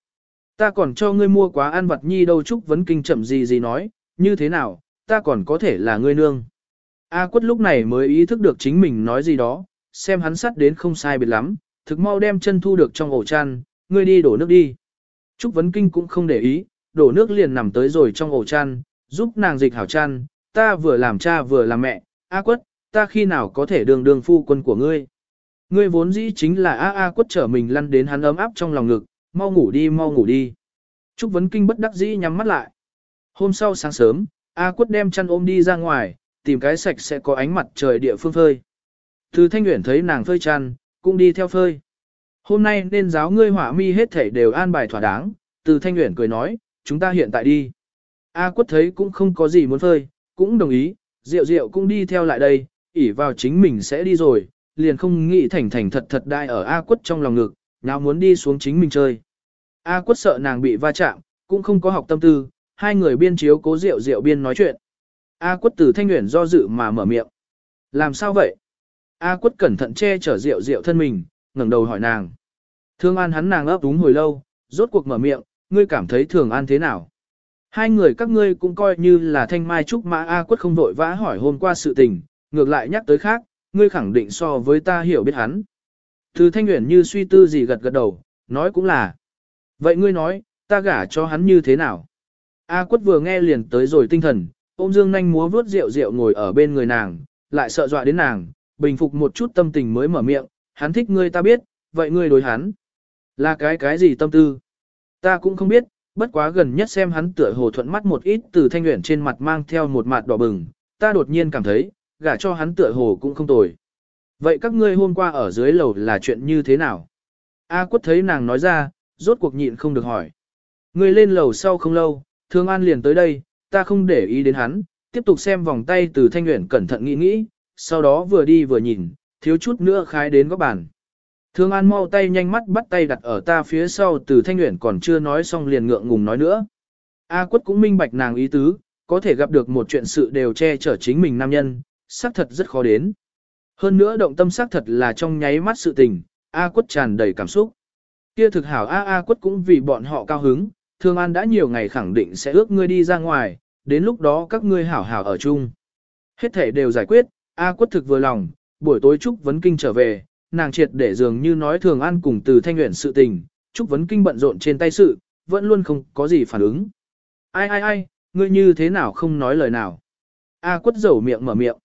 Ta còn cho ngươi mua quá ăn vật nhi đâu Trúc Vấn Kinh chậm gì gì nói, như thế nào, ta còn có thể là ngươi nương. A quất lúc này mới ý thức được chính mình nói gì đó, xem hắn sắt đến không sai biệt lắm, thực mau đem chân thu được trong ổ chăn, ngươi đi đổ nước đi. Trúc Vấn Kinh cũng không để ý, đổ nước liền nằm tới rồi trong ổ chăn, giúp nàng dịch hảo chăn, ta vừa làm cha vừa làm mẹ, A quất, ta khi nào có thể đường đường phu quân của ngươi. Ngươi vốn dĩ chính là A A quất trở mình lăn đến hắn ấm áp trong lòng ngực, mau ngủ đi mau ngủ đi. Trúc Vấn Kinh bất đắc dĩ nhắm mắt lại. Hôm sau sáng sớm, A quất đem chăn ôm đi ra ngoài, tìm cái sạch sẽ có ánh mặt trời địa phương phơi. Từ thanh nguyện thấy nàng phơi chăn, cũng đi theo phơi. Hôm nay nên giáo ngươi hỏa mi hết thảy đều an bài thỏa đáng, từ thanh nguyện cười nói, chúng ta hiện tại đi. A quất thấy cũng không có gì muốn phơi, cũng đồng ý, rượu rượu cũng đi theo lại đây, ỉ vào chính mình sẽ đi rồi, liền không nghĩ thành thành thật thật đai ở A quất trong lòng ngực, nào muốn đi xuống chính mình chơi. A quất sợ nàng bị va chạm, cũng không có học tâm tư, hai người biên chiếu cố rượu rượu biên nói chuyện. A quất từ thanh nguyện do dự mà mở miệng. Làm sao vậy? A quất cẩn thận che chở rượu rượu thân mình, ngẩng đầu hỏi nàng. Thương an hắn nàng ấp úng hồi lâu, rốt cuộc mở miệng, ngươi cảm thấy thường an thế nào? Hai người các ngươi cũng coi như là thanh mai trúc mã A quất không vội vã hỏi hôm qua sự tình, ngược lại nhắc tới khác, ngươi khẳng định so với ta hiểu biết hắn. Từ thanh nguyện như suy tư gì gật gật đầu, nói cũng là. Vậy ngươi nói, ta gả cho hắn như thế nào? A quất vừa nghe liền tới rồi tinh thần, ôm dương nhanh múa vớt rượu rượu ngồi ở bên người nàng, lại sợ dọa đến nàng, bình phục một chút tâm tình mới mở miệng, hắn thích ngươi ta biết, vậy ngươi đối hắn. Là cái cái gì tâm tư? Ta cũng không biết, bất quá gần nhất xem hắn tựa hồ thuận mắt một ít từ thanh nguyện trên mặt mang theo một mặt đỏ bừng, ta đột nhiên cảm thấy, gả cho hắn tựa hồ cũng không tồi. Vậy các ngươi hôm qua ở dưới lầu là chuyện như thế nào? A quất thấy nàng nói ra, rốt cuộc nhịn không được hỏi. Ngươi lên lầu sau không lâu, Thương An liền tới đây, ta không để ý đến hắn, tiếp tục xem vòng tay từ thanh nguyện cẩn thận nghĩ nghĩ, sau đó vừa đi vừa nhìn, thiếu chút nữa khái đến góc bàn. Thương An mau tay nhanh mắt bắt tay đặt ở ta phía sau từ thanh nguyện còn chưa nói xong liền ngượng ngùng nói nữa. A quất cũng minh bạch nàng ý tứ, có thể gặp được một chuyện sự đều che chở chính mình nam nhân, xác thật rất khó đến. Hơn nữa động tâm xác thật là trong nháy mắt sự tình, A quất tràn đầy cảm xúc. Kia thực hảo A A quất cũng vì bọn họ cao hứng, Thương An đã nhiều ngày khẳng định sẽ ước ngươi đi ra ngoài, đến lúc đó các ngươi hảo hảo ở chung. Hết thể đều giải quyết, A quất thực vừa lòng, buổi tối Trúc Vấn Kinh trở về, nàng triệt để dường như nói Thường An cùng từ thanh nguyện sự tình, Trúc Vấn Kinh bận rộn trên tay sự, vẫn luôn không có gì phản ứng. Ai ai ai, ngươi như thế nào không nói lời nào. A quất dầu miệng mở miệng.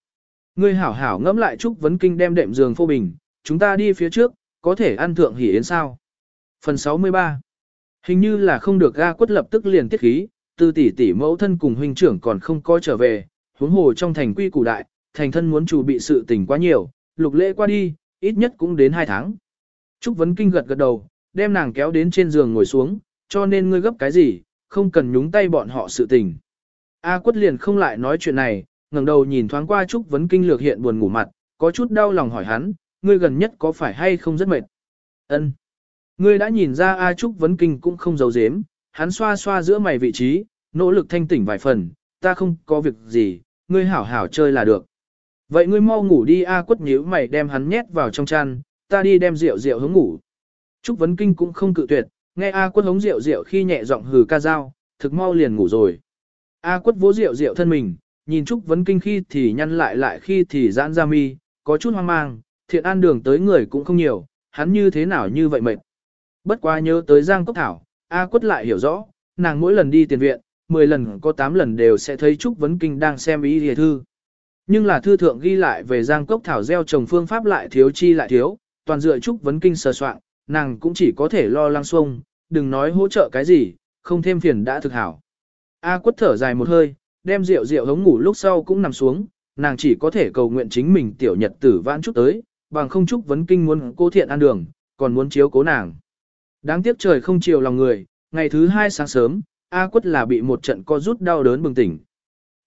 Ngươi hảo hảo ngẫm lại Trúc Vấn Kinh đem đệm giường phô bình, chúng ta đi phía trước, có thể ăn thượng hỉ yến sao. Phần 63 Hình như là không được Ga quất lập tức liền tiết khí, từ tỷ tỷ mẫu thân cùng huynh trưởng còn không coi trở về, huống hồ trong thành quy củ đại, thành thân muốn chủ bị sự tình quá nhiều, lục lễ qua đi, ít nhất cũng đến 2 tháng. Trúc Vấn Kinh gật gật đầu, đem nàng kéo đến trên giường ngồi xuống, cho nên ngươi gấp cái gì, không cần nhúng tay bọn họ sự tình. A quất liền không lại nói chuyện này, ngẩng đầu nhìn thoáng qua Trúc Vấn Kinh lược hiện buồn ngủ mặt, có chút đau lòng hỏi hắn, ngươi gần nhất có phải hay không rất mệt? Ân. Ngươi đã nhìn ra A Trúc Vấn Kinh cũng không giấu giếm, hắn xoa xoa giữa mày vị trí, nỗ lực thanh tỉnh vài phần, ta không có việc gì, ngươi hảo hảo chơi là được. Vậy ngươi mau ngủ đi A quất nhíu mày đem hắn nhét vào trong chăn, ta đi đem rượu rượu hướng ngủ. Trúc Vấn Kinh cũng không cự tuyệt, nghe A quất hống rượu rượu khi nhẹ giọng hừ ca dao, thực mau liền ngủ rồi. A quất vỗ rượu rượu thân mình, nhìn Trúc Vấn Kinh khi thì nhăn lại lại khi thì giãn ra mi, có chút hoang mang, thiện an đường tới người cũng không nhiều, hắn như thế nào như vậy mệt. Bất quá nhớ tới Giang Cốc Thảo, A quất lại hiểu rõ, nàng mỗi lần đi tiền viện, 10 lần có 8 lần đều sẽ thấy Trúc Vấn Kinh đang xem ý hề thư. Nhưng là thư thượng ghi lại về Giang Cốc Thảo gieo trồng phương pháp lại thiếu chi lại thiếu, toàn dựa Trúc Vấn Kinh sờ soạn, nàng cũng chỉ có thể lo lăng xuông, đừng nói hỗ trợ cái gì, không thêm phiền đã thực hảo. A quất thở dài một hơi, đem rượu rượu hống ngủ lúc sau cũng nằm xuống, nàng chỉ có thể cầu nguyện chính mình tiểu nhật tử vãn chút tới, bằng không Trúc Vấn Kinh muốn cố thiện ăn đường, còn muốn chiếu cố nàng. Đáng tiếc trời không chiều lòng người, ngày thứ hai sáng sớm, A quất là bị một trận co rút đau đớn bừng tỉnh.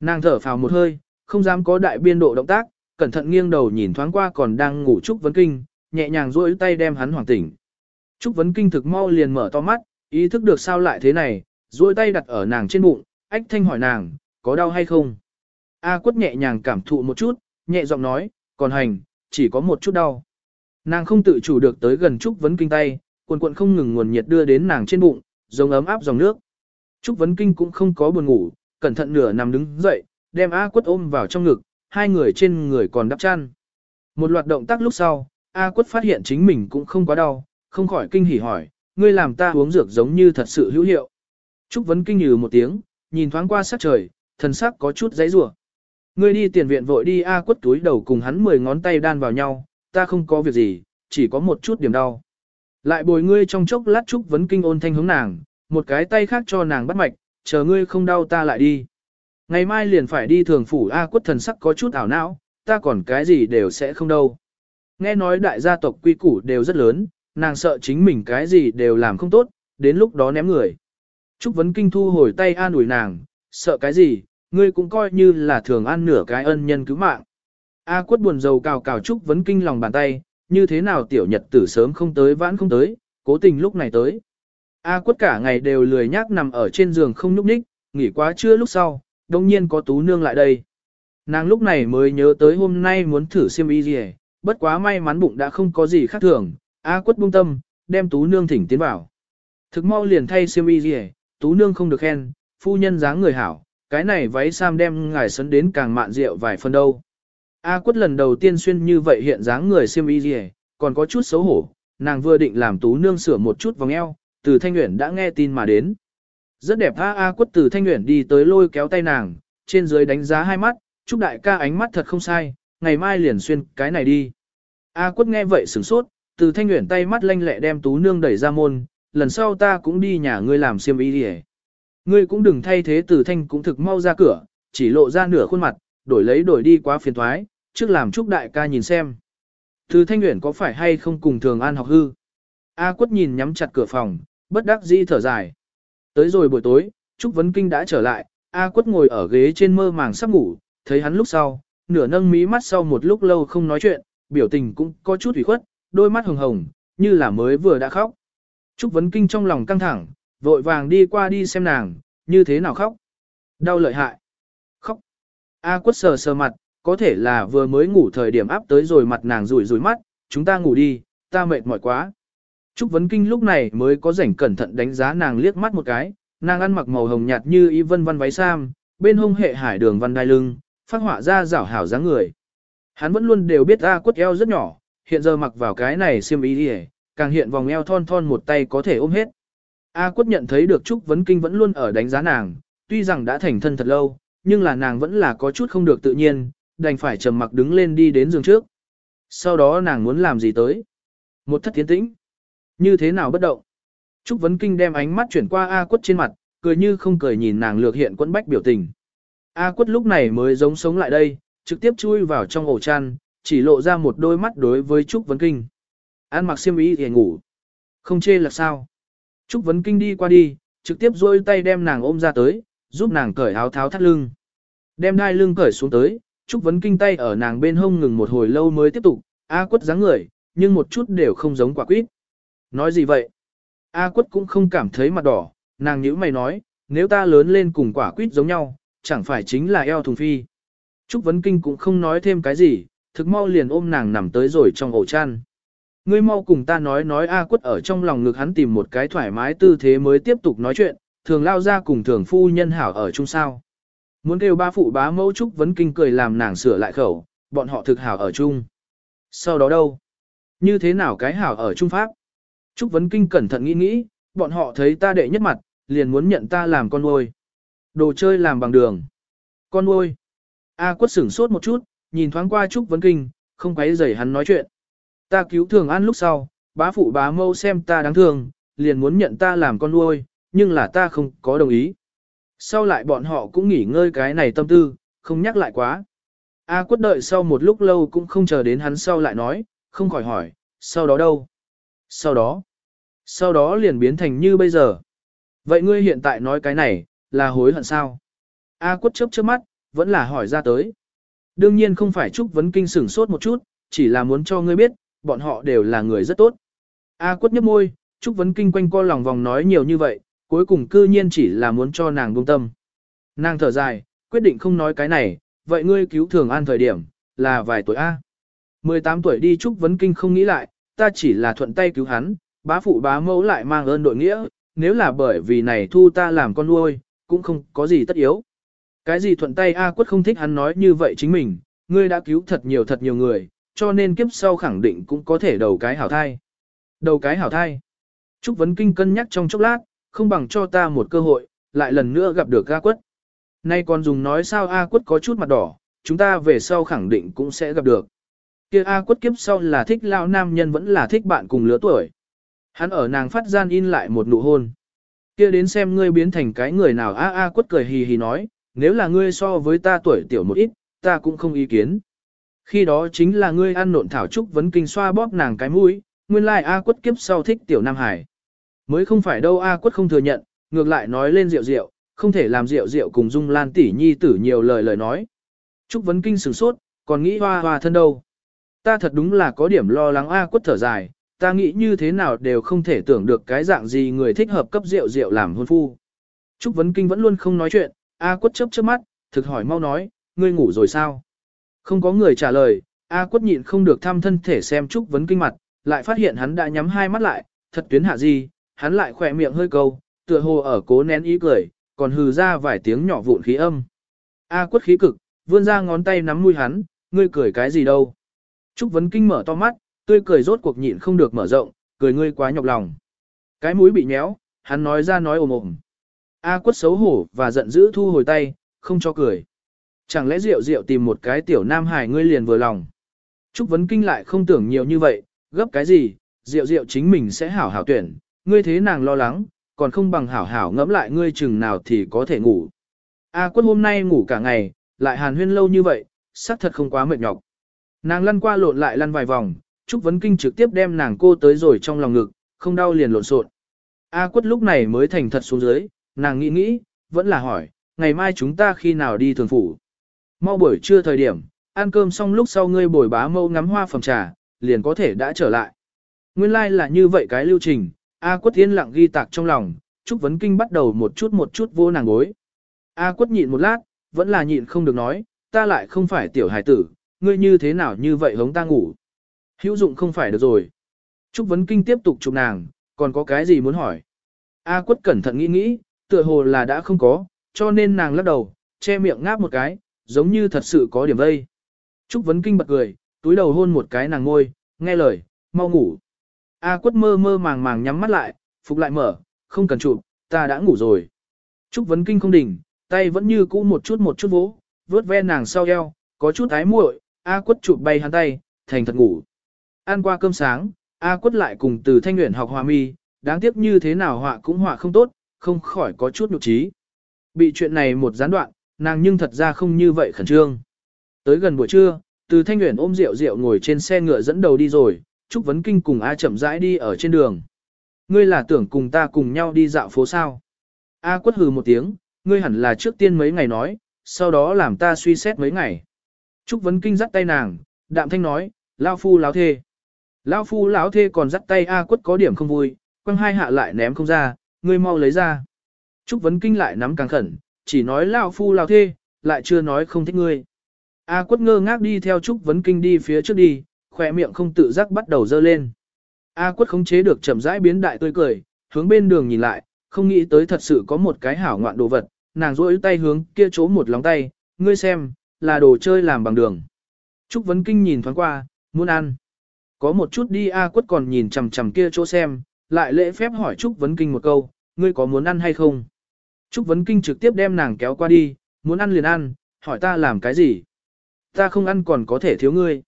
Nàng thở phào một hơi, không dám có đại biên độ động tác, cẩn thận nghiêng đầu nhìn thoáng qua còn đang ngủ Trúc Vấn Kinh, nhẹ nhàng duỗi tay đem hắn hoàng tỉnh. Trúc Vấn Kinh thực mau liền mở to mắt, ý thức được sao lại thế này, duỗi tay đặt ở nàng trên bụng, ách thanh hỏi nàng, có đau hay không? A quất nhẹ nhàng cảm thụ một chút, nhẹ giọng nói, còn hành, chỉ có một chút đau. Nàng không tự chủ được tới gần Trúc Vấn Kinh tay, cuồn cuộn không ngừng nguồn nhiệt đưa đến nàng trên bụng, giống ấm áp dòng nước. Trúc Vấn Kinh cũng không có buồn ngủ, cẩn thận nửa nằm đứng dậy, đem A quất ôm vào trong ngực, hai người trên người còn đắp chăn. Một loạt động tác lúc sau, A quất phát hiện chính mình cũng không quá đau, không khỏi kinh hỉ hỏi, ngươi làm ta uống dược giống như thật sự hữu hiệu. Trúc Vấn Kinh nhừ một tiếng, nhìn thoáng qua sắc trời, thần sắc có chút giấy rủa. Ngươi đi tiền viện vội đi A quất túi đầu cùng hắn mười ngón tay đan vào nhau, ta không có việc gì, chỉ có một chút điểm đau. Lại bồi ngươi trong chốc lát Trúc Vấn Kinh ôn thanh hướng nàng, một cái tay khác cho nàng bắt mạch, chờ ngươi không đau ta lại đi. Ngày mai liền phải đi thường phủ A quất thần sắc có chút ảo não, ta còn cái gì đều sẽ không đâu. Nghe nói đại gia tộc quy củ đều rất lớn, nàng sợ chính mình cái gì đều làm không tốt, đến lúc đó ném người. Trúc Vấn Kinh thu hồi tay an ủi nàng, sợ cái gì, ngươi cũng coi như là thường ăn nửa cái ân nhân cứu mạng. A quất buồn rầu cào cào Trúc Vấn Kinh lòng bàn tay, như thế nào tiểu nhật tử sớm không tới vãn không tới, cố tình lúc này tới. A quất cả ngày đều lười nhác nằm ở trên giường không nhúc nhích, nghỉ quá trưa lúc sau, đồng nhiên có tú nương lại đây. Nàng lúc này mới nhớ tới hôm nay muốn thử xiêm y gì bất quá may mắn bụng đã không có gì khác thường, A quất buông tâm, đem tú nương thỉnh tiến vào. Thực mau liền thay xiêm y gì tú nương không được khen, phu nhân dáng người hảo, cái này váy sam đem ngài sấn đến càng mạn rượu vài phần đâu. A quất lần đầu tiên xuyên như vậy hiện dáng người xiêm y gì còn có chút xấu hổ, nàng vừa định làm tú nương sửa một chút vòng eo, từ thanh nguyện đã nghe tin mà đến. Rất đẹp A A quất từ thanh nguyện đi tới lôi kéo tay nàng, trên dưới đánh giá hai mắt, chúc đại ca ánh mắt thật không sai, ngày mai liền xuyên cái này đi. A quất nghe vậy sửng sốt, từ thanh nguyện tay mắt lanh lẹ đem tú nương đẩy ra môn, lần sau ta cũng đi nhà ngươi làm xiêm y đi Ngươi cũng đừng thay thế từ thanh cũng thực mau ra cửa, chỉ lộ ra nửa khuôn mặt, đổi lấy đổi đi quá phiền thoái, trước làm chúc đại ca nhìn xem. Từ thanh nguyễn có phải hay không cùng thường an học hư? A quất nhìn nhắm chặt cửa phòng, bất đắc dĩ thở dài. Tới rồi buổi tối, Trúc Vấn Kinh đã trở lại, A quất ngồi ở ghế trên mơ màng sắp ngủ, thấy hắn lúc sau, nửa nâng mí mắt sau một lúc lâu không nói chuyện, biểu tình cũng có chút ủy khuất, đôi mắt hồng hồng, như là mới vừa đã khóc. Trúc Vấn Kinh trong lòng căng thẳng, vội vàng đi qua đi xem nàng, như thế nào khóc. Đau lợi hại. Khóc. A quất sờ sờ mặt, có thể là vừa mới ngủ thời điểm áp tới rồi mặt nàng rủi rủi mắt, chúng ta ngủ đi, ta mệt mỏi quá. Trúc Vấn Kinh lúc này mới có rảnh cẩn thận đánh giá nàng liếc mắt một cái, nàng ăn mặc màu hồng nhạt như y vân văn váy sam, bên hông hệ hải đường văn đai lưng, phát họa ra rảo hảo dáng người. Hắn vẫn luôn đều biết A quất eo rất nhỏ, hiện giờ mặc vào cái này xiêm y đi càng hiện vòng eo thon thon một tay có thể ôm hết. A quất nhận thấy được Trúc Vấn Kinh vẫn luôn ở đánh giá nàng, tuy rằng đã thành thân thật lâu, nhưng là nàng vẫn là có chút không được tự nhiên, đành phải trầm mặc đứng lên đi đến giường trước. Sau đó nàng muốn làm gì tới? Một thất tiến tĩnh. Như thế nào bất động? Trúc Vấn Kinh đem ánh mắt chuyển qua A quất trên mặt, cười như không cười nhìn nàng lược hiện quẫn bách biểu tình. A quất lúc này mới giống sống lại đây, trực tiếp chui vào trong ổ chăn, chỉ lộ ra một đôi mắt đối với Trúc Vấn Kinh. An mặc xiêm y thì ngủ. Không chê là sao. Trúc Vấn Kinh đi qua đi, trực tiếp dôi tay đem nàng ôm ra tới, giúp nàng cởi áo tháo thắt lưng. Đem đai lưng cởi xuống tới, Trúc Vấn Kinh tay ở nàng bên hông ngừng một hồi lâu mới tiếp tục, A quất dáng người, nhưng một chút đều không giống quả quýt. Nói gì vậy? A quất cũng không cảm thấy mặt đỏ, nàng nhữ mày nói, nếu ta lớn lên cùng quả quýt giống nhau, chẳng phải chính là eo thùng phi. Trúc Vấn Kinh cũng không nói thêm cái gì, thực mau liền ôm nàng nằm tới rồi trong ổ chăn. Ngươi mau cùng ta nói nói A quất ở trong lòng ngực hắn tìm một cái thoải mái tư thế mới tiếp tục nói chuyện, thường lao ra cùng thường phu nhân hảo ở chung sao. Muốn kêu ba phụ bá mẫu Trúc Vấn Kinh cười làm nàng sửa lại khẩu, bọn họ thực hảo ở chung. Sau đó đâu? Như thế nào cái hảo ở chung pháp? Trúc Vấn Kinh cẩn thận nghĩ nghĩ, bọn họ thấy ta đệ nhất mặt, liền muốn nhận ta làm con nuôi. Đồ chơi làm bằng đường. Con nuôi. A quất sửng sốt một chút, nhìn thoáng qua Trúc Vấn Kinh, không quấy rầy hắn nói chuyện. Ta cứu thường ăn lúc sau, bá phụ bá mâu xem ta đáng thương, liền muốn nhận ta làm con nuôi, nhưng là ta không có đồng ý. Sau lại bọn họ cũng nghỉ ngơi cái này tâm tư, không nhắc lại quá. A quất đợi sau một lúc lâu cũng không chờ đến hắn sau lại nói, không khỏi hỏi, sau đó đâu? Sau đó, sau đó liền biến thành như bây giờ. Vậy ngươi hiện tại nói cái này, là hối hận sao? A quất chớp chớp mắt, vẫn là hỏi ra tới. Đương nhiên không phải Trúc Vấn Kinh sửng sốt một chút, chỉ là muốn cho ngươi biết, bọn họ đều là người rất tốt. A quất nhấp môi, Trúc Vấn Kinh quanh co lòng vòng nói nhiều như vậy, cuối cùng cư nhiên chỉ là muốn cho nàng buông tâm. Nàng thở dài, quyết định không nói cái này, vậy ngươi cứu thường an thời điểm, là vài tuổi A. 18 tuổi đi Trúc Vấn Kinh không nghĩ lại, ta chỉ là thuận tay cứu hắn, bá phụ bá mẫu lại mang ơn đội nghĩa, nếu là bởi vì này thu ta làm con nuôi, cũng không có gì tất yếu. Cái gì thuận tay A quất không thích hắn nói như vậy chính mình, ngươi đã cứu thật nhiều thật nhiều người, cho nên kiếp sau khẳng định cũng có thể đầu cái hảo thai. Đầu cái hảo thai. Trúc Vấn Kinh cân nhắc trong chốc lát, không bằng cho ta một cơ hội, lại lần nữa gặp được A quất. Nay còn dùng nói sao A quất có chút mặt đỏ, chúng ta về sau khẳng định cũng sẽ gặp được. Kia A quất kiếp sau là thích lao nam nhân vẫn là thích bạn cùng lứa tuổi. Hắn ở nàng phát gian in lại một nụ hôn. Kia đến xem ngươi biến thành cái người nào A A quất cười hì hì nói, nếu là ngươi so với ta tuổi tiểu một ít, ta cũng không ý kiến. Khi đó chính là ngươi ăn nộn thảo trúc vấn kinh xoa bóp nàng cái mũi, nguyên lai like A quất kiếp sau thích tiểu Nam Hải. Mới không phải đâu A quất không thừa nhận, ngược lại nói lên rượu rượu, không thể làm rượu rượu cùng dung lan tỷ nhi tử nhiều lời lời nói. Trúc vấn kinh sửng sốt, còn nghĩ hoa hoa thân đâu. Ta thật đúng là có điểm lo lắng A quất thở dài, ta nghĩ như thế nào đều không thể tưởng được cái dạng gì người thích hợp cấp rượu rượu làm hôn phu. Trúc vấn kinh vẫn luôn không nói chuyện, A quất chớp chớp mắt, thực hỏi mau nói, ngươi ngủ rồi sao? Không có người trả lời, A quất nhịn không được thăm thân thể xem Trúc vấn kinh mặt, lại phát hiện hắn đã nhắm hai mắt lại, thật tuyến hạ gì, hắn lại khỏe miệng hơi câu, tựa hồ ở cố nén ý cười, còn hừ ra vài tiếng nhỏ vụn khí âm. A quất khí cực, vươn ra ngón tay nắm mũi hắn, ngươi cười cái gì đâu. Trúc vấn kinh mở to mắt, tươi cười rốt cuộc nhịn không được mở rộng, cười ngươi quá nhọc lòng. Cái mũi bị nhéo, hắn nói ra nói ồm ồm. A quất xấu hổ và giận dữ thu hồi tay, không cho cười. Chẳng lẽ rượu rượu tìm một cái tiểu nam hài ngươi liền vừa lòng. Trúc Vấn Kinh lại không tưởng nhiều như vậy, gấp cái gì, Diệu diệu chính mình sẽ hảo hảo tuyển, ngươi thế nàng lo lắng, còn không bằng hảo hảo ngẫm lại ngươi chừng nào thì có thể ngủ. A quất hôm nay ngủ cả ngày, lại hàn huyên lâu như vậy, xác thật không quá mệt nhọc. Nàng lăn qua lộn lại lăn vài vòng, Trúc Vấn Kinh trực tiếp đem nàng cô tới rồi trong lòng ngực, không đau liền lộn xộn. A quất lúc này mới thành thật xuống dưới, nàng nghĩ nghĩ, vẫn là hỏi, ngày mai chúng ta khi nào đi thường phủ. Mau buổi trưa thời điểm, ăn cơm xong lúc sau ngươi bồi bá mâu ngắm hoa phòng trà, liền có thể đã trở lại. Nguyên lai like là như vậy cái lưu trình, A quất yên lặng ghi tạc trong lòng, Trúc Vấn Kinh bắt đầu một chút một chút vô nàng gối. A quất nhịn một lát, vẫn là nhịn không được nói, ta lại không phải tiểu hài tử, ngươi như thế nào như vậy hống ta ngủ. Hữu dụng không phải được rồi. Trúc Vấn Kinh tiếp tục chụp nàng, còn có cái gì muốn hỏi. A quất cẩn thận nghĩ nghĩ, tựa hồ là đã không có, cho nên nàng lắc đầu, che miệng ngáp một cái, giống như thật sự có điểm vây. Trúc Vấn Kinh bật cười, túi đầu hôn một cái nàng ngôi, nghe lời, mau ngủ. A quất mơ mơ màng màng nhắm mắt lại, phục lại mở, không cần chụp, ta đã ngủ rồi. Trúc Vấn Kinh không đỉnh, tay vẫn như cũ một chút một chút vỗ, vớt ve nàng sau eo, có chút ái muội, A quất chụp bay hắn tay, thành thật ngủ. Ăn qua cơm sáng, A quất lại cùng từ thanh nguyện học hòa mi, đáng tiếc như thế nào họa cũng họa không tốt, không khỏi có chút nhục trí. Bị chuyện này một gián đoạn, nàng nhưng thật ra không như vậy khẩn trương. Tới gần buổi trưa, từ thanh nguyện ôm rượu rượu ngồi trên xe ngựa dẫn đầu đi rồi, Trúc Vấn Kinh cùng A chậm rãi đi ở trên đường. Ngươi là tưởng cùng ta cùng nhau đi dạo phố sao? A quất hừ một tiếng, ngươi hẳn là trước tiên mấy ngày nói, sau đó làm ta suy xét mấy ngày. Trúc Vấn Kinh dắt tay nàng, đạm thanh nói, lao phu láo thê. Lao phu láo thê còn dắt tay A quất có điểm không vui, quăng hai hạ lại ném không ra, ngươi mau lấy ra. Trúc Vấn Kinh lại nắm càng khẩn, chỉ nói lao phu lao thê, lại chưa nói không thích ngươi. A quất ngơ ngác đi theo Trúc Vấn Kinh đi phía trước đi, khỏe miệng không tự giác bắt đầu dơ lên. A quất khống chế được chậm rãi biến đại tươi cười, hướng bên đường nhìn lại, không nghĩ tới thật sự có một cái hảo ngoạn đồ vật, nàng rỗi tay hướng kia chỗ một lóng tay, ngươi xem, là đồ chơi làm bằng đường. Trúc Vấn Kinh nhìn thoáng qua, muốn ăn. Có một chút đi A quất còn nhìn chằm chằm kia chỗ xem, lại lễ phép hỏi Trúc Vấn Kinh một câu, ngươi có muốn ăn hay không? Trúc Vấn Kinh trực tiếp đem nàng kéo qua đi, muốn ăn liền ăn, hỏi ta làm cái gì? Ta không ăn còn có thể thiếu ngươi.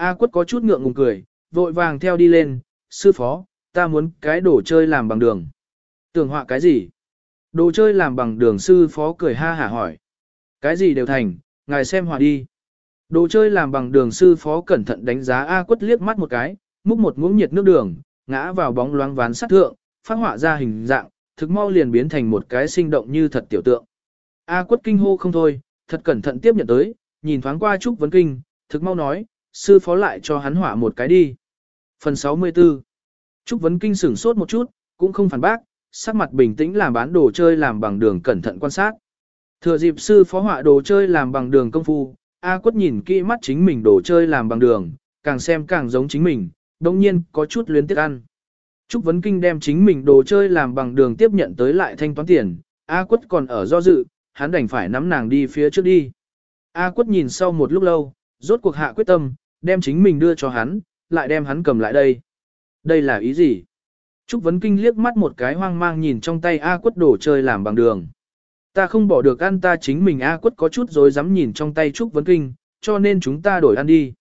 A quất có chút ngượng ngùng cười, vội vàng theo đi lên, sư phó, ta muốn cái đồ chơi làm bằng đường. Tưởng họa cái gì? Đồ chơi làm bằng đường sư phó cười ha hả hỏi. Cái gì đều thành, ngài xem họa đi. Đồ chơi làm bằng đường sư phó cẩn thận đánh giá A quất liếc mắt một cái, múc một muỗng nhiệt nước đường, ngã vào bóng loáng ván sắt thượng, phát họa ra hình dạng, thực mau liền biến thành một cái sinh động như thật tiểu tượng. A quất kinh hô không thôi, thật cẩn thận tiếp nhận tới, nhìn thoáng qua Trúc Vấn Kinh, thực mau nói, sư phó lại cho hắn hỏa một cái đi. Phần 64 Trúc Vấn Kinh sửng sốt một chút, cũng không phản bác, sắc mặt bình tĩnh làm bán đồ chơi làm bằng đường cẩn thận quan sát. Thừa dịp sư phó họa đồ chơi làm bằng đường công phu, A quất nhìn kỹ mắt chính mình đồ chơi làm bằng đường, càng xem càng giống chính mình, đồng nhiên có chút luyến tiếc ăn. Trúc Vấn Kinh đem chính mình đồ chơi làm bằng đường tiếp nhận tới lại thanh toán tiền, A quất còn ở do dự, hắn đành phải nắm nàng đi phía trước đi. A quất nhìn sau một lúc lâu, rốt cuộc hạ quyết tâm, đem chính mình đưa cho hắn, lại đem hắn cầm lại đây. Đây là ý gì? Trúc Vấn Kinh liếc mắt một cái hoang mang nhìn trong tay A quất đồ chơi làm bằng đường. Ta không bỏ được ăn ta chính mình A quất có chút rồi dám nhìn trong tay Trúc Vấn Kinh, cho nên chúng ta đổi ăn đi.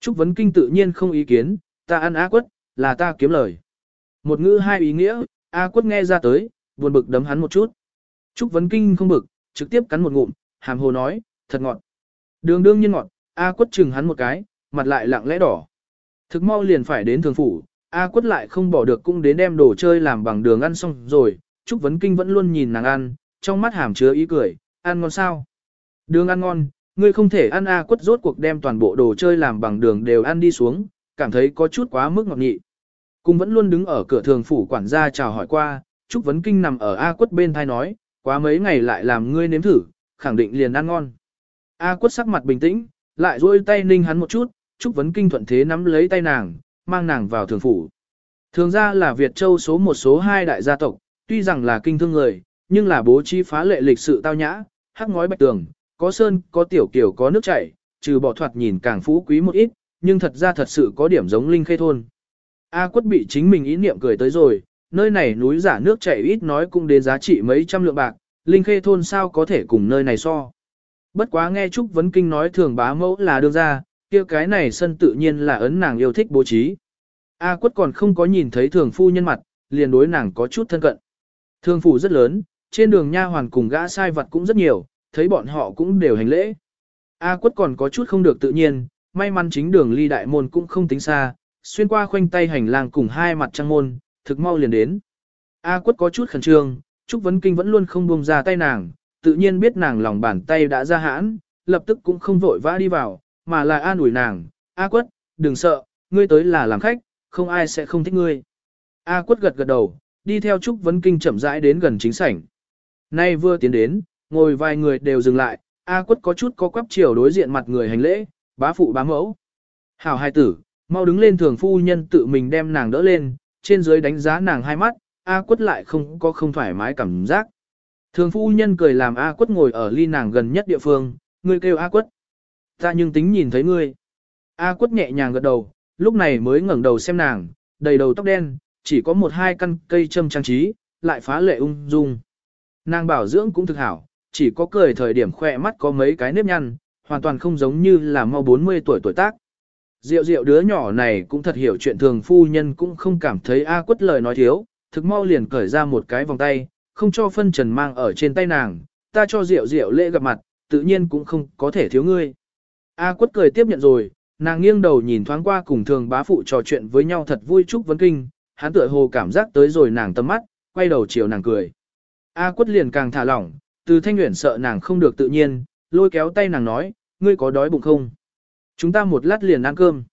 Trúc Vấn Kinh tự nhiên không ý kiến, ta ăn A quất, là ta kiếm lời. Một ngữ hai ý nghĩa, A quất nghe ra tới, buồn bực đấm hắn một chút. Trúc Vấn Kinh không bực, trực tiếp cắn một ngụm, hàm hồ nói, thật ngọt. Đường đương nhiên ngọt, A quất chừng hắn một cái, mặt lại lặng lẽ đỏ. Thực mau liền phải đến thường phủ, A quất lại không bỏ được cũng đến đem đồ chơi làm bằng đường ăn xong rồi, Trúc Vấn Kinh vẫn luôn nhìn nàng ăn, trong mắt hàm chứa ý cười, ăn ngon sao? Đường ăn ngon, ngươi không thể ăn A quất rốt cuộc đem toàn bộ đồ chơi làm bằng đường đều ăn đi xuống, cảm thấy có chút quá mức ngọt nhị. Cùng vẫn luôn đứng ở cửa thường phủ quản gia chào hỏi qua, Trúc Vấn Kinh nằm ở A quất bên thai nói, quá mấy ngày lại làm ngươi nếm thử, khẳng định liền ăn ngon. A quất sắc mặt bình tĩnh, lại duỗi tay ninh hắn một chút, Trúc Vấn Kinh thuận thế nắm lấy tay nàng, mang nàng vào thường phủ. Thường ra là Việt Châu số một số hai đại gia tộc, tuy rằng là kinh thương người, nhưng là bố trí phá lệ lịch sự tao nhã, hắc ngói bạch tường, có sơn, có tiểu kiểu có nước chảy, trừ bỏ thoạt nhìn càng phú quý một ít, nhưng thật ra thật sự có điểm giống linh khê thôn. A quất bị chính mình ý niệm cười tới rồi, nơi này núi giả nước chảy ít nói cũng đến giá trị mấy trăm lượng bạc, linh khê thôn sao có thể cùng nơi này so. Bất quá nghe Trúc Vấn Kinh nói thường bá mẫu là đưa ra, kia cái này sân tự nhiên là ấn nàng yêu thích bố trí. A quất còn không có nhìn thấy thường phu nhân mặt, liền đối nàng có chút thân cận. Thường phủ rất lớn, trên đường nha hoàn cùng gã sai vật cũng rất nhiều, thấy bọn họ cũng đều hành lễ. A quất còn có chút không được tự nhiên, may mắn chính đường ly đại môn cũng không tính xa, xuyên qua khoanh tay hành lang cùng hai mặt trăng môn, thực mau liền đến. A quất có chút khẩn trương, Trúc Vấn Kinh vẫn luôn không buông ra tay nàng, tự nhiên biết nàng lòng bàn tay đã ra hãn, lập tức cũng không vội vã đi vào, mà là an ủi nàng, A quất, đừng sợ, ngươi tới là làm khách, không ai sẽ không thích ngươi. A quất gật gật đầu, đi theo Trúc Vấn Kinh chậm rãi đến gần chính sảnh. Nay vừa tiến đến, ngồi vài người đều dừng lại, A quất có chút có quắp chiều đối diện mặt người hành lễ, bá phụ bá mẫu. Hảo hai tử, mau đứng lên thường phu nhân tự mình đem nàng đỡ lên, trên dưới đánh giá nàng hai mắt, A quất lại không có không thoải mái cảm giác. Thường phu nhân cười làm A quất ngồi ở ly nàng gần nhất địa phương, người kêu A quất. Ta nhưng tính nhìn thấy ngươi. A quất nhẹ nhàng gật đầu, lúc này mới ngẩng đầu xem nàng, đầy đầu tóc đen, chỉ có một hai căn cây châm trang trí, lại phá lệ ung dung. Nàng bảo dưỡng cũng thực hảo, chỉ có cười thời điểm khỏe mắt có mấy cái nếp nhăn, hoàn toàn không giống như là mau 40 tuổi tuổi tác. Diệu diệu đứa nhỏ này cũng thật hiểu chuyện thường phu nhân cũng không cảm thấy A quất lời nói thiếu, thực mau liền cởi ra một cái vòng tay, không cho phân trần mang ở trên tay nàng, ta cho diệu diệu lễ gặp mặt, tự nhiên cũng không có thể thiếu ngươi. A quất cười tiếp nhận rồi, nàng nghiêng đầu nhìn thoáng qua cùng thường bá phụ trò chuyện với nhau thật vui chúc vấn kinh, hắn tựa hồ cảm giác tới rồi nàng tâm mắt, quay đầu chiều nàng cười. A quất liền càng thả lỏng, từ thanh nguyện sợ nàng không được tự nhiên, lôi kéo tay nàng nói, ngươi có đói bụng không? Chúng ta một lát liền ăn cơm.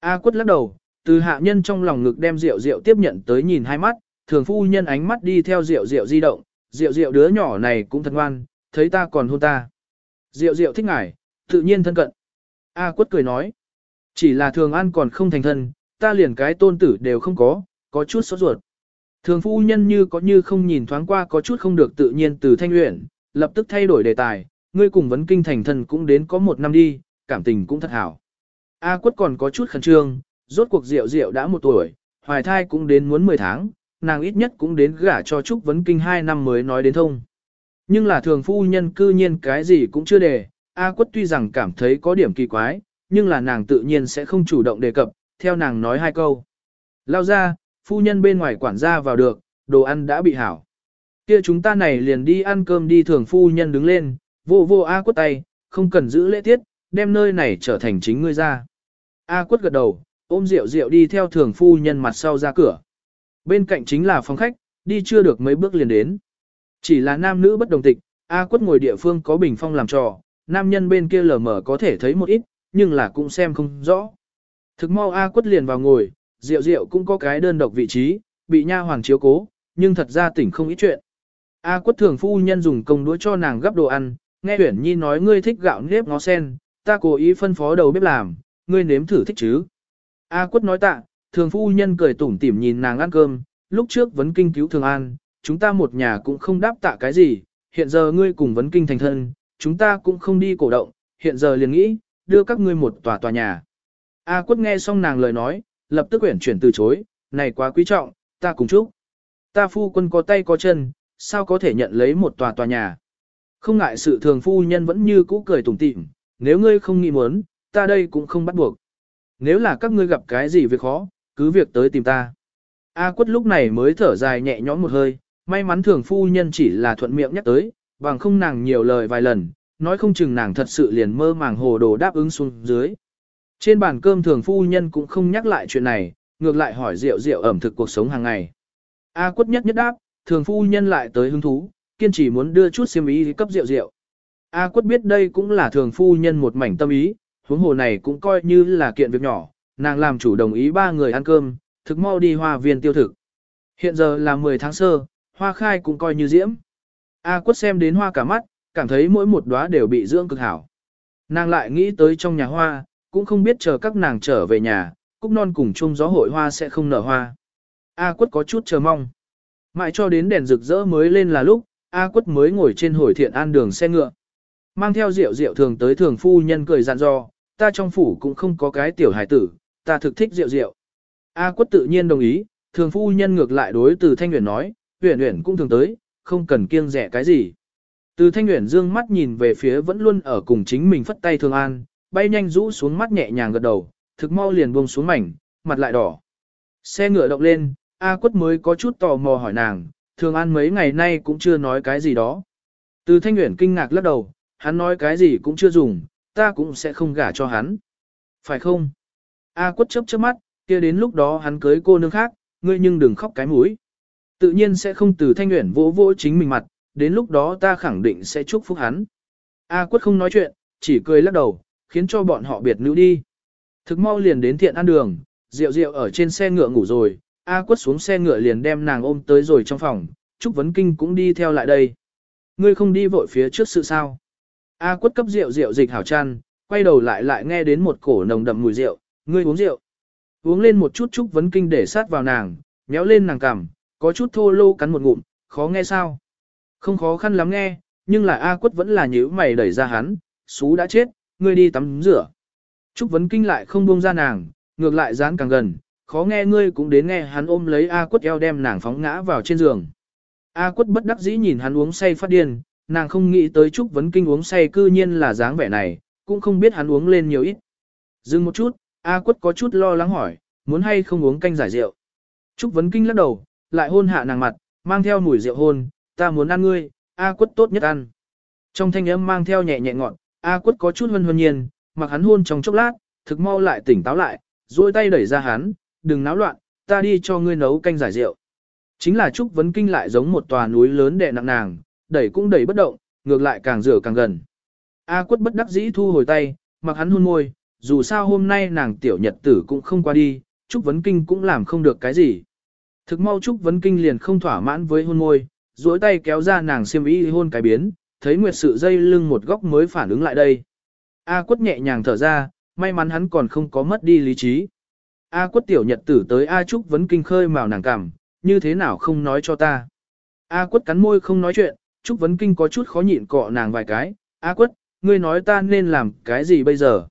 A quất lắc đầu, từ hạ nhân trong lòng ngực đem rượu rượu tiếp nhận tới nhìn hai mắt, thường phu nhân ánh mắt đi theo rượu rượu di động, rượu rượu đứa nhỏ này cũng thật ngoan, thấy ta còn hôn ta. Rượu rượu thích ngài, tự nhiên thân cận. A quất cười nói, chỉ là thường ăn còn không thành thân, ta liền cái tôn tử đều không có, có chút sốt ruột. Thường phu nhân như có như không nhìn thoáng qua có chút không được tự nhiên từ thanh luyện, lập tức thay đổi đề tài, ngươi cùng vấn kinh thành thân cũng đến có một năm đi, cảm tình cũng thật hảo. A quất còn có chút khẩn trương, rốt cuộc rượu rượu đã một tuổi, hoài thai cũng đến muốn 10 tháng, nàng ít nhất cũng đến gả cho Trúc Vấn Kinh 2 năm mới nói đến thông. Nhưng là thường phu nhân cư nhiên cái gì cũng chưa đề, A quất tuy rằng cảm thấy có điểm kỳ quái, nhưng là nàng tự nhiên sẽ không chủ động đề cập, theo nàng nói hai câu. Lao ra, phu nhân bên ngoài quản gia vào được, đồ ăn đã bị hảo. Kia chúng ta này liền đi ăn cơm đi thường phu nhân đứng lên, vô vô A quất tay, không cần giữ lễ tiết, đem nơi này trở thành chính ngươi ra. A quất gật đầu, ôm rượu rượu đi theo thường phu nhân mặt sau ra cửa. Bên cạnh chính là phòng khách, đi chưa được mấy bước liền đến. Chỉ là nam nữ bất đồng tịch, A quất ngồi địa phương có bình phong làm trò, nam nhân bên kia lờ mờ có thể thấy một ít, nhưng là cũng xem không rõ. Thực mau A quất liền vào ngồi, rượu rượu cũng có cái đơn độc vị trí, bị nha hoàng chiếu cố, nhưng thật ra tỉnh không ít chuyện. A quất thường phu nhân dùng công đũa cho nàng gấp đồ ăn, nghe Uyển Nhi nói ngươi thích gạo nếp ngó sen, ta cố ý phân phó đầu bếp làm, ngươi nếm thử thích chứ. A quất nói tạ, thường phu nhân cười tủm tỉm nhìn nàng ăn cơm, lúc trước vấn kinh cứu thường an, chúng ta một nhà cũng không đáp tạ cái gì, hiện giờ ngươi cùng vấn kinh thành thân, chúng ta cũng không đi cổ động, hiện giờ liền nghĩ, đưa các ngươi một tòa tòa nhà. A quất nghe xong nàng lời nói, lập tức quyển chuyển từ chối, này quá quý trọng, ta cùng chúc. Ta phu quân có tay có chân, sao có thể nhận lấy một tòa tòa nhà. Không ngại sự thường phu nhân vẫn như cũ cười tủm tỉm, nếu ngươi không nghĩ muốn, ta đây cũng không bắt buộc. Nếu là các ngươi gặp cái gì việc khó, cứ việc tới tìm ta. A quất lúc này mới thở dài nhẹ nhõm một hơi, may mắn thường phu nhân chỉ là thuận miệng nhắc tới, bằng không nàng nhiều lời vài lần, nói không chừng nàng thật sự liền mơ màng hồ đồ đáp ứng xuống dưới. Trên bàn cơm thường phu nhân cũng không nhắc lại chuyện này, ngược lại hỏi rượu rượu ẩm thực cuộc sống hàng ngày. A quất nhất nhất đáp, thường phu nhân lại tới hứng thú, kiên trì muốn đưa chút xiêm ý cấp rượu rượu. A quất biết đây cũng là thường phu nhân một mảnh tâm ý, huống hồ này cũng coi như là kiện việc nhỏ, nàng làm chủ đồng ý ba người ăn cơm, thực mau đi hoa viên tiêu thực. Hiện giờ là 10 tháng sơ, hoa khai cũng coi như diễm. A quất xem đến hoa cả mắt, cảm thấy mỗi một đóa đều bị dưỡng cực hảo. Nàng lại nghĩ tới trong nhà hoa, cũng không biết chờ các nàng trở về nhà, cúc non cùng chung gió hội hoa sẽ không nở hoa. A quất có chút chờ mong. Mãi cho đến đèn rực rỡ mới lên là lúc, A quất mới ngồi trên hồi thiện an đường xe ngựa. Mang theo rượu rượu thường tới thường phu nhân cười dặn dò, ta trong phủ cũng không có cái tiểu hải tử, ta thực thích rượu rượu. A quất tự nhiên đồng ý, thường phu nhân ngược lại đối từ thanh nguyện nói, huyền huyền cũng thường tới, không cần kiêng rẻ cái gì. Từ thanh nguyện dương mắt nhìn về phía vẫn luôn ở cùng chính mình phất tay thương an, bay nhanh rũ xuống mắt nhẹ nhàng gật đầu, thực mau liền buông xuống mảnh, mặt lại đỏ. Xe ngựa động lên, A quất mới có chút tò mò hỏi nàng, thường an mấy ngày nay cũng chưa nói cái gì đó. Từ thanh nguyện kinh ngạc lắc đầu, hắn nói cái gì cũng chưa dùng, ta cũng sẽ không gả cho hắn. Phải không? A quất chớp chớp mắt, kia đến lúc đó hắn cưới cô nương khác, ngươi nhưng đừng khóc cái mũi. Tự nhiên sẽ không từ thanh nguyện vỗ vỗ chính mình mặt, đến lúc đó ta khẳng định sẽ chúc phúc hắn. A quất không nói chuyện, chỉ cười lắc đầu, khiến cho bọn họ biệt nữ đi. Thực mau liền đến thiện ăn đường, rượu rượu ở trên xe ngựa ngủ rồi, A quất xuống xe ngựa liền đem nàng ôm tới rồi trong phòng, Trúc Vấn Kinh cũng đi theo lại đây. Ngươi không đi vội phía trước sự sao? A quất cấp rượu rượu dịch hảo chăn, quay đầu lại lại nghe đến một cổ nồng đậm mùi rượu, ngươi uống rượu. Uống lên một chút Trúc Vấn Kinh để sát vào nàng, nhéo lên nàng cằm, có chút thô lô cắn một ngụm, khó nghe sao? Không khó khăn lắm nghe, nhưng là A quất vẫn là nhíu mày đẩy ra hắn, xú đã chết, ngươi đi tắm rửa. Trúc Vấn Kinh lại không buông ra nàng, ngược lại dán càng gần, khó nghe ngươi cũng đến nghe hắn ôm lấy A quất eo đem nàng phóng ngã vào trên giường. A quất bất đắc dĩ nhìn hắn uống say phát điên, nàng không nghĩ tới Trúc Vấn Kinh uống say cư nhiên là dáng vẻ này, cũng không biết hắn uống lên nhiều ít. Dừng một chút, A quất có chút lo lắng hỏi, muốn hay không uống canh giải rượu. Trúc Vấn Kinh lắc đầu, lại hôn hạ nàng mặt, mang theo mùi rượu hôn, ta muốn ăn ngươi, A quất tốt nhất ăn. Trong thanh âm mang theo nhẹ nhẹ ngọn, A quất có chút hân hân nhiên, mặc hắn hôn trong chốc lát, thực mau lại tỉnh táo lại, duỗi tay đẩy ra hắn, đừng náo loạn, ta đi cho ngươi nấu canh giải rượu. Chính là Trúc Vấn Kinh lại giống một tòa núi lớn đè nặng nàng, đẩy cũng đẩy bất động, ngược lại càng rửa càng gần. A quất bất đắc dĩ thu hồi tay, mặc hắn hôn môi, dù sao hôm nay nàng tiểu nhật tử cũng không qua đi, Trúc Vấn Kinh cũng làm không được cái gì. Thực mau Trúc Vấn Kinh liền không thỏa mãn với hôn môi, duỗi tay kéo ra nàng xiêm y hôn cái biến, thấy Nguyệt sự dây lưng một góc mới phản ứng lại đây. A quất nhẹ nhàng thở ra, may mắn hắn còn không có mất đi lý trí. A quất tiểu nhật tử tới A Trúc Vấn Kinh khơi mào nàng cảm, như thế nào không nói cho ta. A quất cắn môi không nói chuyện, Trúc Vấn Kinh có chút khó nhịn cọ nàng vài cái, A quất, ngươi nói ta nên làm cái gì bây giờ?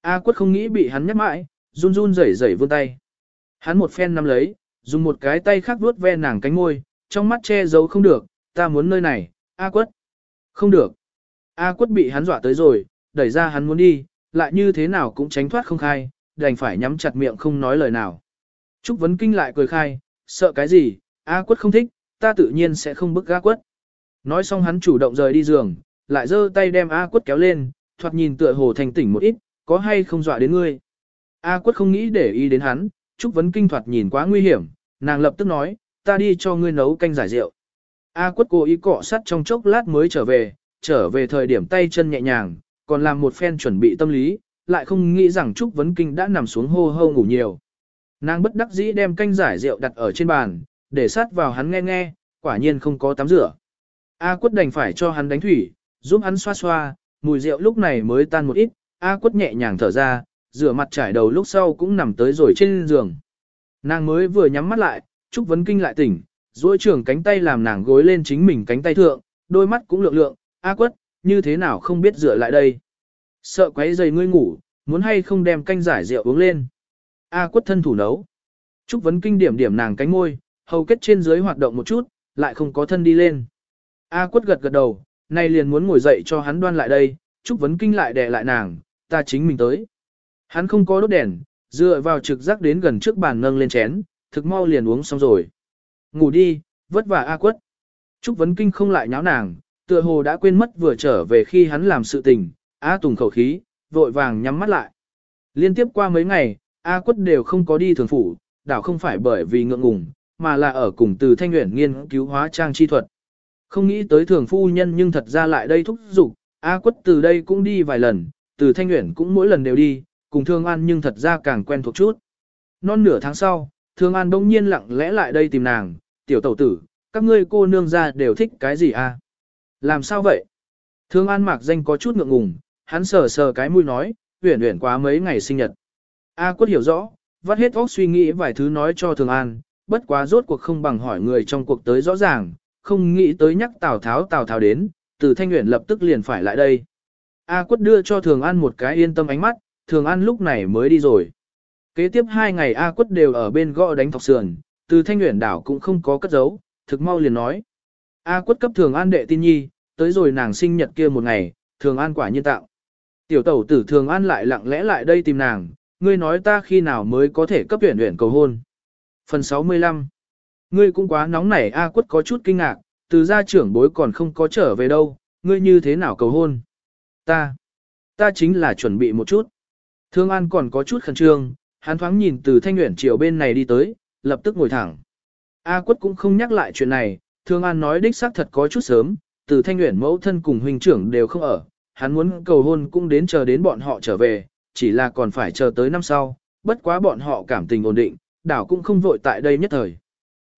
A quất không nghĩ bị hắn nhắc mãi, run run rẩy rẩy vươn tay. Hắn một phen nắm lấy, dùng một cái tay khác vuốt ve nàng cánh môi, trong mắt che giấu không được, ta muốn nơi này, A quất. Không được. A quất bị hắn dọa tới rồi, đẩy ra hắn muốn đi, lại như thế nào cũng tránh thoát không khai, đành phải nhắm chặt miệng không nói lời nào. Trúc Vấn Kinh lại cười khai, sợ cái gì, A quất không thích, ta tự nhiên sẽ không bức A quất. Nói xong hắn chủ động rời đi giường, lại giơ tay đem A quất kéo lên, thoạt nhìn tựa hồ thành tỉnh một ít, có hay không dọa đến ngươi. A quất không nghĩ để ý đến hắn, Trúc Vấn Kinh thoạt nhìn quá nguy hiểm, nàng lập tức nói, ta đi cho ngươi nấu canh giải rượu. A quất cố ý cọ sắt trong chốc lát mới trở về, trở về thời điểm tay chân nhẹ nhàng, còn làm một phen chuẩn bị tâm lý, lại không nghĩ rằng Trúc Vấn Kinh đã nằm xuống hô hô ngủ nhiều. Nàng bất đắc dĩ đem canh giải rượu đặt ở trên bàn, để sát vào hắn nghe nghe, quả nhiên không có tắm rửa. A quất đành phải cho hắn đánh thủy, giúp hắn xoa xoa, mùi rượu lúc này mới tan một ít, A quất nhẹ nhàng thở ra, rửa mặt trải đầu lúc sau cũng nằm tới rồi trên giường. Nàng mới vừa nhắm mắt lại, Trúc Vấn Kinh lại tỉnh, duỗi trường cánh tay làm nàng gối lên chính mình cánh tay thượng, đôi mắt cũng lượng lượng, A quất, như thế nào không biết rửa lại đây. Sợ quấy giày ngươi ngủ, muốn hay không đem canh giải rượu uống lên. A quất thân thủ nấu. Trúc Vấn Kinh điểm điểm nàng cánh môi, hầu kết trên dưới hoạt động một chút, lại không có thân đi lên. A quất gật gật đầu, nay liền muốn ngồi dậy cho hắn đoan lại đây, Trúc Vấn Kinh lại đè lại nàng, ta chính mình tới. Hắn không có đốt đèn, dựa vào trực giác đến gần trước bàn nâng lên chén, thực mau liền uống xong rồi. Ngủ đi, vất vả A quất. Trúc Vấn Kinh không lại nháo nàng, tựa hồ đã quên mất vừa trở về khi hắn làm sự tình, A Tùng khẩu khí, vội vàng nhắm mắt lại. Liên tiếp qua mấy ngày, A quất đều không có đi thường phủ, đảo không phải bởi vì ngượng ngùng, mà là ở cùng từ thanh nguyện nghiên cứu hóa trang chi thuật. Không nghĩ tới thường phu nhân nhưng thật ra lại đây thúc giục, A quất từ đây cũng đi vài lần, từ thanh nguyện cũng mỗi lần đều đi, cùng thương an nhưng thật ra càng quen thuộc chút. Non nửa tháng sau, thương an đông nhiên lặng lẽ lại đây tìm nàng, tiểu tẩu tử, các ngươi cô nương ra đều thích cái gì a? Làm sao vậy? Thương an mạc danh có chút ngượng ngùng, hắn sờ sờ cái mũi nói, huyển huyển quá mấy ngày sinh nhật. A quất hiểu rõ, vắt hết óc suy nghĩ vài thứ nói cho Thường An, bất quá rốt cuộc không bằng hỏi người trong cuộc tới rõ ràng, không nghĩ tới nhắc Tào Tháo Tào Tháo đến, từ Thanh Nguyễn lập tức liền phải lại đây. A quất đưa cho Thường An một cái yên tâm ánh mắt, Thường An lúc này mới đi rồi. Kế tiếp hai ngày A quất đều ở bên gõ đánh thọc sườn, từ Thanh nguyện đảo cũng không có cất giấu, thực mau liền nói. A quất cấp Thường An đệ tin nhi, tới rồi nàng sinh nhật kia một ngày, Thường An quả nhiên tạo. Tiểu tẩu tử Thường An lại lặng lẽ lại đây tìm nàng, ngươi nói ta khi nào mới có thể cấp tuyển tuyển cầu hôn. Phần 65 Ngươi cũng quá nóng nảy A quất có chút kinh ngạc, từ gia trưởng bối còn không có trở về đâu, ngươi như thế nào cầu hôn? Ta, ta chính là chuẩn bị một chút. Thương An còn có chút khẩn trương, hắn thoáng nhìn từ thanh nguyện chiều bên này đi tới, lập tức ngồi thẳng. A quất cũng không nhắc lại chuyện này, Thương An nói đích xác thật có chút sớm, từ thanh nguyện mẫu thân cùng huynh trưởng đều không ở, hắn muốn cầu hôn cũng đến chờ đến bọn họ trở về, chỉ là còn phải chờ tới năm sau, bất quá bọn họ cảm tình ổn định, đảo cũng không vội tại đây nhất thời.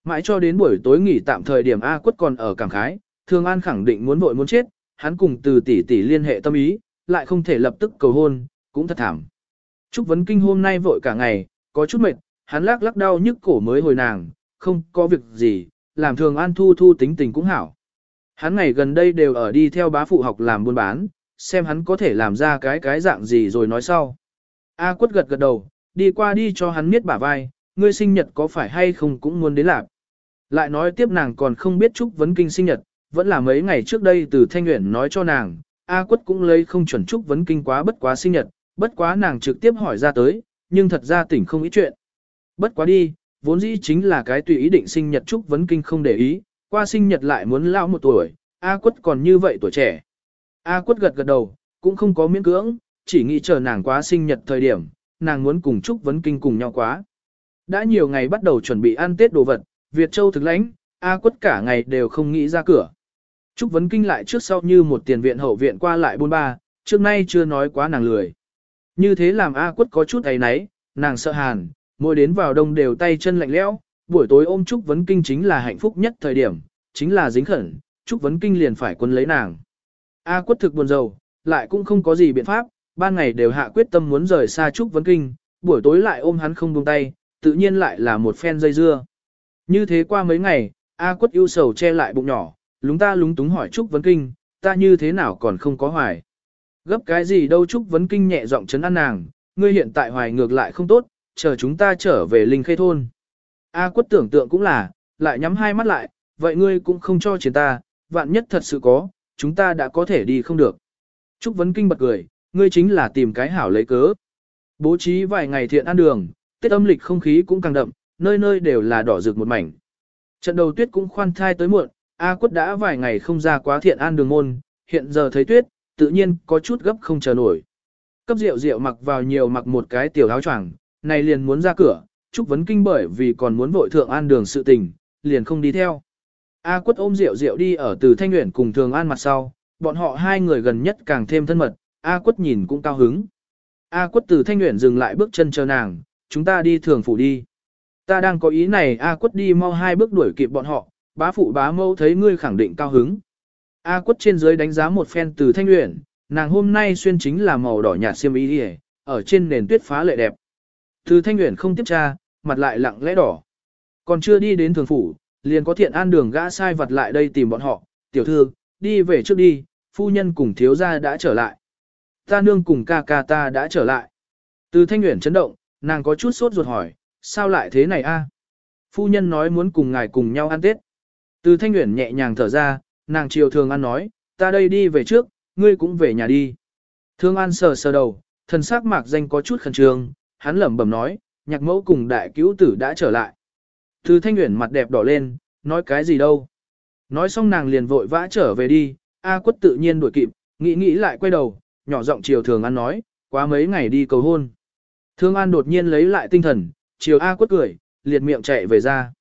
Mãi cho đến buổi tối nghỉ tạm thời điểm A quất còn ở cảm khái, Thương An khẳng định muốn vội muốn chết, hắn cùng từ tỷ tỷ liên hệ tâm ý, lại không thể lập tức cầu hôn, cũng thật thảm. Trúc Vấn Kinh hôm nay vội cả ngày, có chút mệt, hắn lắc lắc đau nhức cổ mới hồi nàng, không có việc gì, làm Thường An thu thu tính tình cũng hảo. Hắn ngày gần đây đều ở đi theo bá phụ học làm buôn bán, xem hắn có thể làm ra cái cái dạng gì rồi nói sau. A quất gật gật đầu, đi qua đi cho hắn miết bả vai, ngươi sinh nhật có phải hay không cũng muốn đến lạc. Lại nói tiếp nàng còn không biết Trúc Vấn Kinh sinh nhật, vẫn là mấy ngày trước đây từ Thanh Nguyễn nói cho nàng, A quất cũng lấy không chuẩn Trúc Vấn Kinh quá bất quá sinh nhật, bất quá nàng trực tiếp hỏi ra tới, nhưng thật ra tỉnh không ý chuyện. Bất quá đi, vốn dĩ chính là cái tùy ý định sinh nhật Trúc Vấn Kinh không để ý, qua sinh nhật lại muốn lao một tuổi, A quất còn như vậy tuổi trẻ. A quất gật gật đầu, cũng không có miễn cưỡng, chỉ nghĩ chờ nàng quá sinh nhật thời điểm, nàng muốn cùng Trúc Vấn Kinh cùng nhau quá. Đã nhiều ngày bắt đầu chuẩn bị ăn Tết đồ vật, Việt Châu thực lãnh, A quất cả ngày đều không nghĩ ra cửa. Trúc Vấn Kinh lại trước sau như một tiền viện hậu viện qua lại bôn ba, trước nay chưa nói quá nàng lười. Như thế làm A quất có chút ấy náy, nàng sợ hàn, mỗi đến vào đông đều tay chân lạnh lẽo, buổi tối ôm Trúc Vấn Kinh chính là hạnh phúc nhất thời điểm, chính là dính khẩn, Trúc Vấn Kinh liền phải quân lấy nàng. A quất thực buồn rầu, lại cũng không có gì biện pháp, ban ngày đều hạ quyết tâm muốn rời xa Trúc Vấn Kinh, buổi tối lại ôm hắn không buông tay, tự nhiên lại là một phen dây dưa. Như thế qua mấy ngày, A quất ưu sầu che lại bụng nhỏ, lúng ta lúng túng hỏi Trúc Vấn Kinh, ta như thế nào còn không có hoài. Gấp cái gì đâu Trúc Vấn Kinh nhẹ giọng chấn an nàng, ngươi hiện tại hoài ngược lại không tốt, chờ chúng ta trở về Linh Khê Thôn. A quất tưởng tượng cũng là, lại nhắm hai mắt lại, vậy ngươi cũng không cho chiến ta, vạn nhất thật sự có, chúng ta đã có thể đi không được. Trúc Vấn Kinh bật cười, ngươi chính là tìm cái hảo lấy cớ. Bố trí vài ngày thiện ăn đường, tiết âm lịch không khí cũng càng đậm, nơi nơi đều là đỏ rực một mảnh. Trận đầu tuyết cũng khoan thai tới muộn, A quất đã vài ngày không ra quá thiện an đường môn, hiện giờ thấy tuyết, tự nhiên có chút gấp không chờ nổi. Cấp rượu rượu mặc vào nhiều mặc một cái tiểu áo choàng, này liền muốn ra cửa, Trúc Vấn Kinh bởi vì còn muốn vội thượng an đường sự tình, liền không đi theo. A quất ôm rượu rượu đi ở từ Thanh Nguyễn cùng Thường An mặt sau, bọn họ hai người gần nhất càng thêm thân mật, A quất nhìn cũng cao hứng. A quất từ Thanh Nguyễn dừng lại bước chân chờ nàng, chúng ta đi thường phủ đi. Ta đang có ý này A quất đi mau hai bước đuổi kịp bọn họ, bá phụ bá mâu thấy ngươi khẳng định cao hứng. A quất trên dưới đánh giá một phen từ thanh luyện, nàng hôm nay xuyên chính là màu đỏ nhạt xiêm y đi ở trên nền tuyết phá lệ đẹp. Từ thanh luyện không tiếp tra, mặt lại lặng lẽ đỏ. Còn chưa đi đến thường phủ, liền có thiện an đường gã sai vật lại đây tìm bọn họ, tiểu thư, đi về trước đi, phu nhân cùng thiếu gia đã trở lại. Ta nương cùng ca ca ta đã trở lại. Từ thanh luyện chấn động, nàng có chút sốt ruột hỏi, sao lại thế này a? Phu nhân nói muốn cùng ngài cùng nhau ăn Tết. Từ thanh luyện nhẹ nhàng thở ra, nàng chiều thường an nói, ta đây đi về trước, ngươi cũng về nhà đi. Thương an sờ sờ đầu, thần sắc mạc danh có chút khẩn trương, hắn lẩm bẩm nói, nhạc mẫu cùng đại cứu tử đã trở lại. Từ thanh nguyện mặt đẹp đỏ lên, nói cái gì đâu. Nói xong nàng liền vội vã trở về đi, A quất tự nhiên đuổi kịp, nghĩ nghĩ lại quay đầu, nhỏ giọng chiều thường an nói, quá mấy ngày đi cầu hôn. Thương an đột nhiên lấy lại tinh thần, chiều A quất cười, liệt miệng chạy về ra.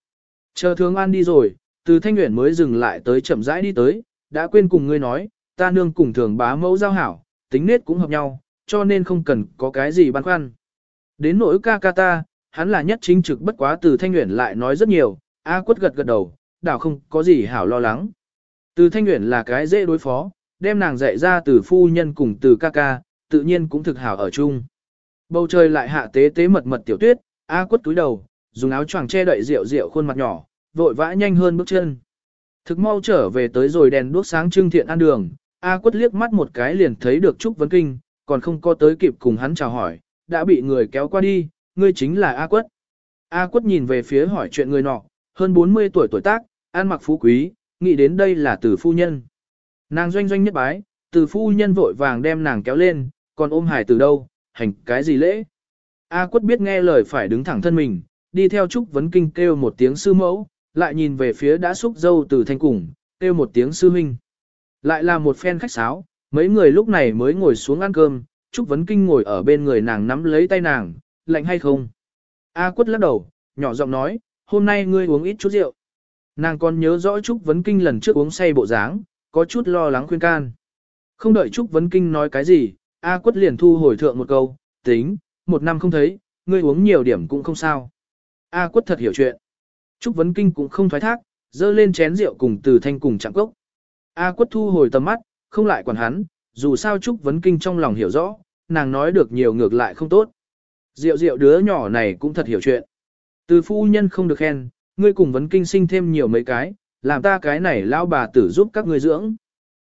Chờ thương an đi rồi, từ thanh nguyện mới dừng lại tới chậm rãi đi tới, đã quên cùng ngươi nói, ta nương cùng thường bá mẫu giao hảo, tính nết cũng hợp nhau, cho nên không cần có cái gì băn khoăn. Đến nỗi ca ca ta, hắn là nhất chính trực bất quá từ thanh nguyện lại nói rất nhiều, A quất gật gật đầu, đảo không có gì hảo lo lắng. Từ thanh nguyện là cái dễ đối phó, đem nàng dạy ra từ phu nhân cùng từ ca ca, tự nhiên cũng thực hảo ở chung. Bầu trời lại hạ tế tế mật mật tiểu tuyết, A quất túi đầu, dùng áo choàng che đậy rượu rượu khuôn mặt nhỏ, vội vã nhanh hơn bước chân. Thực mau trở về tới rồi đèn đuốc sáng trưng thiện ăn đường, A quất liếc mắt một cái liền thấy được Trúc Vấn Kinh, còn không có tới kịp cùng hắn chào hỏi, đã bị người kéo qua đi, ngươi chính là A quất. A quất nhìn về phía hỏi chuyện người nọ, hơn 40 tuổi tuổi tác, ăn mặc phú quý, nghĩ đến đây là từ phu nhân. Nàng doanh doanh nhất bái, từ phu nhân vội vàng đem nàng kéo lên, còn ôm hải từ đâu, hành cái gì lễ. A quất biết nghe lời phải đứng thẳng thân mình, đi theo Trúc Vấn Kinh kêu một tiếng sư mẫu, lại nhìn về phía đã xúc dâu từ thanh cùng, kêu một tiếng sư huynh. Lại là một phen khách sáo, mấy người lúc này mới ngồi xuống ăn cơm, Trúc Vấn Kinh ngồi ở bên người nàng nắm lấy tay nàng, lạnh hay không? A quất lắc đầu, nhỏ giọng nói, hôm nay ngươi uống ít chút rượu. Nàng còn nhớ rõ Trúc Vấn Kinh lần trước uống say bộ dáng, có chút lo lắng khuyên can. Không đợi Trúc Vấn Kinh nói cái gì, A quất liền thu hồi thượng một câu, tính, một năm không thấy, ngươi uống nhiều điểm cũng không sao. A quất thật hiểu chuyện. Trúc Vấn Kinh cũng không thoái thác, dơ lên chén rượu cùng từ thanh cùng chạm cốc. A quất thu hồi tầm mắt, không lại quản hắn, dù sao Trúc Vấn Kinh trong lòng hiểu rõ, nàng nói được nhiều ngược lại không tốt. Rượu rượu đứa nhỏ này cũng thật hiểu chuyện. Từ phu nhân không được khen, ngươi cùng Vấn Kinh sinh thêm nhiều mấy cái, làm ta cái này lao bà tử giúp các ngươi dưỡng.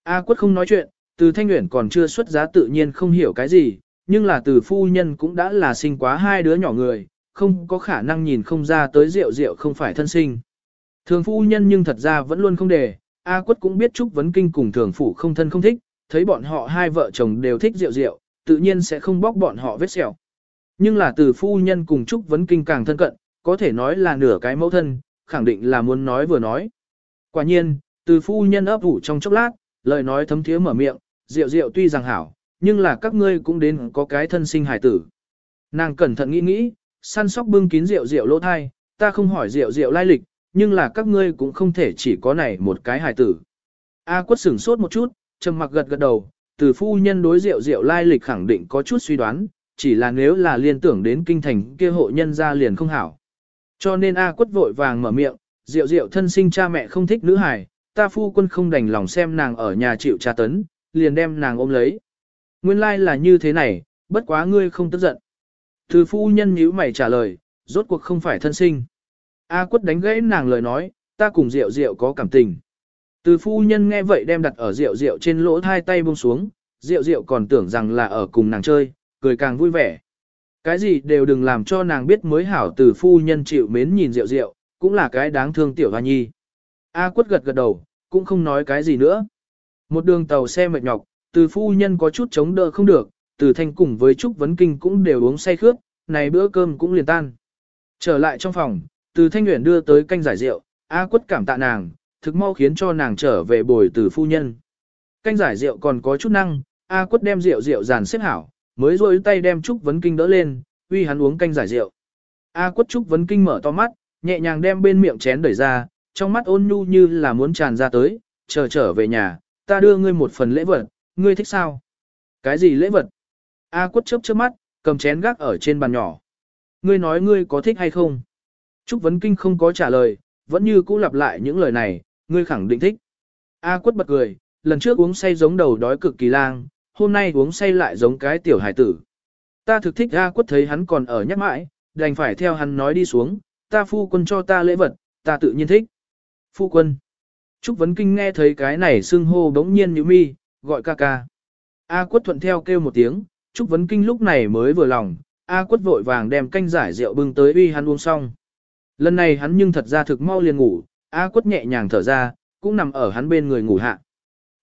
A quất không nói chuyện, từ thanh nguyện còn chưa xuất giá tự nhiên không hiểu cái gì, nhưng là từ phu nhân cũng đã là sinh quá hai đứa nhỏ người, không có khả năng nhìn không ra tới rượu rượu không phải thân sinh. Thường phu nhân nhưng thật ra vẫn luôn không để, A quất cũng biết Trúc Vấn Kinh cùng thường phủ không thân không thích, thấy bọn họ hai vợ chồng đều thích rượu rượu, tự nhiên sẽ không bóc bọn họ vết sẹo. Nhưng là từ phu nhân cùng Trúc Vấn Kinh càng thân cận, có thể nói là nửa cái mẫu thân, khẳng định là muốn nói vừa nói. Quả nhiên, từ phu nhân ấp ủ trong chốc lát, lời nói thấm thiế mở miệng, rượu rượu tuy rằng hảo, nhưng là các ngươi cũng đến có cái thân sinh hải tử. Nàng cẩn thận nghĩ nghĩ, săn sóc bưng kín rượu rượu lỗ thai, ta không hỏi rượu rượu lai lịch, nhưng là các ngươi cũng không thể chỉ có này một cái hài tử. A quất sửng sốt một chút, trầm mặc gật gật đầu, từ phu nhân đối rượu rượu lai lịch khẳng định có chút suy đoán, chỉ là nếu là liên tưởng đến kinh thành kia hộ nhân ra liền không hảo. Cho nên A quất vội vàng mở miệng, rượu rượu thân sinh cha mẹ không thích nữ hài, ta phu quân không đành lòng xem nàng ở nhà chịu tra tấn, liền đem nàng ôm lấy. Nguyên lai like là như thế này, bất quá ngươi không tức giận. Từ phu nhân nhíu mày trả lời, rốt cuộc không phải thân sinh. A quất đánh gãy nàng lời nói, ta cùng rượu rượu có cảm tình. Từ phu nhân nghe vậy đem đặt ở rượu rượu trên lỗ hai tay buông xuống, rượu rượu còn tưởng rằng là ở cùng nàng chơi, cười càng vui vẻ. Cái gì đều đừng làm cho nàng biết mới hảo từ phu nhân chịu mến nhìn rượu rượu, cũng là cái đáng thương tiểu hoa nhi. A quất gật gật đầu, cũng không nói cái gì nữa. Một đường tàu xe mệt nhọc, từ phu nhân có chút chống đỡ không được, từ thanh cùng với Trúc Vấn Kinh cũng đều uống say khướt, này bữa cơm cũng liền tan. Trở lại trong phòng, từ thanh nguyện đưa tới canh giải rượu, A quất cảm tạ nàng, thực mau khiến cho nàng trở về bồi từ phu nhân. Canh giải rượu còn có chút năng, A quất đem rượu rượu dàn xếp hảo, mới rôi tay đem Trúc Vấn Kinh đỡ lên, uy hắn uống canh giải rượu. A quất Trúc Vấn Kinh mở to mắt, nhẹ nhàng đem bên miệng chén đẩy ra, trong mắt ôn nhu như là muốn tràn ra tới, chờ trở về nhà, ta đưa ngươi một phần lễ vật, ngươi thích sao? Cái gì lễ vật? A quất chớp chớp mắt, cầm chén gác ở trên bàn nhỏ. Ngươi nói ngươi có thích hay không? Trúc Vấn Kinh không có trả lời, vẫn như cũ lặp lại những lời này, ngươi khẳng định thích. A quất bật cười, lần trước uống say giống đầu đói cực kỳ lang, hôm nay uống say lại giống cái tiểu hải tử. Ta thực thích A quất thấy hắn còn ở nhắc mãi, đành phải theo hắn nói đi xuống, ta phu quân cho ta lễ vật, ta tự nhiên thích. Phu quân. Trúc Vấn Kinh nghe thấy cái này xưng hô bỗng nhiên như mi, gọi ca ca. A quất thuận theo kêu một tiếng, Trúc Vấn Kinh lúc này mới vừa lòng, A quất vội vàng đem canh giải rượu bưng tới uy hắn uống xong. Lần này hắn nhưng thật ra thực mau liền ngủ, A quất nhẹ nhàng thở ra, cũng nằm ở hắn bên người ngủ hạ.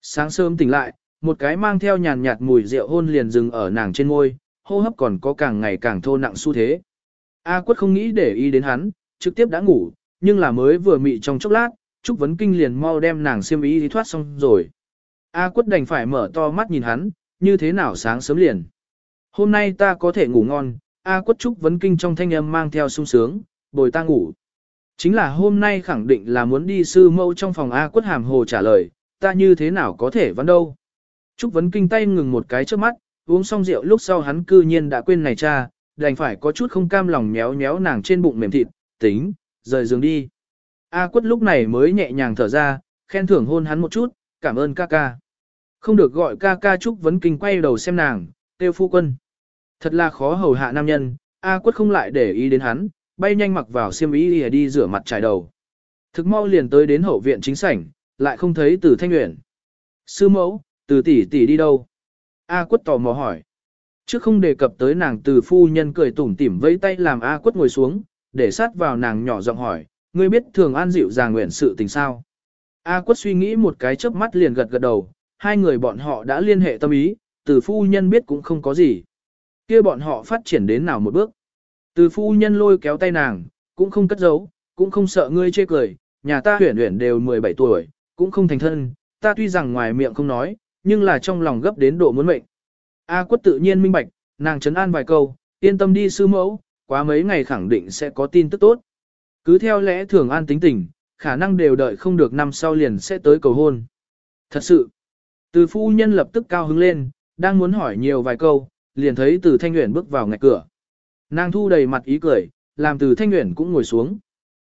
Sáng sớm tỉnh lại, một cái mang theo nhàn nhạt mùi rượu hôn liền dừng ở nàng trên môi, hô hấp còn có càng ngày càng thô nặng xu thế. A quất không nghĩ để ý đến hắn, trực tiếp đã ngủ, nhưng là mới vừa mị trong chốc lát, Trúc Vấn Kinh liền mau đem nàng xiêm ý đi thoát xong rồi. A quất đành phải mở to mắt nhìn hắn, như thế nào sáng sớm liền. Hôm nay ta có thể ngủ ngon, A quất Trúc Vấn Kinh trong thanh âm mang theo sung sướng, bồi ta ngủ. Chính là hôm nay khẳng định là muốn đi sư mẫu trong phòng A quất hàm hồ trả lời, ta như thế nào có thể vấn đâu. Trúc Vấn Kinh tay ngừng một cái trước mắt, uống xong rượu lúc sau hắn cư nhiên đã quên này cha, đành phải có chút không cam lòng méo méo nàng trên bụng mềm thịt, tính, rời giường đi. A quất lúc này mới nhẹ nhàng thở ra, khen thưởng hôn hắn một chút, cảm ơn ca ca. Không được gọi ca ca Trúc Vấn Kinh quay đầu xem nàng, tiêu phu quân. Thật là khó hầu hạ nam nhân, A quất không lại để ý đến hắn, bay nhanh mặc vào xiêm y đi, đi rửa mặt trải đầu. Thực mau liền tới đến hậu viện chính sảnh, lại không thấy từ thanh nguyện. Sư mẫu, từ tỷ tỷ đi đâu? A quất tò mò hỏi. Trước không đề cập tới nàng từ phu nhân cười tủm tỉm vẫy tay làm A quất ngồi xuống, để sát vào nàng nhỏ giọng hỏi, ngươi biết thường an dịu dàng nguyện sự tình sao? A quất suy nghĩ một cái chớp mắt liền gật gật đầu, hai người bọn họ đã liên hệ tâm ý, từ phu nhân biết cũng không có gì. kia bọn họ phát triển đến nào một bước. Từ phu nhân lôi kéo tay nàng, cũng không cất giấu, cũng không sợ ngươi chê cười, nhà ta huyển huyển đều 17 tuổi, cũng không thành thân, ta tuy rằng ngoài miệng không nói, nhưng là trong lòng gấp đến độ muốn mệnh. A quất tự nhiên minh bạch, nàng chấn an vài câu, yên tâm đi sư mẫu, quá mấy ngày khẳng định sẽ có tin tức tốt. Cứ theo lẽ thường an tính tình, khả năng đều đợi không được năm sau liền sẽ tới cầu hôn. Thật sự, từ phu nhân lập tức cao hứng lên, đang muốn hỏi nhiều vài câu, liền thấy từ thanh nguyện bước vào ngạch cửa. Nàng thu đầy mặt ý cười, làm từ thanh nguyện cũng ngồi xuống.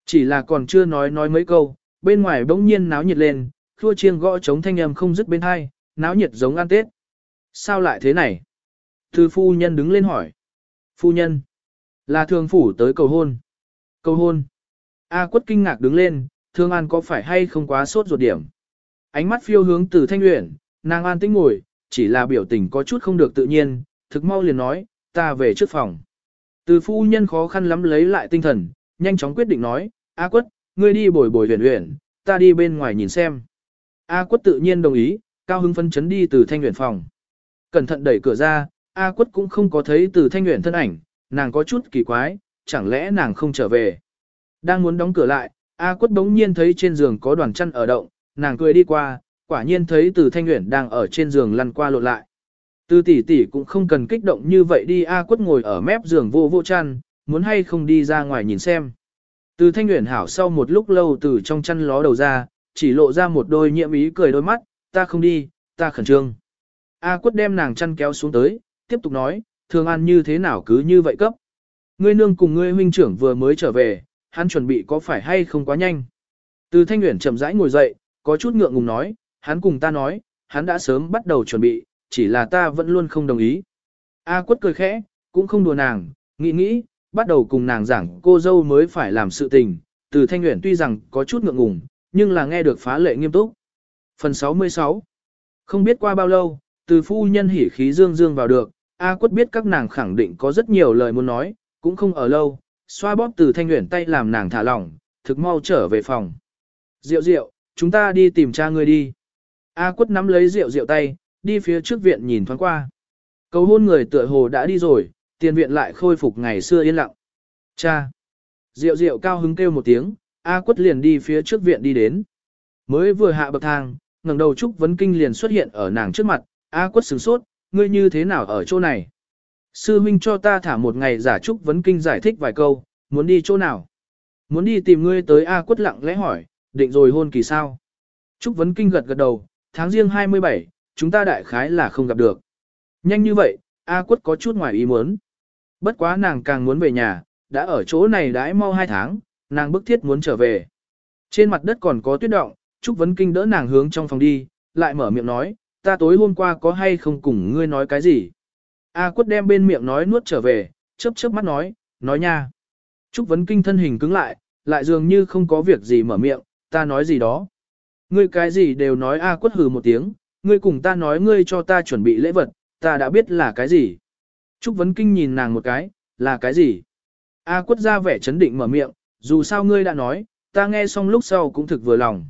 Chỉ là còn chưa nói nói mấy câu, bên ngoài bỗng nhiên náo nhiệt lên, khua chiêng gõ chống thanh âm không dứt bên hai, náo nhiệt giống ăn tết. Sao lại thế này? Từ phu nhân đứng lên hỏi. Phu nhân, là thường phủ tới cầu hôn. Cầu hôn. A quất kinh ngạc đứng lên, thương an có phải hay không quá sốt ruột điểm. Ánh mắt phiêu hướng từ thanh luyện, nàng an tĩnh ngồi, chỉ là biểu tình có chút không được tự nhiên, thực mau liền nói, ta về trước phòng. Từ phu nhân khó khăn lắm lấy lại tinh thần, nhanh chóng quyết định nói, A quất, ngươi đi bồi bồi huyền huyền, ta đi bên ngoài nhìn xem. A quất tự nhiên đồng ý, cao hứng phân chấn đi từ thanh huyền phòng. Cẩn thận đẩy cửa ra, A quất cũng không có thấy từ thanh huyền thân ảnh, nàng có chút kỳ quái, chẳng lẽ nàng không trở về. Đang muốn đóng cửa lại, A quất bỗng nhiên thấy trên giường có đoàn chăn ở động, nàng cười đi qua, quả nhiên thấy từ thanh huyền đang ở trên giường lăn qua lộn lại. Từ tỷ tỷ cũng không cần kích động như vậy đi A quất ngồi ở mép giường vô vô chăn, muốn hay không đi ra ngoài nhìn xem. Từ thanh nguyện hảo sau một lúc lâu từ trong chăn ló đầu ra, chỉ lộ ra một đôi nhiễm ý cười đôi mắt, ta không đi, ta khẩn trương. A quất đem nàng chăn kéo xuống tới, tiếp tục nói, thường ăn như thế nào cứ như vậy cấp. Ngươi nương cùng ngươi huynh trưởng vừa mới trở về, hắn chuẩn bị có phải hay không quá nhanh. Từ thanh nguyện chậm rãi ngồi dậy, có chút ngượng ngùng nói, hắn cùng ta nói, hắn đã sớm bắt đầu chuẩn bị, chỉ là ta vẫn luôn không đồng ý. A quất cười khẽ, cũng không đùa nàng, nghĩ nghĩ, bắt đầu cùng nàng giảng cô dâu mới phải làm sự tình, từ thanh nguyện tuy rằng có chút ngượng ngùng, nhưng là nghe được phá lệ nghiêm túc. Phần 66 Không biết qua bao lâu, từ phu nhân hỉ khí dương dương vào được, A quất biết các nàng khẳng định có rất nhiều lời muốn nói, cũng không ở lâu, xoa bóp từ thanh nguyện tay làm nàng thả lỏng, thực mau trở về phòng. Diệu diệu, chúng ta đi tìm cha ngươi đi. A quất nắm lấy rượu rượu tay, đi phía trước viện nhìn thoáng qua. Cầu hôn người tựa hồ đã đi rồi, tiền viện lại khôi phục ngày xưa yên lặng. Cha! Rượu rượu cao hứng kêu một tiếng, A quất liền đi phía trước viện đi đến. Mới vừa hạ bậc thang, ngẩng đầu Trúc Vấn Kinh liền xuất hiện ở nàng trước mặt, A quất sửng sốt, ngươi như thế nào ở chỗ này? Sư huynh cho ta thả một ngày giả Trúc Vấn Kinh giải thích vài câu, muốn đi chỗ nào? Muốn đi tìm ngươi tới A quất lặng lẽ hỏi, định rồi hôn kỳ sao? Trúc Vấn Kinh gật gật đầu, tháng riêng 27, chúng ta đại khái là không gặp được. Nhanh như vậy, A quất có chút ngoài ý muốn. Bất quá nàng càng muốn về nhà, đã ở chỗ này đãi mau hai tháng, nàng bức thiết muốn trở về. Trên mặt đất còn có tuyết động, Trúc Vấn Kinh đỡ nàng hướng trong phòng đi, lại mở miệng nói, ta tối hôm qua có hay không cùng ngươi nói cái gì. A quất đem bên miệng nói nuốt trở về, chớp chớp mắt nói, nói nha. Trúc Vấn Kinh thân hình cứng lại, lại dường như không có việc gì mở miệng, ta nói gì đó. Ngươi cái gì đều nói A quất hừ một tiếng, ngươi cùng ta nói ngươi cho ta chuẩn bị lễ vật, ta đã biết là cái gì. Trúc Vấn Kinh nhìn nàng một cái, là cái gì? A quất ra vẻ chấn định mở miệng, dù sao ngươi đã nói, ta nghe xong lúc sau cũng thực vừa lòng.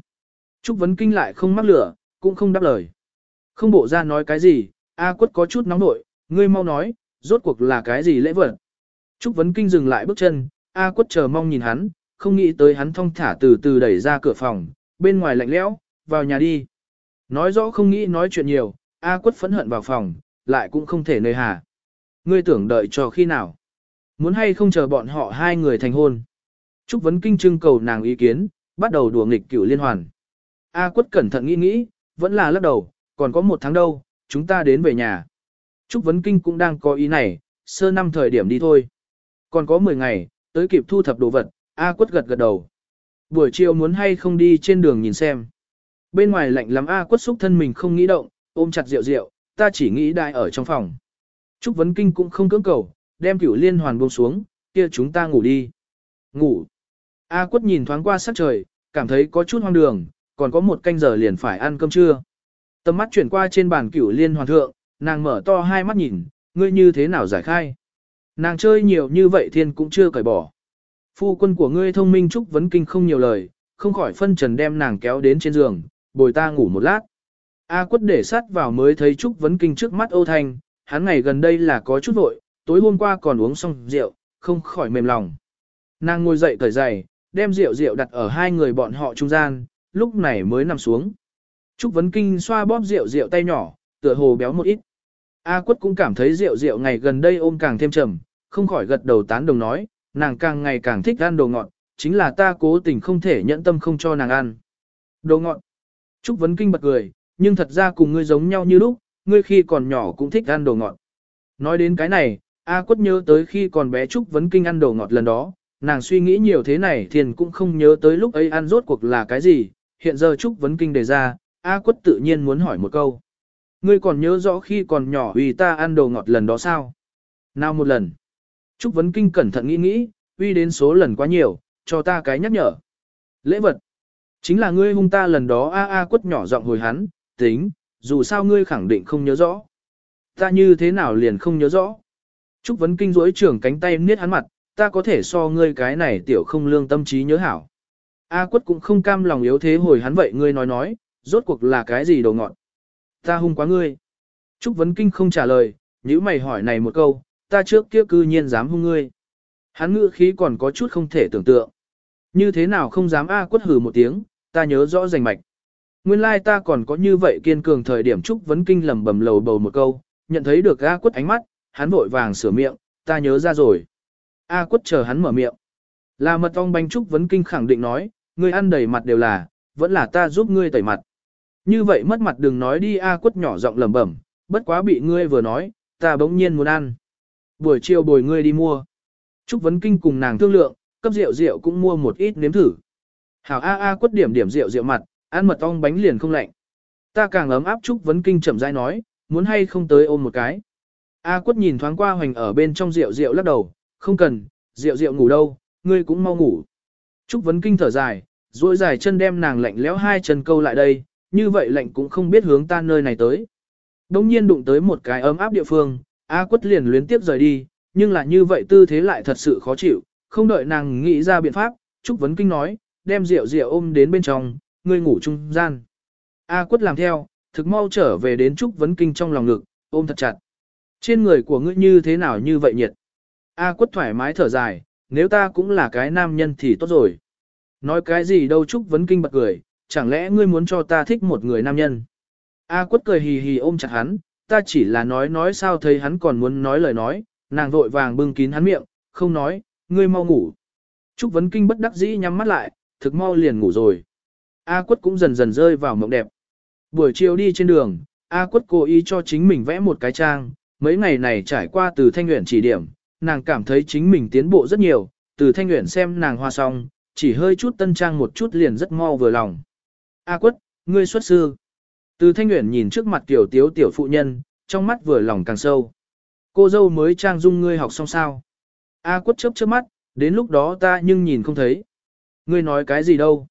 Trúc Vấn Kinh lại không mắc lửa, cũng không đáp lời. Không bộ ra nói cái gì, A quất có chút nóng nội, ngươi mau nói, rốt cuộc là cái gì lễ vật. Trúc Vấn Kinh dừng lại bước chân, A quất chờ mong nhìn hắn, không nghĩ tới hắn thong thả từ từ đẩy ra cửa phòng, bên ngoài lạnh lẽo, vào nhà đi. Nói rõ không nghĩ nói chuyện nhiều, A quất phẫn hận vào phòng, lại cũng không thể nơi hà. Ngươi tưởng đợi cho khi nào? Muốn hay không chờ bọn họ hai người thành hôn? Trúc Vấn Kinh trưng cầu nàng ý kiến, bắt đầu đùa nghịch cửu liên hoàn. A quất cẩn thận nghĩ nghĩ, vẫn là lắc đầu, còn có một tháng đâu, chúng ta đến về nhà. Trúc Vấn Kinh cũng đang có ý này, sơ năm thời điểm đi thôi. Còn có 10 ngày, tới kịp thu thập đồ vật, A quất gật gật đầu. Buổi chiều muốn hay không đi trên đường nhìn xem. Bên ngoài lạnh lắm A quất xúc thân mình không nghĩ động, ôm chặt rượu rượu, ta chỉ nghĩ đại ở trong phòng. Trúc Vấn Kinh cũng không cưỡng cầu, đem cửu liên hoàn buông xuống, kia chúng ta ngủ đi. Ngủ. A quất nhìn thoáng qua sắc trời, cảm thấy có chút hoang đường, còn có một canh giờ liền phải ăn cơm trưa. Tầm mắt chuyển qua trên bàn cửu liên hoàn thượng, nàng mở to hai mắt nhìn, ngươi như thế nào giải khai. Nàng chơi nhiều như vậy thiên cũng chưa cởi bỏ. Phu quân của ngươi thông minh Trúc Vấn Kinh không nhiều lời, không khỏi phân trần đem nàng kéo đến trên giường, bồi ta ngủ một lát. A quất để sát vào mới thấy Trúc Vấn Kinh trước mắt Âu Thanh, hắn ngày gần đây là có chút vội, tối hôm qua còn uống xong rượu, không khỏi mềm lòng. Nàng ngồi dậy cởi giày, đem rượu rượu đặt ở hai người bọn họ trung gian, lúc này mới nằm xuống. Trúc Vấn Kinh xoa bóp rượu rượu tay nhỏ, tựa hồ béo một ít. A quất cũng cảm thấy rượu rượu ngày gần đây ôm càng thêm trầm, không khỏi gật đầu tán đồng nói, nàng càng ngày càng thích ăn đồ ngọt, chính là ta cố tình không thể nhẫn tâm không cho nàng ăn. Đồ ngọt. Trúc Vấn Kinh bật cười, nhưng thật ra cùng ngươi giống nhau như lúc, ngươi khi còn nhỏ cũng thích ăn đồ ngọt. Nói đến cái này, A quất nhớ tới khi còn bé Trúc Vấn Kinh ăn đồ ngọt lần đó, nàng suy nghĩ nhiều thế này thiền cũng không nhớ tới lúc ấy ăn rốt cuộc là cái gì, hiện giờ Trúc Vấn Kinh đề ra, A quất tự nhiên muốn hỏi một câu. Ngươi còn nhớ rõ khi còn nhỏ vì ta ăn đồ ngọt lần đó sao? Nào một lần. Trúc Vấn Kinh cẩn thận nghĩ nghĩ, uy đến số lần quá nhiều, cho ta cái nhắc nhở. Lễ vật. Chính là ngươi hung ta lần đó a a quất nhỏ giọng hồi hắn, tính, dù sao ngươi khẳng định không nhớ rõ. Ta như thế nào liền không nhớ rõ. Trúc Vấn Kinh rỗi trưởng cánh tay niết hắn mặt, ta có thể so ngươi cái này tiểu không lương tâm trí nhớ hảo. A quất cũng không cam lòng yếu thế hồi hắn vậy ngươi nói nói, rốt cuộc là cái gì đồ ngọn. Ta hung quá ngươi. Trúc Vấn Kinh không trả lời, nếu mày hỏi này một câu, ta trước kia cư nhiên dám hung ngươi. Hắn ngữ khí còn có chút không thể tưởng tượng. Như thế nào không dám A quất hử một tiếng, ta nhớ rõ rành mạch. Nguyên lai ta còn có như vậy kiên cường thời điểm Trúc Vấn Kinh lầm bầm lầu bầu một câu, nhận thấy được A quất ánh mắt, hắn vội vàng sửa miệng, ta nhớ ra rồi. A quất chờ hắn mở miệng. Là mật ong bánh Trúc Vấn Kinh khẳng định nói, ngươi ăn đầy mặt đều là, vẫn là ta giúp ngươi tẩy mặt. Như vậy mất mặt đừng nói đi A quất nhỏ giọng lẩm bẩm, bất quá bị ngươi vừa nói, ta bỗng nhiên muốn ăn. Buổi chiều bồi ngươi đi mua. Trúc Vấn Kinh cùng nàng thương lượng, cấp rượu rượu cũng mua một ít nếm thử. Hảo A A quất điểm điểm rượu rượu mặt, ăn mật ong bánh liền không lạnh. Ta càng ấm áp Trúc Vấn Kinh chậm rãi nói, muốn hay không tới ôm một cái. A quất nhìn thoáng qua hoành ở bên trong rượu rượu lắc đầu, không cần, rượu rượu ngủ đâu, ngươi cũng mau ngủ. Trúc Vấn Kinh thở dài, duỗi dài chân đem nàng lạnh lẽo hai chân câu lại đây, như vậy lạnh cũng không biết hướng ta nơi này tới. Đông nhiên đụng tới một cái ấm áp địa phương, A quất liền luyến tiếp rời đi, nhưng là như vậy tư thế lại thật sự khó chịu, không đợi nàng nghĩ ra biện pháp, Trúc Vấn Kinh nói, đem rượu rượu ôm đến bên trong, ngươi ngủ trung gian. A quất làm theo, thực mau trở về đến Trúc Vấn Kinh trong lòng ngực, ôm thật chặt. Trên người của ngươi như thế nào như vậy nhiệt? A quất thoải mái thở dài, nếu ta cũng là cái nam nhân thì tốt rồi. Nói cái gì đâu Trúc Vấn Kinh bật cười, chẳng lẽ ngươi muốn cho ta thích một người nam nhân? A quất cười hì hì ôm chặt hắn, ta chỉ là nói nói sao thấy hắn còn muốn nói lời nói, nàng vội vàng bưng kín hắn miệng, không nói, ngươi mau ngủ. Trúc Vấn Kinh bất đắc dĩ nhắm mắt lại, thực mau liền ngủ rồi. A quất cũng dần dần rơi vào mộng đẹp. Buổi chiều đi trên đường, A quất cố ý cho chính mình vẽ một cái trang, mấy ngày này trải qua từ thanh nguyện chỉ điểm, nàng cảm thấy chính mình tiến bộ rất nhiều, từ thanh nguyện xem nàng hoa xong, chỉ hơi chút tân trang một chút liền rất mau vừa lòng. A quất, ngươi xuất sư. Từ thanh nguyện nhìn trước mặt tiểu tiếu tiểu phụ nhân, trong mắt vừa lòng càng sâu. Cô dâu mới trang dung ngươi học xong sao. A à, quất chớp chớp mắt, đến lúc đó ta nhưng nhìn không thấy. Ngươi nói cái gì đâu.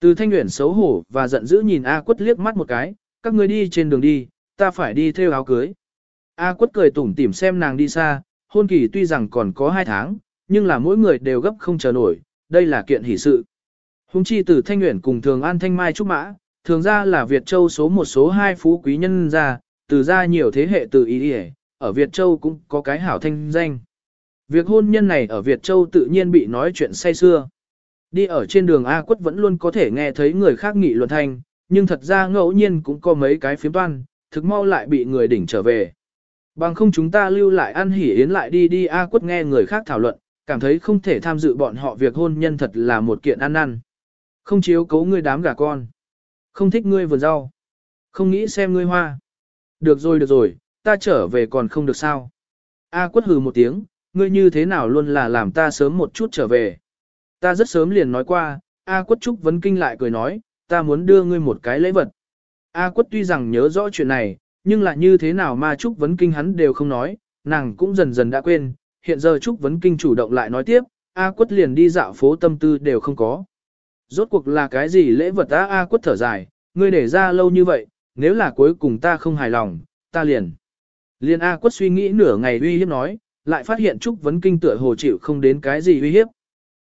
Từ thanh nguyện xấu hổ và giận dữ nhìn A à, quất liếc mắt một cái, các ngươi đi trên đường đi, ta phải đi theo áo cưới. A à, quất cười tủm tỉm xem nàng đi xa, hôn kỳ tuy rằng còn có hai tháng, nhưng là mỗi người đều gấp không chờ nổi, đây là kiện hỷ sự. Hùng chi từ thanh nguyện cùng thường an thanh mai trúc mã, thường ra là Việt Châu số một số hai phú quý nhân ra, từ ra nhiều thế hệ từ ý đi ở Việt Châu cũng có cái hảo thanh danh. Việc hôn nhân này ở Việt Châu tự nhiên bị nói chuyện say xưa. Đi ở trên đường A quất vẫn luôn có thể nghe thấy người khác nghị luận thanh, nhưng thật ra ngẫu nhiên cũng có mấy cái phiếm toan, thực mau lại bị người đỉnh trở về. Bằng không chúng ta lưu lại ăn hỉ yến lại đi đi A quất nghe người khác thảo luận, cảm thấy không thể tham dự bọn họ việc hôn nhân thật là một kiện ăn năn. Không chiếu cấu người đám gà con. Không thích ngươi vườn rau. Không nghĩ xem ngươi hoa. Được rồi được rồi, ta trở về còn không được sao. A quất hừ một tiếng, ngươi như thế nào luôn là làm ta sớm một chút trở về. Ta rất sớm liền nói qua, A quất trúc vấn kinh lại cười nói, ta muốn đưa ngươi một cái lễ vật. A quất tuy rằng nhớ rõ chuyện này, nhưng là như thế nào mà trúc vấn kinh hắn đều không nói, nàng cũng dần dần đã quên, hiện giờ trúc vấn kinh chủ động lại nói tiếp, A quất liền đi dạo phố tâm tư đều không có. Rốt cuộc là cái gì lễ vật ta A quất thở dài, ngươi để ra lâu như vậy, nếu là cuối cùng ta không hài lòng, ta liền. Liên A quất suy nghĩ nửa ngày uy hiếp nói, lại phát hiện Trúc Vấn Kinh tựa hồ chịu không đến cái gì uy hiếp.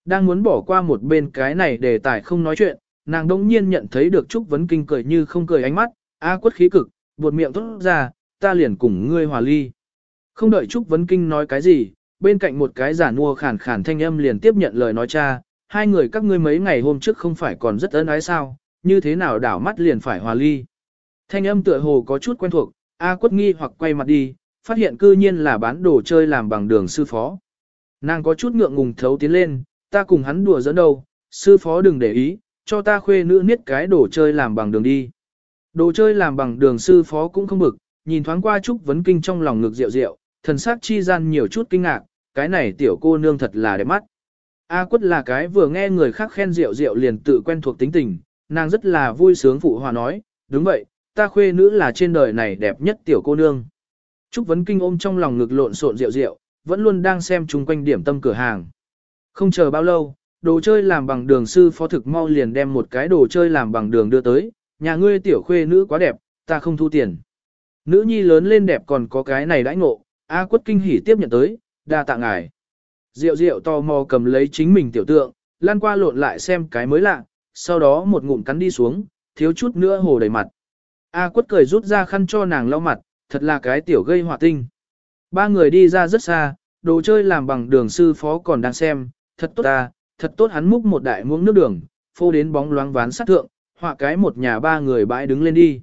Đang muốn bỏ qua một bên cái này để tài không nói chuyện, nàng đông nhiên nhận thấy được Trúc Vấn Kinh cười như không cười ánh mắt, A quất khí cực, buột miệng tốt ra, ta liền cùng ngươi hòa ly. Không đợi Trúc Vấn Kinh nói cái gì, bên cạnh một cái giả nua khản khản thanh âm liền tiếp nhận lời nói cha, hai người các ngươi mấy ngày hôm trước không phải còn rất ân ái sao, như thế nào đảo mắt liền phải hòa ly. Thanh âm tựa hồ có chút quen thuộc, A quất nghi hoặc quay mặt đi, phát hiện cư nhiên là bán đồ chơi làm bằng đường sư phó. Nàng có chút ngượng ngùng thấu tiến lên, ta cùng hắn đùa dẫn đâu, sư phó đừng để ý, cho ta khuê nữ niết cái đồ chơi làm bằng đường đi. Đồ chơi làm bằng đường sư phó cũng không bực, nhìn thoáng qua Trúc Vấn Kinh trong lòng ngực rượu rượu, thần sắc chi gian nhiều chút kinh ngạc, cái này tiểu cô nương thật là đẹp mắt. A quất là cái vừa nghe người khác khen rượu rượu liền tự quen thuộc tính tình, nàng rất là vui sướng phụ hòa nói, đúng vậy, ta khuê nữ là trên đời này đẹp nhất tiểu cô nương. Trúc Vấn Kinh ôm trong lòng ngực lộn xộn rượu rượu, vẫn luôn đang xem chung quanh điểm tâm cửa hàng. Không chờ bao lâu, đồ chơi làm bằng đường sư phó thực mau liền đem một cái đồ chơi làm bằng đường đưa tới, nhà ngươi tiểu khuê nữ quá đẹp, ta không thu tiền. Nữ nhi lớn lên đẹp còn có cái này đãi ngộ, A quất kinh hỉ tiếp nhận tới, đa tạ ngài. Diệu diệu tò mò cầm lấy chính mình tiểu tượng, lan qua lộn lại xem cái mới lạ, sau đó một ngụm cắn đi xuống, thiếu chút nữa hồ đầy mặt. A quất cười rút ra khăn cho nàng lau mặt, thật là cái tiểu gây họa tinh. Ba người đi ra rất xa, đồ chơi làm bằng đường sư phó còn đang xem, thật tốt ta, thật tốt hắn múc một đại muỗng nước đường, phô đến bóng loáng ván sát thượng, họa cái một nhà ba người bãi đứng lên đi.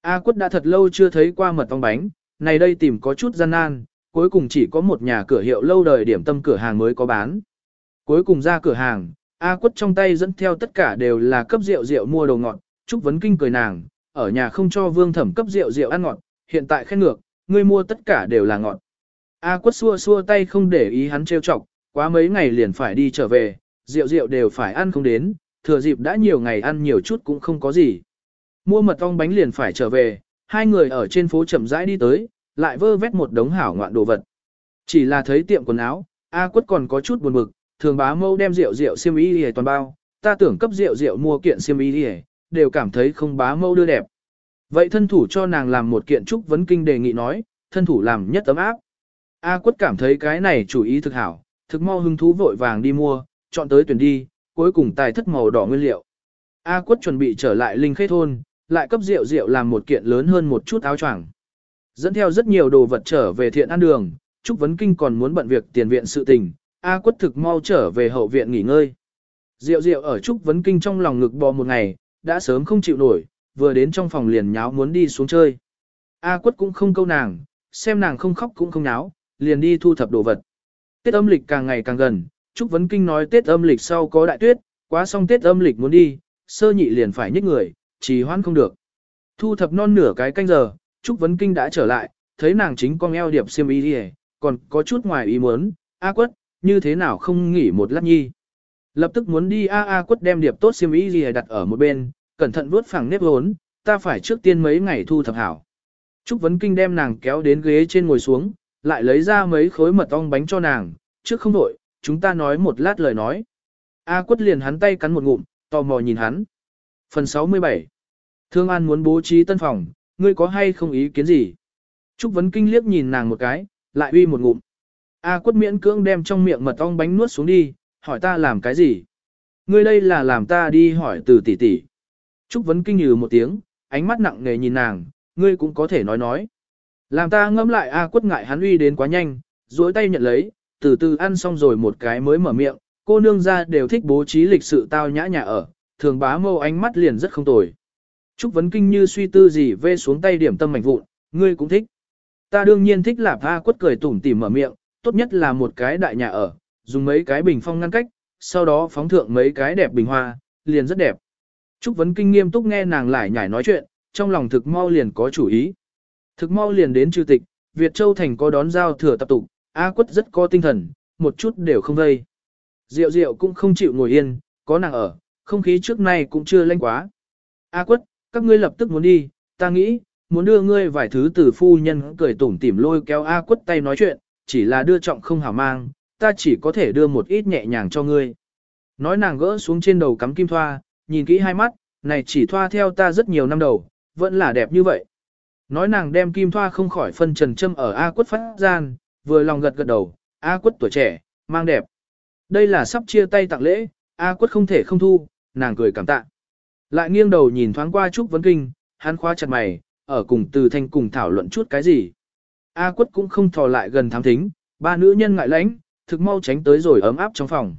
A quất đã thật lâu chưa thấy qua mật ong bánh, này đây tìm có chút gian nan, cuối cùng chỉ có một nhà cửa hiệu lâu đời điểm tâm cửa hàng mới có bán. Cuối cùng ra cửa hàng, A quất trong tay dẫn theo tất cả đều là cấp rượu rượu mua đồ ngọt, Trúc Vấn Kinh cười nàng, ở nhà không cho vương thẩm cấp rượu rượu ăn ngọt, hiện tại khen ngược, ngươi mua tất cả đều là ngọt. A quất xua xua tay không để ý hắn trêu chọc, quá mấy ngày liền phải đi trở về, rượu rượu đều phải ăn không đến, thừa dịp đã nhiều ngày ăn nhiều chút cũng không có gì. Mua mật ong bánh liền phải trở về, hai người ở trên phố chậm rãi đi tới, lại vơ vét một đống hảo ngoạn đồ vật. Chỉ là thấy tiệm quần áo, A quất còn có chút buồn bực, thường bá mâu đem rượu rượu xiêm y lìa toàn bao, ta tưởng cấp rượu rượu mua kiện xiêm y lìa đều cảm thấy không bá mâu đưa đẹp. Vậy thân thủ cho nàng làm một kiện trúc vấn kinh đề nghị nói, thân thủ làm nhất tấm áp. A quất cảm thấy cái này chủ ý thực hảo, thực mau hứng thú vội vàng đi mua, chọn tới tuyển đi, cuối cùng tài thất màu đỏ nguyên liệu. A quất chuẩn bị trở lại linh khê thôn, lại cấp rượu rượu làm một kiện lớn hơn một chút áo choàng. Dẫn theo rất nhiều đồ vật trở về thiện ăn đường, Trúc Vấn Kinh còn muốn bận việc tiền viện sự tình, A quất thực mau trở về hậu viện nghỉ ngơi. diệu diệu ở Trúc Vấn Kinh trong lòng ngực bò một ngày, đã sớm không chịu nổi, vừa đến trong phòng liền nháo muốn đi xuống chơi. A quất cũng không câu nàng, xem nàng không khóc cũng không nháo, liền đi thu thập đồ vật. Tết âm lịch càng ngày càng gần, Trúc Vấn Kinh nói Tết âm lịch sau có đại tuyết, quá xong Tết âm lịch muốn đi, sơ nhị liền phải nhích người, trì hoãn không được. Thu thập non nửa cái canh giờ, Trúc Vấn Kinh đã trở lại, thấy nàng chính con eo điệp xiêm y đi còn có chút ngoài ý muốn, A quất, như thế nào không nghỉ một lát nhi. Lập tức muốn đi A A quất đem điệp tốt xiêm y đi đặt ở một bên, cẩn thận vuốt phẳng nếp hốn, ta phải trước tiên mấy ngày thu thập hảo. Trúc Vấn Kinh đem nàng kéo đến ghế trên ngồi xuống, lại lấy ra mấy khối mật ong bánh cho nàng, trước không đổi, chúng ta nói một lát lời nói. A quất liền hắn tay cắn một ngụm, tò mò nhìn hắn. Phần 67 Thương An muốn bố trí tân phòng, ngươi có hay không ý kiến gì? Trúc Vấn Kinh liếc nhìn nàng một cái, lại uy một ngụm. A quất miễn cưỡng đem trong miệng mật ong bánh nuốt xuống đi, hỏi ta làm cái gì? Ngươi đây là làm ta đi hỏi từ tỷ tỷ. Trúc Vấn Kinh nhừ một tiếng, ánh mắt nặng nề nhìn nàng, ngươi cũng có thể nói nói. Làm ta ngâm lại A quất ngại hắn uy đến quá nhanh, duỗi tay nhận lấy, từ từ ăn xong rồi một cái mới mở miệng, cô nương ra đều thích bố trí lịch sự tao nhã nhà ở, thường bá mâu ánh mắt liền rất không tồi. Trúc Vấn Kinh như suy tư gì vê xuống tay điểm tâm mảnh vụn, ngươi cũng thích. Ta đương nhiên thích lạp tha quất cười tủm tỉm mở miệng, tốt nhất là một cái đại nhà ở, dùng mấy cái bình phong ngăn cách, sau đó phóng thượng mấy cái đẹp bình hoa, liền rất đẹp. Trúc Vấn Kinh nghiêm túc nghe nàng lại nhảy nói chuyện, trong lòng thực mau liền có chủ ý. Thực mau liền đến trừ tịch, Việt Châu Thành có đón giao thừa tập tụ. A quất rất có tinh thần, một chút đều không vây. Diệu diệu cũng không chịu ngồi yên, có nàng ở, không khí trước nay cũng chưa lanh quá. A quất, các ngươi lập tức muốn đi, ta nghĩ, muốn đưa ngươi vài thứ từ phu nhân cười tủm tỉm lôi kéo A quất tay nói chuyện, chỉ là đưa trọng không hảo mang, ta chỉ có thể đưa một ít nhẹ nhàng cho ngươi. Nói nàng gỡ xuống trên đầu cắm kim thoa, nhìn kỹ hai mắt, này chỉ thoa theo ta rất nhiều năm đầu, vẫn là đẹp như vậy. Nói nàng đem kim thoa không khỏi phân trần châm ở A quất phát gian, vừa lòng gật gật đầu, A quất tuổi trẻ, mang đẹp. Đây là sắp chia tay tặng lễ, A quất không thể không thu, nàng cười cảm tạ. Lại nghiêng đầu nhìn thoáng qua Trúc Vấn Kinh, hắn khóa chặt mày, ở cùng từ thanh cùng thảo luận chút cái gì. A quất cũng không thò lại gần thám thính, ba nữ nhân ngại lãnh, thực mau tránh tới rồi ấm áp trong phòng.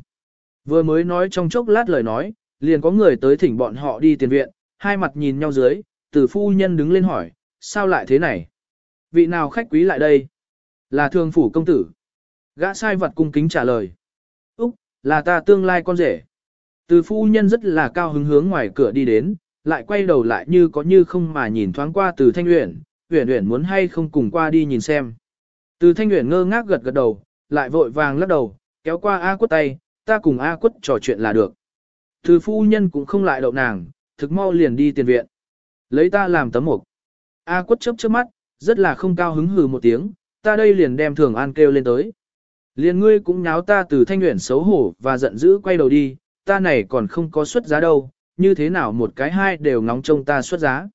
Vừa mới nói trong chốc lát lời nói, liền có người tới thỉnh bọn họ đi tiền viện, hai mặt nhìn nhau dưới, từ phu nhân đứng lên hỏi, sao lại thế này? Vị nào khách quý lại đây? Là thường phủ công tử. Gã sai vật cung kính trả lời. Úc, là ta tương lai con rể. Từ phu nhân rất là cao hứng hướng ngoài cửa đi đến, lại quay đầu lại như có như không mà nhìn thoáng qua từ thanh uyển, uyển uyển muốn hay không cùng qua đi nhìn xem. Từ thanh uyển ngơ ngác gật gật đầu, lại vội vàng lắc đầu, kéo qua A quất tay, ta cùng A quất trò chuyện là được. Từ phu nhân cũng không lại đậu nàng, thực mau liền đi tiền viện. Lấy ta làm tấm mục. A quất chớp chớp mắt, rất là không cao hứng hừ một tiếng, ta đây liền đem thường an kêu lên tới. Liền ngươi cũng nháo ta từ thanh nguyện xấu hổ và giận dữ quay đầu đi, ta này còn không có xuất giá đâu, như thế nào một cái hai đều ngóng trông ta xuất giá.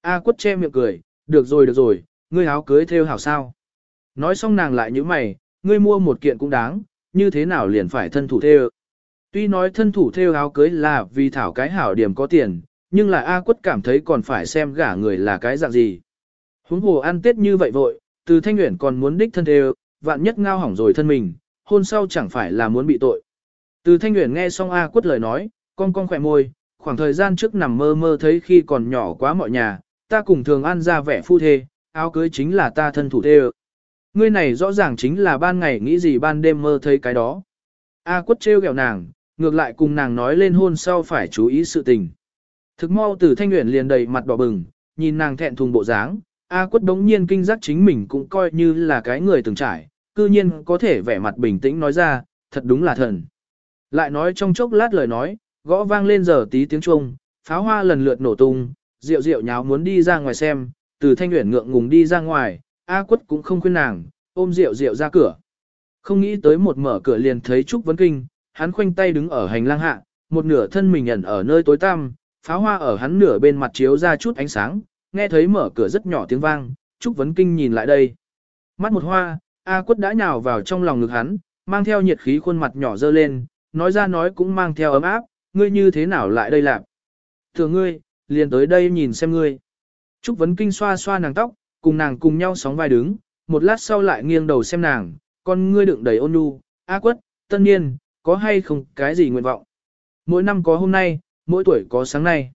A quất che miệng cười, được rồi được rồi, ngươi áo cưới theo hảo sao. Nói xong nàng lại như mày, ngươi mua một kiện cũng đáng, như thế nào liền phải thân thủ theo. Tuy nói thân thủ theo áo cưới là vì thảo cái hảo điểm có tiền, nhưng là A quất cảm thấy còn phải xem gả người là cái dạng gì. Huống hồ ăn tết như vậy vội, từ thanh nguyện còn muốn đích thân theo, vạn nhất ngao hỏng rồi thân mình, hôn sau chẳng phải là muốn bị tội. Từ thanh Uyển nghe xong A quất lời nói, con con khỏe môi, khoảng thời gian trước nằm mơ mơ thấy khi còn nhỏ quá mọi nhà, ta cùng thường ăn ra vẻ phu thê, áo cưới chính là ta thân thủ thê Ngươi này rõ ràng chính là ban ngày nghĩ gì ban đêm mơ thấy cái đó. A quất trêu ghẹo nàng, ngược lại cùng nàng nói lên hôn sau phải chú ý sự tình. Thực mau từ thanh nguyện liền đầy mặt đỏ bừng, nhìn nàng thẹn thùng bộ dáng, A quất đống nhiên kinh giác chính mình cũng coi như là cái người từng trải, cư nhiên có thể vẻ mặt bình tĩnh nói ra, thật đúng là thần. Lại nói trong chốc lát lời nói, gõ vang lên giờ tí tiếng chuông, pháo hoa lần lượt nổ tung, rượu rượu nháo muốn đi ra ngoài xem, từ thanh nguyện ngượng ngùng đi ra ngoài, A quất cũng không khuyên nàng, ôm rượu rượu ra cửa. Không nghĩ tới một mở cửa liền thấy Trúc Vấn Kinh, hắn khoanh tay đứng ở hành lang hạ, một nửa thân mình ẩn ở nơi tối tăm, pháo hoa ở hắn nửa bên mặt chiếu ra chút ánh sáng, nghe thấy mở cửa rất nhỏ tiếng vang, Trúc Vấn Kinh nhìn lại đây. Mắt một hoa, A quất đã nhào vào trong lòng ngực hắn, mang theo nhiệt khí khuôn mặt nhỏ dơ lên, nói ra nói cũng mang theo ấm áp, ngươi như thế nào lại đây làm? thưa ngươi, liền tới đây nhìn xem ngươi. Trúc Vấn Kinh xoa xoa nàng tóc, cùng nàng cùng nhau sóng vai đứng, một lát sau lại nghiêng đầu xem nàng, con ngươi đựng đầy ôn nhu, A quất, tân nhiên, có hay không cái gì nguyện vọng? Mỗi năm có hôm nay, mỗi tuổi có sáng nay.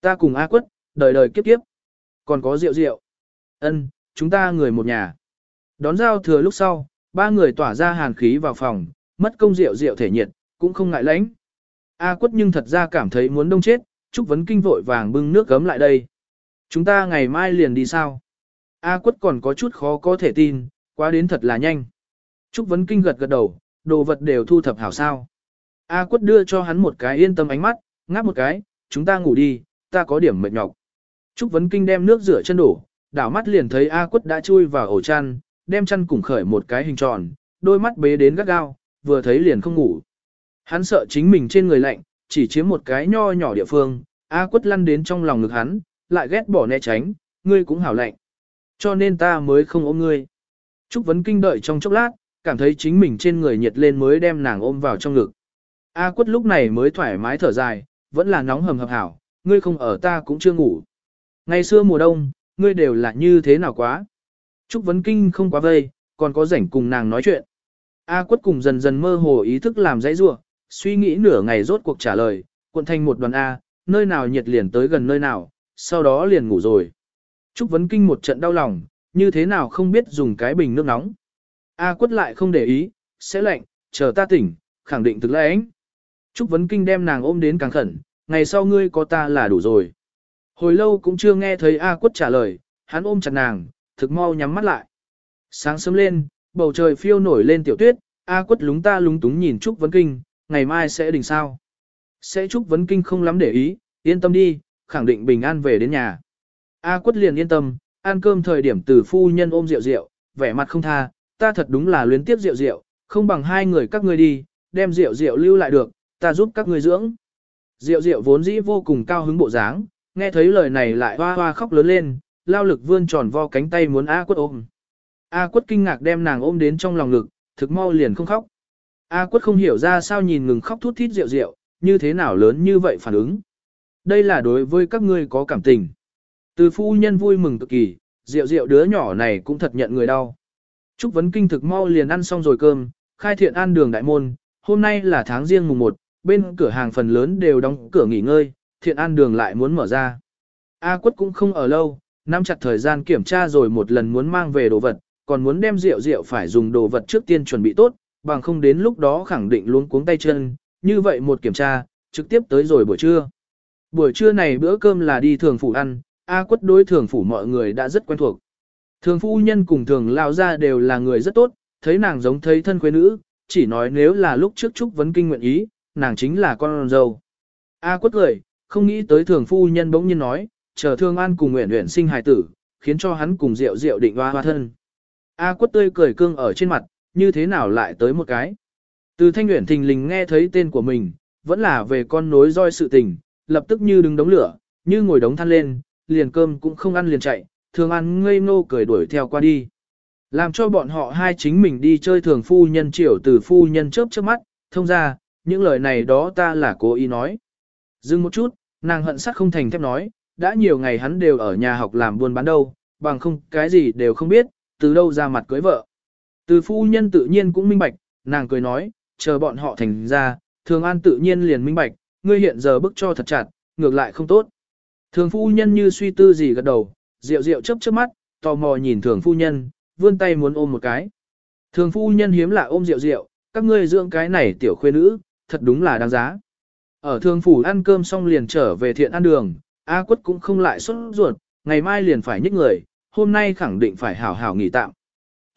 Ta cùng A quất, đời đời kiếp kiếp. Còn có rượu rượu. Ân, chúng ta người một nhà. Đón giao thừa lúc sau, ba người tỏa ra hàn khí vào phòng, mất công rượu rượu thể nhiệt, cũng không ngại lãnh. A quất nhưng thật ra cảm thấy muốn đông chết, Trúc Vấn Kinh vội vàng bưng nước gấm lại đây. Chúng ta ngày mai liền đi sao? A quất còn có chút khó có thể tin, quá đến thật là nhanh. Trúc Vấn Kinh gật gật đầu, đồ vật đều thu thập hảo sao. A quất đưa cho hắn một cái yên tâm ánh mắt, ngáp một cái, chúng ta ngủ đi, ta có điểm mệt nhọc. Trúc Vấn Kinh đem nước rửa chân đổ, đảo mắt liền thấy A quất đã chui vào ổ chăn, đem chăn cùng khởi một cái hình tròn, đôi mắt bế đến gắt gao, vừa thấy liền không ngủ. Hắn sợ chính mình trên người lạnh, chỉ chiếm một cái nho nhỏ địa phương, A quất lăn đến trong lòng ngực hắn, lại ghét bỏ né tránh, ngươi cũng hảo lạnh. Cho nên ta mới không ôm ngươi. Trúc Vấn Kinh đợi trong chốc lát, cảm thấy chính mình trên người nhiệt lên mới đem nàng ôm vào trong ngực. A quất lúc này mới thoải mái thở dài, vẫn là nóng hầm hập hảo, ngươi không ở ta cũng chưa ngủ. Ngày xưa mùa đông, ngươi đều là như thế nào quá. Trúc Vấn Kinh không quá vây, còn có rảnh cùng nàng nói chuyện. A quất cùng dần dần mơ hồ ý thức làm dãy rua, suy nghĩ nửa ngày rốt cuộc trả lời, cuộn thành một đoàn A, nơi nào nhiệt liền tới gần nơi nào, sau đó liền ngủ rồi. Trúc Vấn Kinh một trận đau lòng, như thế nào không biết dùng cái bình nước nóng. A quất lại không để ý, sẽ lạnh, chờ ta tỉnh, khẳng định thực lãnh. Trúc Vấn Kinh đem nàng ôm đến càng khẩn, ngày sau ngươi có ta là đủ rồi. Hồi lâu cũng chưa nghe thấy A quất trả lời, hắn ôm chặt nàng, thực mau nhắm mắt lại. Sáng sớm lên, bầu trời phiêu nổi lên tiểu tuyết, A quất lúng ta lúng túng nhìn Trúc Vấn Kinh, ngày mai sẽ đình sao. Sẽ Trúc Vấn Kinh không lắm để ý, yên tâm đi, khẳng định bình an về đến nhà. A quất liền yên tâm, ăn cơm thời điểm từ phu nhân ôm rượu rượu, vẻ mặt không tha, ta thật đúng là luyến tiếp rượu rượu, không bằng hai người các ngươi đi, đem rượu rượu lưu lại được, ta giúp các ngươi dưỡng. Rượu rượu vốn dĩ vô cùng cao hứng bộ dáng, nghe thấy lời này lại hoa hoa khóc lớn lên, lao lực vươn tròn vo cánh tay muốn A quất ôm. A quất kinh ngạc đem nàng ôm đến trong lòng ngực, thực mau liền không khóc. A quất không hiểu ra sao nhìn ngừng khóc thút thít rượu rượu, như thế nào lớn như vậy phản ứng. Đây là đối với các ngươi có cảm tình. Từ phu nhân vui mừng cực kỳ, rượu rượu đứa nhỏ này cũng thật nhận người đau. Trúc Vấn Kinh thực mau liền ăn xong rồi cơm, khai thiện an đường đại môn, hôm nay là tháng riêng mùng 1, bên cửa hàng phần lớn đều đóng cửa nghỉ ngơi, thiện an đường lại muốn mở ra. A quất cũng không ở lâu, nắm chặt thời gian kiểm tra rồi một lần muốn mang về đồ vật, còn muốn đem rượu rượu phải dùng đồ vật trước tiên chuẩn bị tốt, bằng không đến lúc đó khẳng định luôn cuống tay chân, như vậy một kiểm tra, trực tiếp tới rồi buổi trưa. Buổi trưa này bữa cơm là đi thường phủ ăn, A quất đối thường phủ mọi người đã rất quen thuộc. Thường phu nhân cùng thường lao ra đều là người rất tốt, thấy nàng giống thấy thân quê nữ, chỉ nói nếu là lúc trước Trúc Vấn Kinh nguyện ý, nàng chính là con dâu. A quất cười, không nghĩ tới thường phu nhân bỗng nhiên nói, chờ thương an cùng nguyện nguyện sinh hài tử, khiến cho hắn cùng rượu rượu định hoa hoa thân. A quất tươi cười cương ở trên mặt, như thế nào lại tới một cái. Từ thanh nguyện thình lình nghe thấy tên của mình, vẫn là về con nối roi sự tình, lập tức như đứng đống lửa, như ngồi đống than lên, liền cơm cũng không ăn liền chạy, thường ăn ngây ngô cười đuổi theo qua đi. Làm cho bọn họ hai chính mình đi chơi thường phu nhân triều từ phu nhân chớp chớp mắt, thông ra, những lời này đó ta là cố ý nói. Dừng một chút, nàng hận sắc không thành thép nói, đã nhiều ngày hắn đều ở nhà học làm buôn bán đâu, bằng không cái gì đều không biết, từ đâu ra mặt cưới vợ. Từ phu nhân tự nhiên cũng minh bạch, nàng cười nói, chờ bọn họ thành ra, thường an tự nhiên liền minh bạch, ngươi hiện giờ bức cho thật chặt, ngược lại không tốt. Thường phu nhân như suy tư gì gật đầu, rượu rượu chớp chớp mắt, tò mò nhìn thường phu nhân, vươn tay muốn ôm một cái. Thường phu nhân hiếm lạ ôm rượu rượu, các ngươi dưỡng cái này tiểu khuê nữ, thật đúng là đáng giá. Ở thường phủ ăn cơm xong liền trở về thiện ăn đường, A quất cũng không lại xuất ruột, ngày mai liền phải nhích người, hôm nay khẳng định phải hảo hảo nghỉ tạm.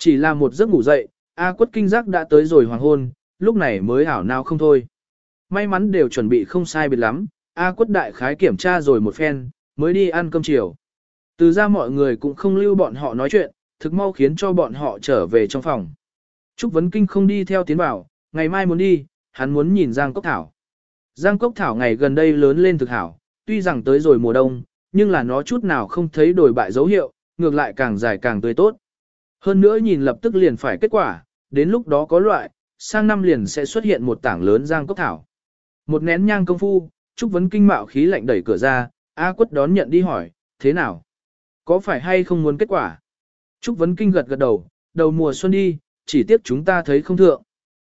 Chỉ là một giấc ngủ dậy, A quất kinh giác đã tới rồi hoàng hôn, lúc này mới hảo nào không thôi. May mắn đều chuẩn bị không sai biệt lắm, A quất đại khái kiểm tra rồi một phen, mới đi ăn cơm chiều. Từ ra mọi người cũng không lưu bọn họ nói chuyện, thực mau khiến cho bọn họ trở về trong phòng. Trúc Vấn Kinh không đi theo tiến bảo, ngày mai muốn đi, hắn muốn nhìn Giang Cốc Thảo. Giang Cốc Thảo ngày gần đây lớn lên thực hảo, tuy rằng tới rồi mùa đông, nhưng là nó chút nào không thấy đổi bại dấu hiệu, ngược lại càng dài càng tươi tốt. Hơn nữa nhìn lập tức liền phải kết quả, đến lúc đó có loại, sang năm liền sẽ xuất hiện một tảng lớn Giang Cốc Thảo. Một nén nhang công phu, Trúc Vấn Kinh mạo khí lạnh đẩy cửa ra, A quất đón nhận đi hỏi, thế nào? Có phải hay không muốn kết quả? Trúc Vấn Kinh gật gật đầu, đầu mùa xuân đi, chỉ tiếc chúng ta thấy không thượng.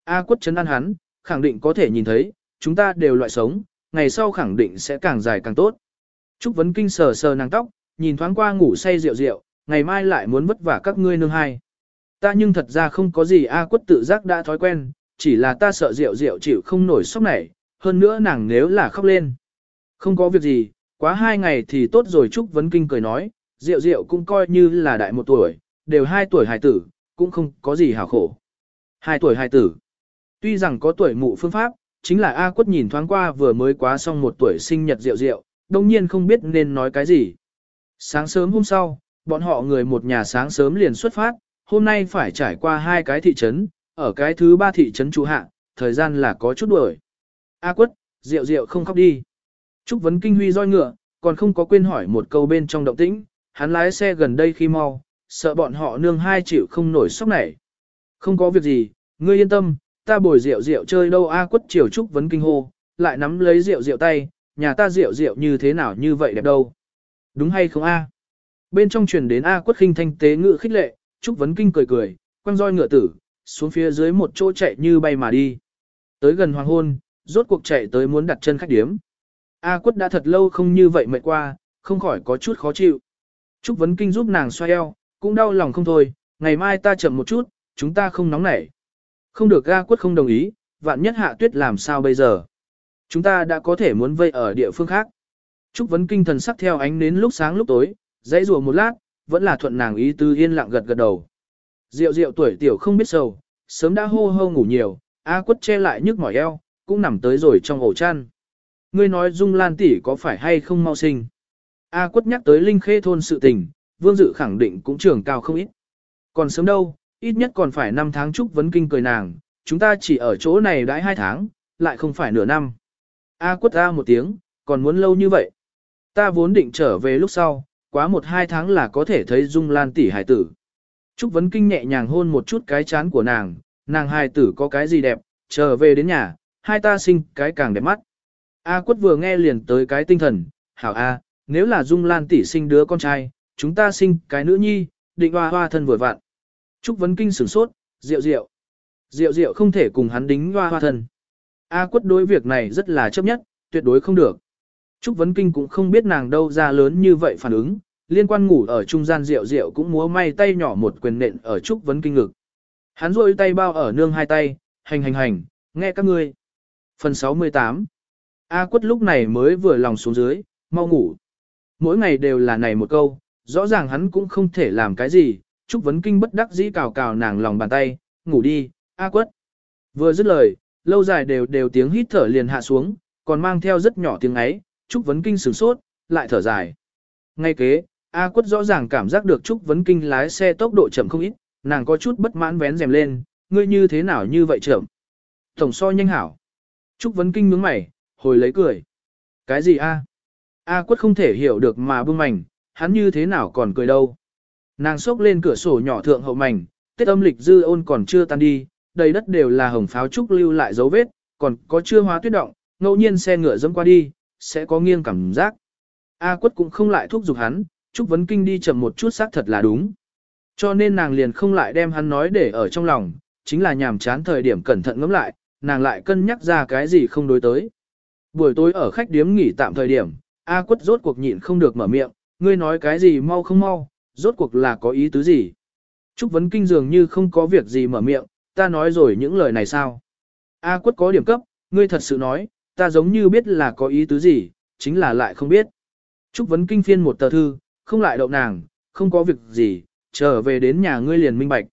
A quất chấn an hắn, khẳng định có thể nhìn thấy, chúng ta đều loại sống, ngày sau khẳng định sẽ càng dài càng tốt. Trúc Vấn Kinh sờ sờ nàng tóc, nhìn thoáng qua ngủ say rượu rượu, ngày mai lại muốn vất vả các ngươi nương hai. Ta nhưng thật ra không có gì A quất tự giác đã thói quen, chỉ là ta sợ rượu rượu chịu không nổi sốc này, hơn nữa nàng nếu là khóc lên. Không có việc gì, quá hai ngày thì tốt rồi Trúc Vấn Kinh cười nói, rượu rượu cũng coi như là đại một tuổi, đều hai tuổi hài tử, cũng không có gì hảo khổ. Hai tuổi hài tử. Tuy rằng có tuổi mụ phương pháp, chính là A quất nhìn thoáng qua vừa mới quá xong một tuổi sinh nhật rượu rượu, đồng nhiên không biết nên nói cái gì. Sáng sớm hôm sau, bọn họ người một nhà sáng sớm liền xuất phát, hôm nay phải trải qua hai cái thị trấn, ở cái thứ ba thị trấn trụ hạ, thời gian là có chút đuổi. A quất, rượu rượu không khóc đi. Trúc vấn kinh huy roi ngựa, còn không có quên hỏi một câu bên trong động tĩnh, hắn lái xe gần đây khi mau, sợ bọn họ nương hai chịu không nổi sốc này. Không có việc gì, ngươi yên tâm, ta bồi rượu rượu chơi đâu A quất chiều trúc vấn kinh hô, lại nắm lấy rượu rượu tay, nhà ta rượu rượu như thế nào như vậy đẹp đâu. Đúng hay không A? Bên trong truyền đến A quất khinh thanh tế ngự khích lệ, trúc vấn kinh cười cười, quăng roi ngựa tử, xuống phía dưới một chỗ chạy như bay mà đi. Tới gần hoàng hôn, rốt cuộc chạy tới muốn đặt chân khách điếm. A quất đã thật lâu không như vậy mệt qua, không khỏi có chút khó chịu. Trúc Vấn Kinh giúp nàng xoay eo, cũng đau lòng không thôi, ngày mai ta chậm một chút, chúng ta không nóng nảy. Không được A quất không đồng ý, vạn nhất hạ tuyết làm sao bây giờ. Chúng ta đã có thể muốn vây ở địa phương khác. Trúc Vấn Kinh thần sắc theo ánh đến lúc sáng lúc tối, dãy rùa một lát, vẫn là thuận nàng ý tư yên lặng gật gật đầu. Diệu diệu tuổi tiểu không biết sầu, sớm đã hô hô ngủ nhiều, A quất che lại nhức mỏi eo, cũng nằm tới rồi trong ổ chăn. Ngươi nói Dung Lan tỷ có phải hay không mau sinh? A quất nhắc tới Linh Khê thôn sự tình, Vương Dự khẳng định cũng trưởng cao không ít. Còn sớm đâu, ít nhất còn phải 5 tháng chúc vấn kinh cười nàng, chúng ta chỉ ở chỗ này đãi 2 tháng, lại không phải nửa năm. A quất A một tiếng, còn muốn lâu như vậy. Ta vốn định trở về lúc sau, quá một hai tháng là có thể thấy Dung Lan tỷ hải tử. Trúc Vấn Kinh nhẹ nhàng hôn một chút cái chán của nàng, nàng hài tử có cái gì đẹp, trở về đến nhà, hai ta sinh cái càng đẹp mắt. A quất vừa nghe liền tới cái tinh thần, hảo A, nếu là Dung Lan tỷ sinh đứa con trai, chúng ta sinh cái nữ nhi, định hoa hoa thân vừa vặn. Trúc Vấn Kinh sửng sốt, rượu rượu. Rượu rượu không thể cùng hắn đính hoa hoa thân. A quất đối việc này rất là chấp nhất, tuyệt đối không được. Trúc Vấn Kinh cũng không biết nàng đâu ra lớn như vậy phản ứng, liên quan ngủ ở trung gian rượu rượu cũng múa may tay nhỏ một quyền nện ở Trúc Vấn Kinh ngực. Hắn rôi tay bao ở nương hai tay, hành hành hành, nghe các ngươi. Phần 68 A quất lúc này mới vừa lòng xuống dưới, mau ngủ. Mỗi ngày đều là này một câu, rõ ràng hắn cũng không thể làm cái gì, Trúc Vấn Kinh bất đắc dĩ cào cào nàng lòng bàn tay, ngủ đi, A quất. Vừa dứt lời, lâu dài đều đều tiếng hít thở liền hạ xuống, còn mang theo rất nhỏ tiếng ấy, Trúc Vấn Kinh sửng sốt, lại thở dài. Ngay kế, A quất rõ ràng cảm giác được Trúc Vấn Kinh lái xe tốc độ chậm không ít, nàng có chút bất mãn vén rèm lên, ngươi như thế nào như vậy chậm. Tổng so nhanh hảo. Trúc Vấn Kinh nhướng mày, hồi lấy cười. Cái gì A? A quất không thể hiểu được mà bưng mảnh, hắn như thế nào còn cười đâu. Nàng xốc lên cửa sổ nhỏ thượng hậu mảnh, tết âm lịch dư ôn còn chưa tan đi, đầy đất đều là hồng pháo trúc lưu lại dấu vết, còn có chưa hóa tuyết động, ngẫu nhiên xe ngựa dẫm qua đi, sẽ có nghiêng cảm giác. A quất cũng không lại thúc giục hắn, Trúc Vấn Kinh đi chậm một chút xác thật là đúng. Cho nên nàng liền không lại đem hắn nói để ở trong lòng, chính là nhàm chán thời điểm cẩn thận ngẫm lại, nàng lại cân nhắc ra cái gì không đối tới. Buổi tối ở khách điếm nghỉ tạm thời điểm, A quất rốt cuộc nhịn không được mở miệng, ngươi nói cái gì mau không mau, rốt cuộc là có ý tứ gì. Trúc Vấn Kinh dường như không có việc gì mở miệng, ta nói rồi những lời này sao. A quất có điểm cấp, ngươi thật sự nói, ta giống như biết là có ý tứ gì, chính là lại không biết. Trúc Vấn Kinh phiên một tờ thư, không lại đậu nàng, không có việc gì, trở về đến nhà ngươi liền minh bạch.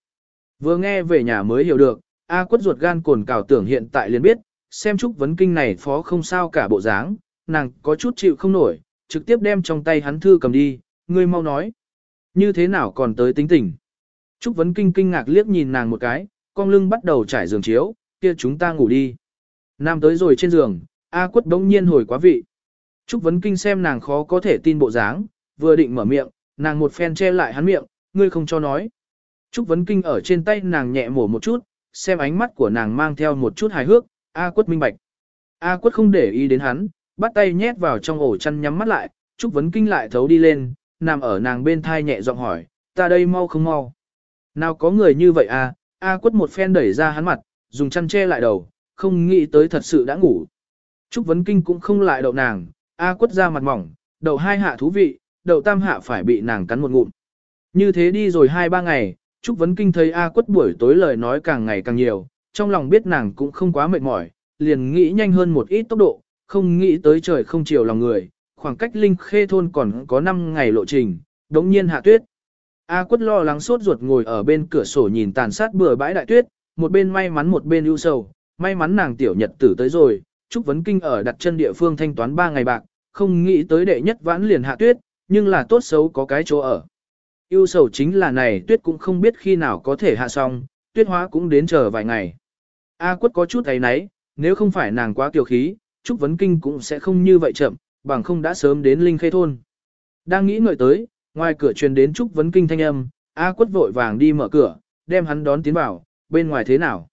Vừa nghe về nhà mới hiểu được, A quất ruột gan cồn cào tưởng hiện tại liền biết, xem Trúc Vấn Kinh này phó không sao cả bộ dáng, nàng có chút chịu không nổi, trực tiếp đem trong tay hắn thư cầm đi, ngươi mau nói. Như thế nào còn tới tính tình. Trúc Vấn Kinh kinh ngạc liếc nhìn nàng một cái, con lưng bắt đầu trải giường chiếu, kia chúng ta ngủ đi. Nam tới rồi trên giường, A quất đống nhiên hồi quá vị. Trúc Vấn Kinh xem nàng khó có thể tin bộ dáng, vừa định mở miệng, nàng một phen che lại hắn miệng, ngươi không cho nói. Trúc Vấn Kinh ở trên tay nàng nhẹ mổ một chút, xem ánh mắt của nàng mang theo một chút hài hước, A quất minh bạch. A quất không để ý đến hắn, bắt tay nhét vào trong ổ chăn nhắm mắt lại, Trúc Vấn Kinh lại thấu đi lên, nằm ở nàng bên thai nhẹ giọng hỏi, ta đây mau không mau. Nào có người như vậy à, A quất một phen đẩy ra hắn mặt, dùng chăn che lại đầu, không nghĩ tới thật sự đã ngủ. Trúc Vấn Kinh cũng không lại đậu nàng, A quất ra mặt mỏng, đậu hai hạ thú vị, đậu tam hạ phải bị nàng cắn một ngụm. Như thế đi rồi hai ba ngày, Trúc Vấn Kinh thấy A quất buổi tối lời nói càng ngày càng nhiều, trong lòng biết nàng cũng không quá mệt mỏi, liền nghĩ nhanh hơn một ít tốc độ, không nghĩ tới trời không chiều lòng người, khoảng cách Linh Khê thôn còn có 5 ngày lộ trình, đống nhiên hạ tuyết. A quất lo lắng sốt ruột ngồi ở bên cửa sổ nhìn tàn sát bừa bãi đại tuyết, một bên may mắn một bên ưu sầu, may mắn nàng tiểu nhật tử tới rồi, Trúc Vấn Kinh ở đặt chân địa phương thanh toán 3 ngày bạc, không nghĩ tới đệ nhất vãn liền hạ tuyết, nhưng là tốt xấu có cái chỗ ở. Yêu sầu chính là này tuyết cũng không biết khi nào có thể hạ xong, tuyết hóa cũng đến chờ vài ngày. A quất có chút thấy nấy, nếu không phải nàng quá kiều khí, Trúc Vấn Kinh cũng sẽ không như vậy chậm, bằng không đã sớm đến Linh Khê Thôn. Đang nghĩ ngợi tới, ngoài cửa truyền đến Trúc Vấn Kinh thanh âm, A quất vội vàng đi mở cửa, đem hắn đón tiến vào, bên ngoài thế nào.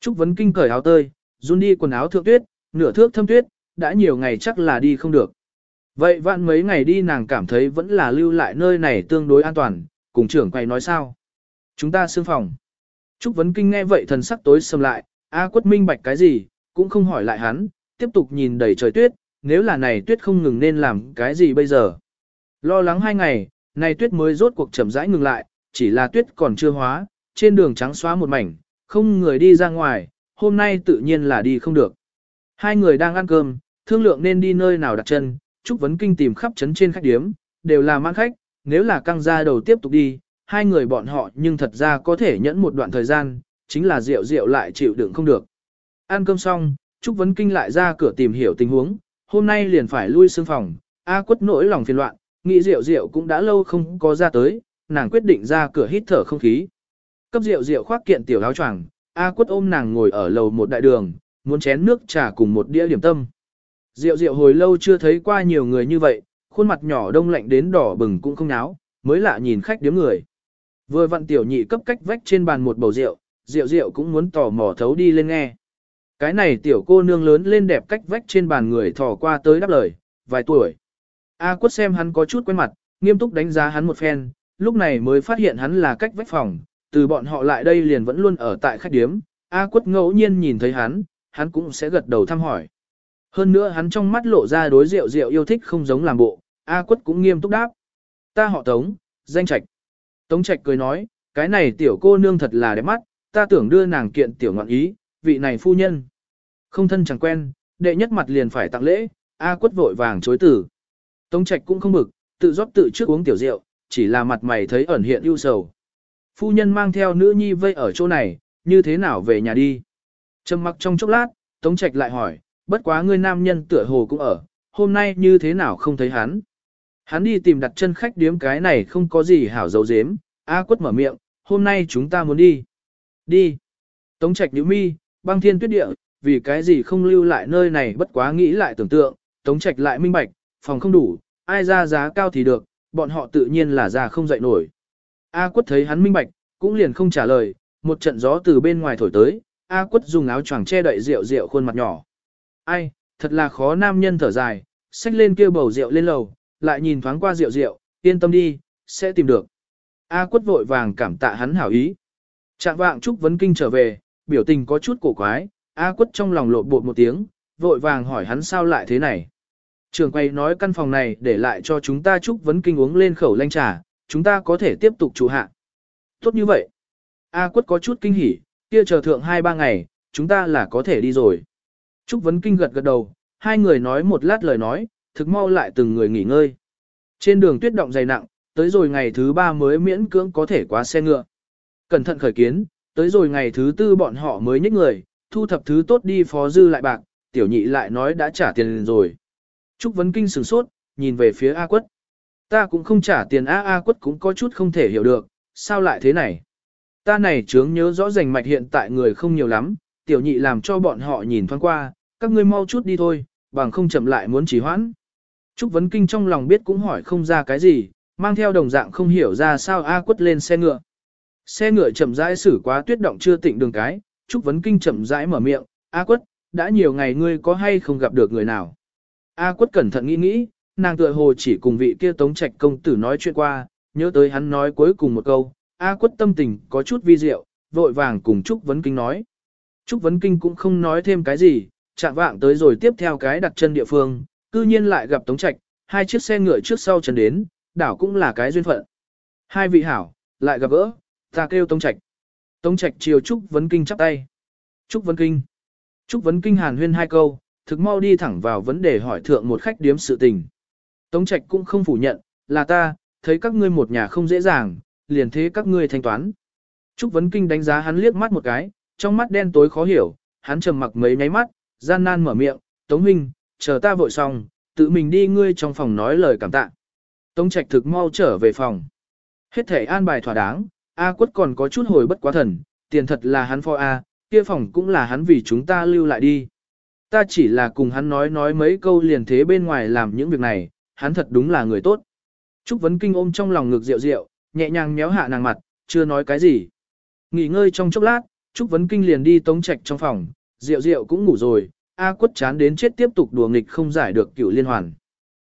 Trúc Vấn Kinh cởi áo tơi, run đi quần áo thượng tuyết, nửa thước thâm tuyết, đã nhiều ngày chắc là đi không được. Vậy vạn mấy ngày đi nàng cảm thấy vẫn là lưu lại nơi này tương đối an toàn, cùng trưởng quay nói sao. Chúng ta xương phòng. Trúc Vấn Kinh nghe vậy thần sắc tối sầm lại, A quất minh bạch cái gì, cũng không hỏi lại hắn, tiếp tục nhìn đầy trời tuyết, nếu là này tuyết không ngừng nên làm cái gì bây giờ. Lo lắng hai ngày, này tuyết mới rốt cuộc chậm rãi ngừng lại, chỉ là tuyết còn chưa hóa, trên đường trắng xóa một mảnh, không người đi ra ngoài, hôm nay tự nhiên là đi không được. Hai người đang ăn cơm, thương lượng nên đi nơi nào đặt chân, Trúc Vấn Kinh tìm khắp trấn trên khách điếm, đều là mang khách, nếu là căng ra đầu tiếp tục đi, hai người bọn họ nhưng thật ra có thể nhẫn một đoạn thời gian, chính là rượu rượu lại chịu đựng không được. Ăn cơm xong, Trúc Vấn Kinh lại ra cửa tìm hiểu tình huống, hôm nay liền phải lui xương phòng, A quất nỗi lòng phiền loạn, nghĩ rượu rượu cũng đã lâu không có ra tới, nàng quyết định ra cửa hít thở không khí. Cấp rượu rượu khoác kiện tiểu áo choàng, A quất ôm nàng ngồi ở lầu một đại đường, muốn chén nước trà cùng một đĩa điểm tâm. Rượu rượu hồi lâu chưa thấy qua nhiều người như vậy, khuôn mặt nhỏ đông lạnh đến đỏ bừng cũng không náo, mới lạ nhìn khách điếm người. Vừa vặn tiểu nhị cấp cách vách trên bàn một bầu rượu, rượu rượu cũng muốn tò mò thấu đi lên nghe. Cái này tiểu cô nương lớn lên đẹp cách vách trên bàn người thò qua tới đáp lời, vài tuổi. A quất xem hắn có chút quen mặt, nghiêm túc đánh giá hắn một phen, lúc này mới phát hiện hắn là cách vách phòng, từ bọn họ lại đây liền vẫn luôn ở tại khách điếm, A quất ngẫu nhiên nhìn thấy hắn, hắn cũng sẽ gật đầu thăm hỏi. Hơn nữa hắn trong mắt lộ ra đối rượu rượu yêu thích không giống làm bộ, A quất cũng nghiêm túc đáp. Ta họ Tống, danh trạch. Tống trạch cười nói, cái này tiểu cô nương thật là đẹp mắt, ta tưởng đưa nàng kiện tiểu ngọn ý, vị này phu nhân. Không thân chẳng quen, đệ nhất mặt liền phải tặng lễ, A quất vội vàng chối tử. Tống trạch cũng không bực, tự rót tự trước uống tiểu rượu, chỉ là mặt mày thấy ẩn hiện ưu sầu. Phu nhân mang theo nữ nhi vây ở chỗ này, như thế nào về nhà đi. Trầm mặc trong chốc lát, Tống Trạch lại hỏi, bất quá ngươi nam nhân tựa hồ cũng ở, hôm nay như thế nào không thấy hắn. Hắn đi tìm đặt chân khách điếm cái này không có gì hảo dấu dếm, A quất mở miệng, hôm nay chúng ta muốn đi. Đi. Tống Trạch nhíu mi, băng thiên tuyết địa, vì cái gì không lưu lại nơi này bất quá nghĩ lại tưởng tượng, Tống Trạch lại minh bạch, phòng không đủ, ai ra giá cao thì được, bọn họ tự nhiên là ra không dậy nổi. A quất thấy hắn minh bạch, cũng liền không trả lời, một trận gió từ bên ngoài thổi tới, A quất dùng áo choàng che đậy rượu rượu khuôn mặt nhỏ. Ai, thật là khó nam nhân thở dài, xách lên kêu bầu rượu lên lầu, lại nhìn thoáng qua rượu rượu, yên tâm đi, sẽ tìm được. A quất vội vàng cảm tạ hắn hảo ý. Trạng vạng Trúc Vấn Kinh trở về, biểu tình có chút cổ quái, A quất trong lòng lộn bột một tiếng, vội vàng hỏi hắn sao lại thế này. Trường quay nói căn phòng này để lại cho chúng ta Trúc Vấn Kinh uống lên khẩu lanh trà, chúng ta có thể tiếp tục trụ hạ. Tốt như vậy. A quất có chút kinh hỉ, kia chờ thượng 2-3 ngày, chúng ta là có thể đi rồi. Trúc Vấn Kinh gật gật đầu, hai người nói một lát lời nói, thực mau lại từng người nghỉ ngơi. Trên đường tuyết động dày nặng, tới rồi ngày thứ ba mới miễn cưỡng có thể qua xe ngựa. Cẩn thận khởi kiến, tới rồi ngày thứ tư bọn họ mới nhích người, thu thập thứ tốt đi phó dư lại bạc, tiểu nhị lại nói đã trả tiền rồi. Trúc Vấn Kinh sửng sốt, nhìn về phía A quất. Ta cũng không trả tiền A A quất cũng có chút không thể hiểu được, sao lại thế này. Ta này chướng nhớ rõ rành mạch hiện tại người không nhiều lắm, tiểu nhị làm cho bọn họ nhìn thoáng qua, các ngươi mau chút đi thôi, bằng không chậm lại muốn trì hoãn. Trúc Vấn Kinh trong lòng biết cũng hỏi không ra cái gì, mang theo đồng dạng không hiểu ra sao A quất lên xe ngựa. Xe ngựa chậm rãi xử quá tuyết động chưa tịnh đường cái, Trúc Vấn Kinh chậm rãi mở miệng, A quất, đã nhiều ngày ngươi có hay không gặp được người nào. A quất cẩn thận nghĩ nghĩ, nàng tựa hồ chỉ cùng vị kia tống trạch công tử nói chuyện qua, nhớ tới hắn nói cuối cùng một câu, A quất tâm tình có chút vi diệu, vội vàng cùng Trúc Vấn Kinh nói. Trúc Vấn Kinh cũng không nói thêm cái gì, chạm vạng tới rồi tiếp theo cái đặt chân địa phương, cư nhiên lại gặp tống trạch, hai chiếc xe ngựa trước sau chân đến, đảo cũng là cái duyên phận. Hai vị hảo, lại gặp gỡ, ta kêu tống trạch. Tống trạch chiều Trúc Vấn Kinh chắp tay. Trúc Vấn Kinh. Trúc Vấn Kinh hàn huyên hai câu, thực mau đi thẳng vào vấn đề hỏi thượng một khách điếm sự tình. Tống Trạch cũng không phủ nhận, là ta, thấy các ngươi một nhà không dễ dàng, liền thế các ngươi thanh toán. Trúc Vấn Kinh đánh giá hắn liếc mắt một cái, trong mắt đen tối khó hiểu, hắn trầm mặc mấy nháy mắt, gian nan mở miệng, Tống Minh, chờ ta vội xong, tự mình đi ngươi trong phòng nói lời cảm tạ. Tống Trạch thực mau trở về phòng. Hết thể an bài thỏa đáng, A quất còn có chút hồi bất quá thần, tiền thật là hắn phó A, kia phòng cũng là hắn vì chúng ta lưu lại đi. Ta chỉ là cùng hắn nói nói mấy câu liền thế bên ngoài làm những việc này, hắn thật đúng là người tốt. Trúc Vấn Kinh ôm trong lòng ngực rượu rượu, nhẹ nhàng méo hạ nàng mặt, chưa nói cái gì. Nghỉ ngơi trong chốc lát, Trúc Vấn Kinh liền đi tống trạch trong phòng, rượu rượu cũng ngủ rồi, A quất chán đến chết tiếp tục đùa nghịch không giải được cựu liên hoàn.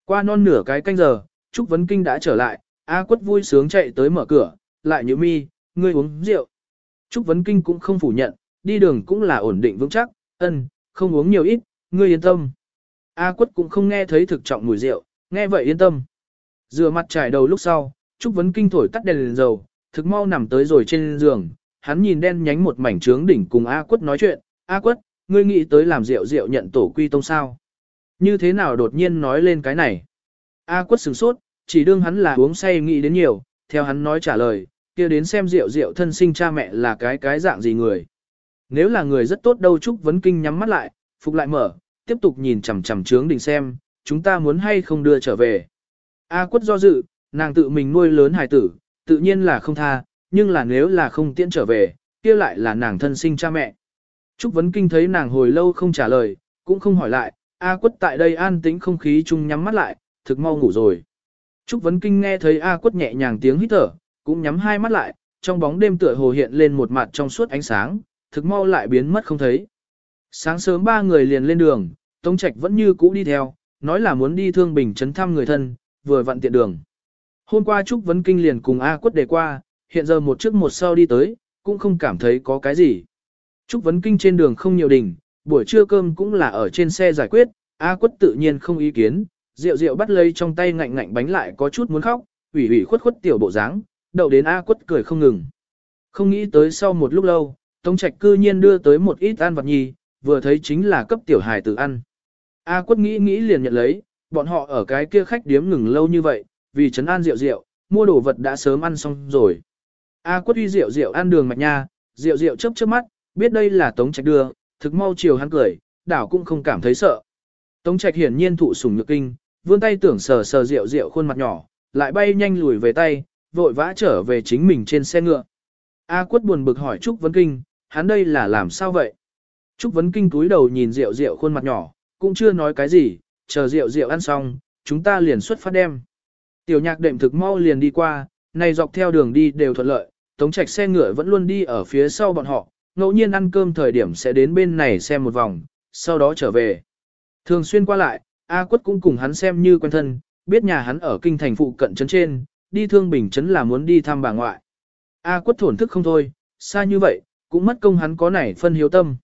Qua non nửa cái canh giờ, Trúc Vấn Kinh đã trở lại, A quất vui sướng chạy tới mở cửa, lại như mi, ngươi uống rượu. Trúc Vấn Kinh cũng không phủ nhận, đi đường cũng là ổn định vững chắc, ân, không uống nhiều ít, ngươi yên tâm. A quất cũng không nghe thấy thực trọng mùi rượu, nghe vậy yên tâm. Rửa mặt trải đầu lúc sau, Trúc Vấn Kinh thổi tắt đèn lên dầu, thực mau nằm tới rồi trên giường, hắn nhìn đen nhánh một mảnh trướng đỉnh cùng A quất nói chuyện, A quất, ngươi nghĩ tới làm rượu rượu nhận tổ quy tông sao. Như thế nào đột nhiên nói lên cái này. A quất sửng sốt, chỉ đương hắn là uống say nghĩ đến nhiều, theo hắn nói trả lời, kia đến xem rượu rượu thân sinh cha mẹ là cái cái dạng gì người. Nếu là người rất tốt đâu Trúc Vấn Kinh nhắm mắt lại, phục lại mở, tiếp tục nhìn chằm chằm trướng đỉnh xem, chúng ta muốn hay không đưa trở về. A quất do dự, nàng tự mình nuôi lớn hài tử, tự nhiên là không tha, nhưng là nếu là không tiễn trở về, kia lại là nàng thân sinh cha mẹ. Trúc Vấn Kinh thấy nàng hồi lâu không trả lời, cũng không hỏi lại, A quất tại đây an tĩnh không khí chung nhắm mắt lại, thực mau ngủ rồi. Trúc Vấn Kinh nghe thấy A quất nhẹ nhàng tiếng hít thở, cũng nhắm hai mắt lại, trong bóng đêm tựa hồ hiện lên một mặt trong suốt ánh sáng, thực mau lại biến mất không thấy. Sáng sớm ba người liền lên đường, Tống Trạch vẫn như cũ đi theo, nói là muốn đi thương bình trấn thăm người thân, vừa vặn tiện đường. Hôm qua Trúc Vấn Kinh liền cùng A quất đề qua, hiện giờ một trước một sau đi tới, cũng không cảm thấy có cái gì. Trúc Vấn Kinh trên đường không nhiều đỉnh, buổi trưa cơm cũng là ở trên xe giải quyết, A quất tự nhiên không ý kiến, rượu rượu bắt lấy trong tay ngạnh ngạnh bánh lại có chút muốn khóc, ủy ủy khuất khuất tiểu bộ dáng, đậu đến A quất cười không ngừng. Không nghĩ tới sau một lúc lâu, Tống Trạch cư nhiên đưa tới một ít ăn vặt nhì, vừa thấy chính là cấp tiểu hài tử ăn. A quất nghĩ nghĩ liền nhận lấy, bọn họ ở cái kia khách điếm ngừng lâu như vậy, vì trấn an rượu rượu, mua đồ vật đã sớm ăn xong rồi. A quất uy rượu rượu ăn đường mạch nha, rượu rượu chớp chớp mắt, biết đây là Tống Trạch đưa, thực mau chiều hắn cười, đảo cũng không cảm thấy sợ. Tống Trạch hiển nhiên thụ sủng nhược kinh, vươn tay tưởng sờ sờ rượu rượu khuôn mặt nhỏ, lại bay nhanh lùi về tay, vội vã trở về chính mình trên xe ngựa. A quất buồn bực hỏi Trúc Vấn Kinh, hắn đây là làm sao vậy? Trúc Vấn Kinh túi đầu nhìn rượu rượu khuôn mặt nhỏ, cũng chưa nói cái gì, chờ rượu rượu ăn xong, chúng ta liền xuất phát đem. Tiểu nhạc đệm thực mau liền đi qua, này dọc theo đường đi đều thuận lợi, tống trạch xe ngựa vẫn luôn đi ở phía sau bọn họ, ngẫu nhiên ăn cơm thời điểm sẽ đến bên này xem một vòng, sau đó trở về. Thường xuyên qua lại, A quất cũng cùng hắn xem như quen thân, biết nhà hắn ở kinh thành phụ cận trấn trên, đi thương bình trấn là muốn đi thăm bà ngoại. A quất thổn thức không thôi, xa như vậy, cũng mất công hắn có nảy phân hiếu tâm.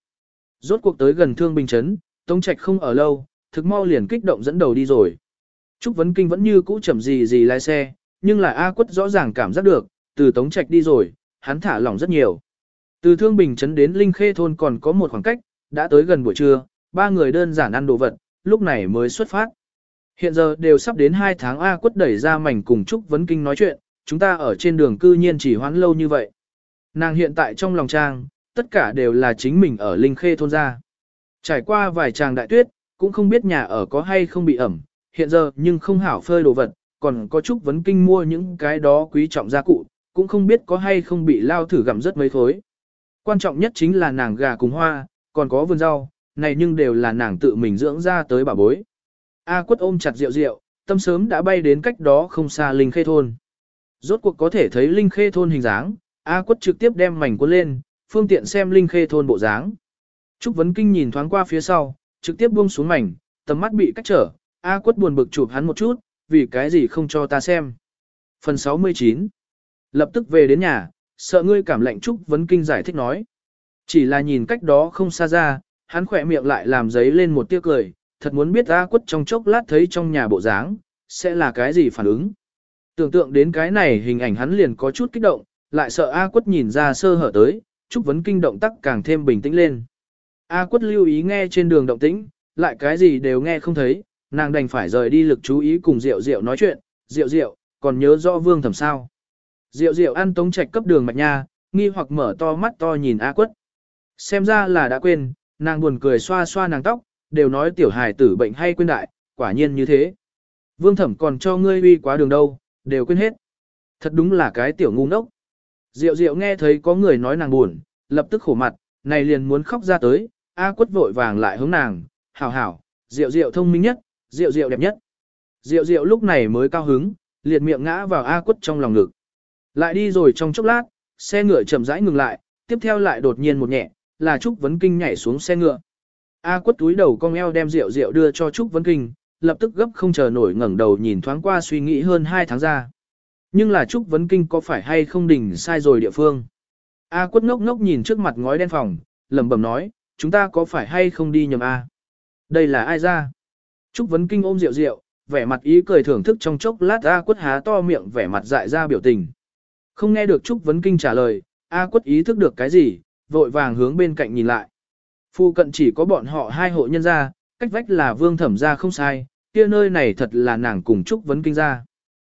Rốt cuộc tới gần thương bình trấn, Tống Trạch không ở lâu, thực mau liền kích động dẫn đầu đi rồi. Trúc Vấn Kinh vẫn như cũ chậm gì gì lái xe, nhưng là A quất rõ ràng cảm giác được, từ Tống Trạch đi rồi, hắn thả lỏng rất nhiều. Từ Thương Bình Trấn đến Linh Khê Thôn còn có một khoảng cách, đã tới gần buổi trưa, ba người đơn giản ăn đồ vật, lúc này mới xuất phát. Hiện giờ đều sắp đến 2 tháng A quất đẩy ra mảnh cùng Trúc Vấn Kinh nói chuyện, chúng ta ở trên đường cư nhiên chỉ hoãn lâu như vậy. Nàng hiện tại trong lòng trang, tất cả đều là chính mình ở Linh Khê Thôn ra. Trải qua vài tràng đại tuyết, cũng không biết nhà ở có hay không bị ẩm, hiện giờ nhưng không hảo phơi đồ vật, còn có Trúc Vấn Kinh mua những cái đó quý trọng gia cụ, cũng không biết có hay không bị lao thử gặm rất mấy thối. Quan trọng nhất chính là nàng gà cùng hoa, còn có vườn rau, này nhưng đều là nàng tự mình dưỡng ra tới bà bối. A quất ôm chặt rượu rượu, tâm sớm đã bay đến cách đó không xa Linh Khê Thôn. Rốt cuộc có thể thấy Linh Khê Thôn hình dáng, A quất trực tiếp đem mảnh cuốn lên, phương tiện xem Linh Khê Thôn bộ dáng. Trúc Vấn Kinh nhìn thoáng qua phía sau, trực tiếp buông xuống mảnh, tầm mắt bị cách trở, A quất buồn bực chụp hắn một chút, vì cái gì không cho ta xem. Phần 69 Lập tức về đến nhà, sợ ngươi cảm lạnh Trúc Vấn Kinh giải thích nói. Chỉ là nhìn cách đó không xa ra, hắn khỏe miệng lại làm giấy lên một tia cười, thật muốn biết A quất trong chốc lát thấy trong nhà bộ dáng, sẽ là cái gì phản ứng. Tưởng tượng đến cái này hình ảnh hắn liền có chút kích động, lại sợ A quất nhìn ra sơ hở tới, Trúc Vấn Kinh động tác càng thêm bình tĩnh lên. A quất lưu ý nghe trên đường động tĩnh, lại cái gì đều nghe không thấy, nàng đành phải rời đi lực chú ý cùng Diệu Diệu nói chuyện, Diệu Diệu, còn nhớ rõ vương thẩm sao. Diệu Diệu ăn tống trạch cấp đường mạch nha, nghi hoặc mở to mắt to nhìn A quất. Xem ra là đã quên, nàng buồn cười xoa xoa nàng tóc, đều nói tiểu hài tử bệnh hay quên đại, quả nhiên như thế. Vương thẩm còn cho ngươi uy quá đường đâu, đều quên hết. Thật đúng là cái tiểu ngu ngốc. Diệu Diệu nghe thấy có người nói nàng buồn, lập tức khổ mặt, này liền muốn khóc ra tới, A quất vội vàng lại hướng nàng, hảo hảo, Diệu Diệu thông minh nhất, Diệu Diệu đẹp nhất. Diệu Diệu lúc này mới cao hứng, liệt miệng ngã vào A quất trong lòng ngực. Lại đi rồi trong chốc lát, xe ngựa chậm rãi ngừng lại, tiếp theo lại đột nhiên một nhẹ, là Trúc Vấn Kinh nhảy xuống xe ngựa. A quất túi đầu cong eo đem rượu rượu đưa cho Trúc Vấn Kinh, lập tức gấp không chờ nổi ngẩng đầu nhìn thoáng qua suy nghĩ hơn hai tháng ra. Nhưng là Trúc Vấn Kinh có phải hay không đỉnh sai rồi địa phương? A quất ngốc ngốc nhìn trước mặt ngói đen phòng, lẩm bẩm nói, chúng ta có phải hay không đi nhầm A? Đây là ai ra? Trúc Vấn Kinh ôm rượu rượu, vẻ mặt ý cười thưởng thức trong chốc lát A quất há to miệng vẻ mặt dại ra biểu tình. Không nghe được Trúc Vấn Kinh trả lời, A quất ý thức được cái gì, vội vàng hướng bên cạnh nhìn lại. Phu cận chỉ có bọn họ hai hộ nhân gia, cách vách là vương thẩm gia không sai, kia nơi này thật là nàng cùng Trúc Vấn Kinh ra.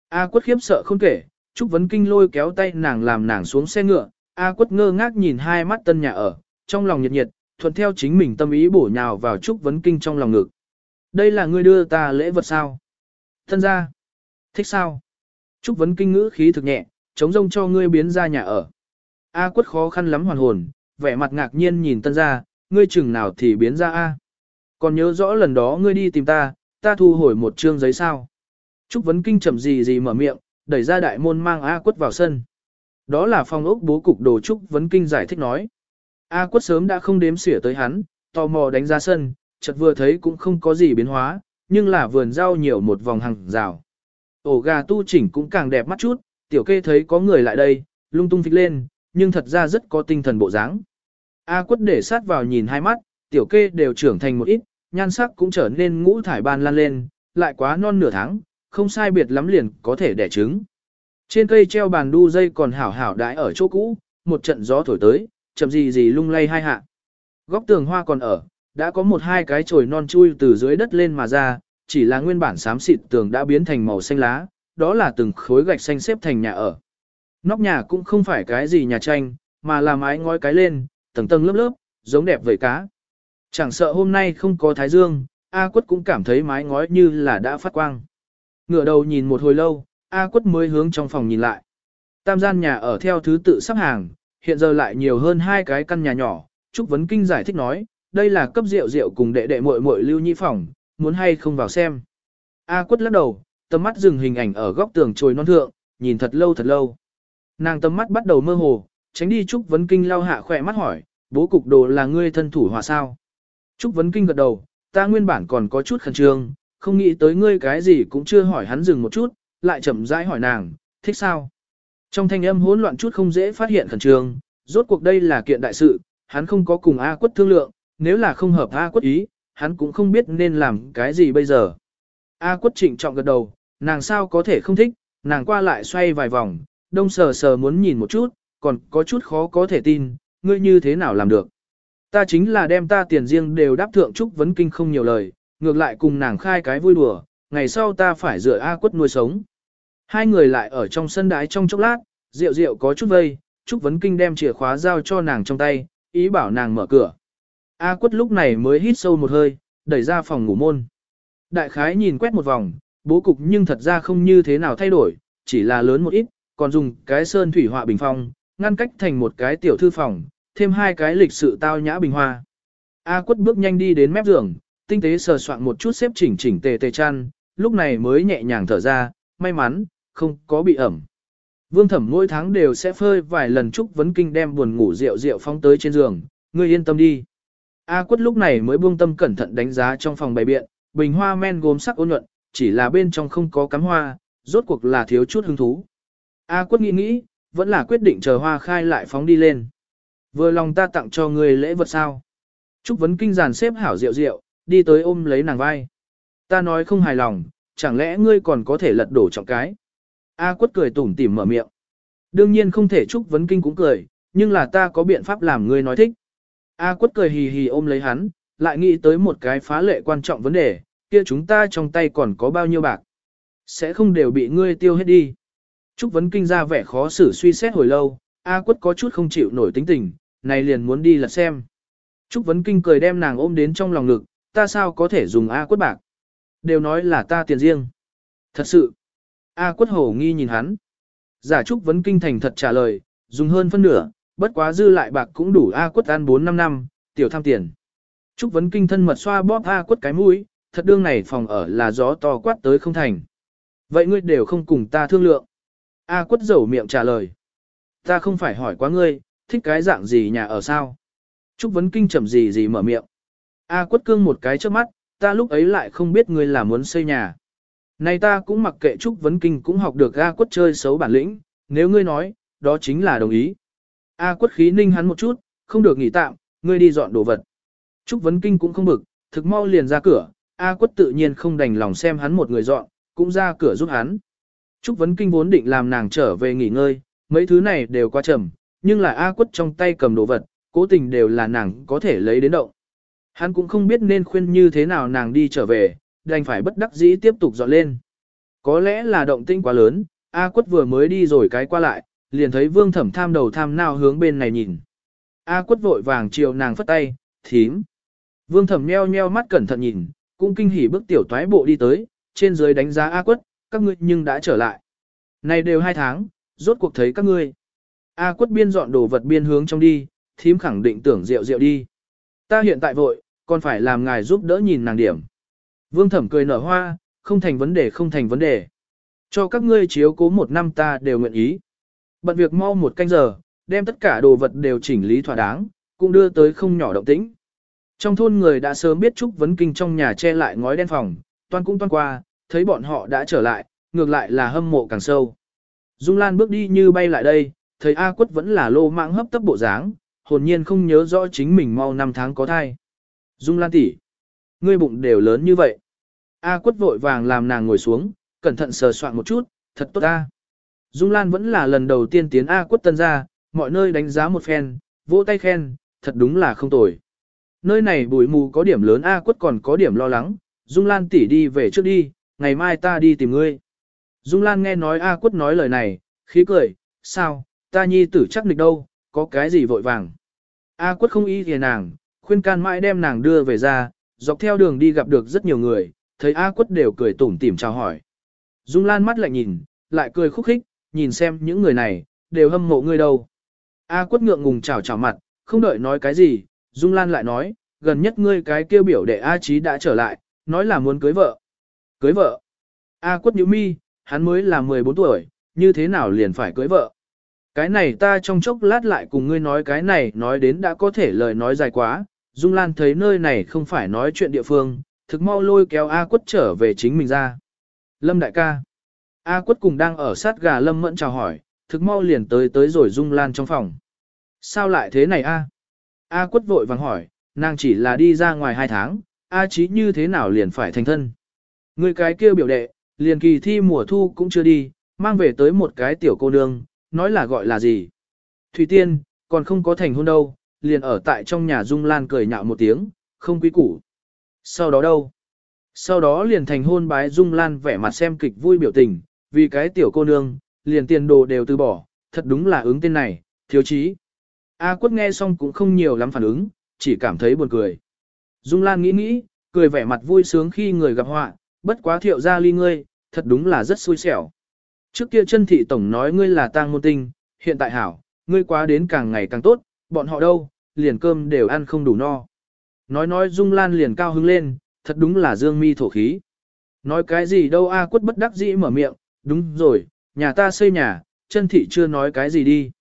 A quất khiếp sợ không kể, Trúc Vấn Kinh lôi kéo tay nàng làm nàng xuống xe ngựa, A quất ngơ ngác nhìn hai mắt tân nhà ở, trong lòng nhiệt nhiệt, thuận theo chính mình tâm ý bổ nhào vào Trúc Vấn Kinh trong lòng ngực. Đây là ngươi đưa ta lễ vật sao? Thân gia, thích sao? Trúc Vấn Kinh ngữ khí thực nhẹ, chống rông cho ngươi biến ra nhà ở. A quất khó khăn lắm hoàn hồn, vẻ mặt ngạc nhiên nhìn tân gia, ngươi chừng nào thì biến ra A. Còn nhớ rõ lần đó ngươi đi tìm ta, ta thu hồi một chương giấy sao. Trúc Vấn Kinh chậm gì gì mở miệng, đẩy ra đại môn mang A quất vào sân. Đó là phong ốc bố cục đồ Trúc Vấn Kinh giải thích nói. A quất sớm đã không đếm xỉa tới hắn, tò mò đánh ra sân, chợt vừa thấy cũng không có gì biến hóa, nhưng là vườn rau nhiều một vòng hàng rào. Ổ gà tu chỉnh cũng càng đẹp mắt chút, tiểu kê thấy có người lại đây, lung tung phịch lên, nhưng thật ra rất có tinh thần bộ dáng. A quất để sát vào nhìn hai mắt, tiểu kê đều trưởng thành một ít, nhan sắc cũng trở nên ngũ thải ban lan lên, lại quá non nửa tháng, không sai biệt lắm liền có thể đẻ trứng. Trên cây treo bàn đu dây còn hảo hảo đãi ở chỗ cũ, một trận gió thổi tới, chậm gì gì lung lay hai hạ. Góc tường hoa còn ở, đã có một hai cái chồi non chui từ dưới đất lên mà ra, chỉ là nguyên bản xám xịt tường đã biến thành màu xanh lá, đó là từng khối gạch xanh xếp thành nhà ở. Nóc nhà cũng không phải cái gì nhà tranh, mà là mái ngói cái lên, tầng tầng lớp lớp, giống đẹp vậy cá. Chẳng sợ hôm nay không có thái dương, A quất cũng cảm thấy mái ngói như là đã phát quang. Ngửa đầu nhìn một hồi lâu, A quất mới hướng trong phòng nhìn lại. Tam gian nhà ở theo thứ tự sắp hàng, hiện giờ lại nhiều hơn hai cái căn nhà nhỏ. Trúc Vấn Kinh giải thích nói, đây là cấp rượu rượu cùng đệ đệ muội muội lưu nhi phòng, muốn hay không vào xem. A quất lắc đầu, tầm mắt dừng hình ảnh ở góc tường trồi non thượng, nhìn thật lâu thật lâu. Nàng tầm mắt bắt đầu mơ hồ, tránh đi Trúc Vấn Kinh lao hạ khỏe mắt hỏi, bố cục đồ là ngươi thân thủ hòa sao. Trúc Vấn Kinh gật đầu, ta nguyên bản còn có chút khẩn trương, không nghĩ tới ngươi cái gì cũng chưa hỏi hắn dừng một chút, lại chậm rãi hỏi nàng, thích sao? Trong thanh âm hỗn loạn chút không dễ phát hiện khẩn trương, rốt cuộc đây là kiện đại sự, hắn không có cùng A quất thương lượng, nếu là không hợp A quất ý, hắn cũng không biết nên làm cái gì bây giờ. A quất trịnh trọng gật đầu, nàng sao có thể không thích, nàng qua lại xoay vài vòng, đông sờ sờ muốn nhìn một chút, còn có chút khó có thể tin, ngươi như thế nào làm được. Ta chính là đem ta tiền riêng đều đáp thượng trúc vấn kinh không nhiều lời, ngược lại cùng nàng khai cái vui đùa, ngày sau ta phải rửa A quất nuôi sống. Hai người lại ở trong sân đái trong chốc lát, rượu rượu có chút vây, Trúc Vấn Kinh đem chìa khóa giao cho nàng trong tay, ý bảo nàng mở cửa. A quất lúc này mới hít sâu một hơi, đẩy ra phòng ngủ môn. Đại khái nhìn quét một vòng, bố cục nhưng thật ra không như thế nào thay đổi, chỉ là lớn một ít, còn dùng cái sơn thủy họa bình phong, ngăn cách thành một cái tiểu thư phòng, thêm hai cái lịch sự tao nhã bình hoa. A quất bước nhanh đi đến mép giường, tinh tế sờ soạn một chút xếp chỉnh chỉnh tề tề chăn, lúc này mới nhẹ nhàng thở ra, may mắn, không có bị ẩm. Vương thẩm mỗi tháng đều sẽ phơi vài lần chúc vấn kinh đem buồn ngủ rượu rượu phong tới trên giường, ngươi yên tâm đi. A quất lúc này mới buông tâm cẩn thận đánh giá trong phòng bày biện, bình hoa men gốm sắc ôn nhuận, chỉ là bên trong không có cắm hoa, rốt cuộc là thiếu chút hứng thú. A quất nghĩ nghĩ, vẫn là quyết định chờ hoa khai lại phóng đi lên. Vừa lòng ta tặng cho ngươi lễ vật sao. Trúc vấn kinh giàn xếp hảo rượu rượu, đi tới ôm lấy nàng vai. Ta nói không hài lòng, chẳng lẽ ngươi còn có thể lật đổ trọng cái. A quất cười tủm tỉm mở miệng. Đương nhiên không thể Trúc vấn kinh cũng cười, nhưng là ta có biện pháp làm ngươi nói thích. A quất cười hì hì ôm lấy hắn, lại nghĩ tới một cái phá lệ quan trọng vấn đề, kia chúng ta trong tay còn có bao nhiêu bạc. Sẽ không đều bị ngươi tiêu hết đi. Trúc vấn kinh ra vẻ khó xử suy xét hồi lâu, A quất có chút không chịu nổi tính tình, này liền muốn đi là xem. Trúc vấn kinh cười đem nàng ôm đến trong lòng ngực, ta sao có thể dùng A quất bạc. Đều nói là ta tiền riêng. Thật sự. A quất hổ nghi nhìn hắn. Giả Trúc vấn kinh thành thật trả lời, dùng hơn phân nửa, bất quá dư lại bạc cũng đủ A quất ăn 4-5 năm, tiểu tham tiền. Trúc vấn kinh thân mật xoa bóp A quất cái mũi, thật đương này phòng ở là gió to quát tới không thành. Vậy ngươi đều không cùng ta thương lượng. A quất dầu miệng trả lời. Ta không phải hỏi quá ngươi, thích cái dạng gì nhà ở sao? Trúc vấn kinh chậm gì gì mở miệng. A quất cương một cái trước mắt, ta lúc ấy lại không biết ngươi là muốn xây nhà. Này ta cũng mặc kệ Trúc vấn kinh cũng học được A quất chơi xấu bản lĩnh, nếu ngươi nói, đó chính là đồng ý. A quất khí ninh hắn một chút, không được nghỉ tạm, ngươi đi dọn đồ vật. Trúc vấn kinh cũng không bực, thực mau liền ra cửa, A quất tự nhiên không đành lòng xem hắn một người dọn, cũng ra cửa giúp hắn. Trúc vấn kinh vốn định làm nàng trở về nghỉ ngơi, mấy thứ này đều quá chậm, nhưng là A quất trong tay cầm đồ vật, cố tình đều là nàng có thể lấy đến động. Hắn cũng không biết nên khuyên như thế nào nàng đi trở về, đành phải bất đắc dĩ tiếp tục dọn lên. Có lẽ là động tinh quá lớn, A quất vừa mới đi rồi cái qua lại, liền thấy vương thẩm tham đầu tham nào hướng bên này nhìn. A quất vội vàng chiều nàng phất tay, thím. Vương thẩm meo meo mắt cẩn thận nhìn, cũng kinh hỉ bước tiểu toái bộ đi tới, trên dưới đánh giá A quất, các ngươi nhưng đã trở lại. Này đều hai tháng, rốt cuộc thấy các ngươi. A quất biên dọn đồ vật biên hướng trong đi, thím khẳng định tưởng rượu rượu đi. Ta hiện tại vội, còn phải làm ngài giúp đỡ nhìn nàng điểm. Vương thẩm cười nở hoa, không thành vấn đề không thành vấn đề. Cho các ngươi chiếu cố một năm ta đều nguyện ý. Bận việc mau một canh giờ, đem tất cả đồ vật đều chỉnh lý thỏa đáng, cũng đưa tới không nhỏ động tĩnh. Trong thôn người đã sớm biết Trúc Vấn Kinh trong nhà che lại ngói đen phòng, toan cũng toan qua, thấy bọn họ đã trở lại, ngược lại là hâm mộ càng sâu. Dung Lan bước đi như bay lại đây, thấy A quất vẫn là lô mạng hấp tấp bộ dáng, hồn nhiên không nhớ rõ chính mình mau năm tháng có thai. Dung Lan tỷ, ngươi bụng đều lớn như vậy. A quất vội vàng làm nàng ngồi xuống, cẩn thận sờ soạn một chút, thật tốt ta. Dung Lan vẫn là lần đầu tiên tiến A quất tân ra, mọi nơi đánh giá một phen, vỗ tay khen, thật đúng là không tồi. Nơi này bụi mù có điểm lớn A quất còn có điểm lo lắng, Dung Lan tỷ đi về trước đi, ngày mai ta đi tìm ngươi. Dung Lan nghe nói A quất nói lời này, khí cười, sao, ta nhi tử chắc nịch đâu, có cái gì vội vàng. A quất không ý thì nàng, khuyên can mãi đem nàng đưa về ra, dọc theo đường đi gặp được rất nhiều người, thấy A quất đều cười tủm tỉm chào hỏi. Dung Lan mắt lại nhìn, lại cười khúc khích, nhìn xem những người này, đều hâm mộ ngươi đâu. A quất ngượng ngùng chào chào mặt, không đợi nói cái gì, Dung Lan lại nói, gần nhất ngươi cái kêu biểu đệ A Chí đã trở lại, nói là muốn cưới vợ. Cưới vợ? A quất nhíu mi, hắn mới là 14 tuổi, như thế nào liền phải cưới vợ? Cái này ta trong chốc lát lại cùng ngươi nói cái này nói đến đã có thể lời nói dài quá, Dung Lan thấy nơi này không phải nói chuyện địa phương, thực mau lôi kéo A quất trở về chính mình ra. Lâm đại ca. A quất cùng đang ở sát gà Lâm mẫn chào hỏi, thực mau liền tới tới rồi Dung Lan trong phòng. Sao lại thế này A? A quất vội vàng hỏi, nàng chỉ là đi ra ngoài hai tháng, A chí như thế nào liền phải thành thân. Người cái kia biểu đệ, liền kỳ thi mùa thu cũng chưa đi, mang về tới một cái tiểu cô nương, nói là gọi là gì. Thủy Tiên, còn không có thành hôn đâu, liền ở tại trong nhà Dung Lan cười nhạo một tiếng, không quý củ. Sau đó đâu? Sau đó liền thành hôn bái Dung Lan vẻ mặt xem kịch vui biểu tình, vì cái tiểu cô nương, liền tiền đồ đều từ bỏ, thật đúng là ứng tên này, thiếu chí. A quất nghe xong cũng không nhiều lắm phản ứng, chỉ cảm thấy buồn cười. Dung Lan nghĩ nghĩ, cười vẻ mặt vui sướng khi người gặp họa, bất quá thiệu ra ly ngươi, thật đúng là rất xui xẻo. Trước kia chân thị tổng nói ngươi là tang môn tinh, hiện tại hảo, ngươi quá đến càng ngày càng tốt, bọn họ đâu, liền cơm đều ăn không đủ no. Nói nói Dung Lan liền cao hứng lên, thật đúng là dương mi thổ khí. Nói cái gì đâu A quất bất đắc dĩ mở miệng, đúng rồi, nhà ta xây nhà, chân thị chưa nói cái gì đi.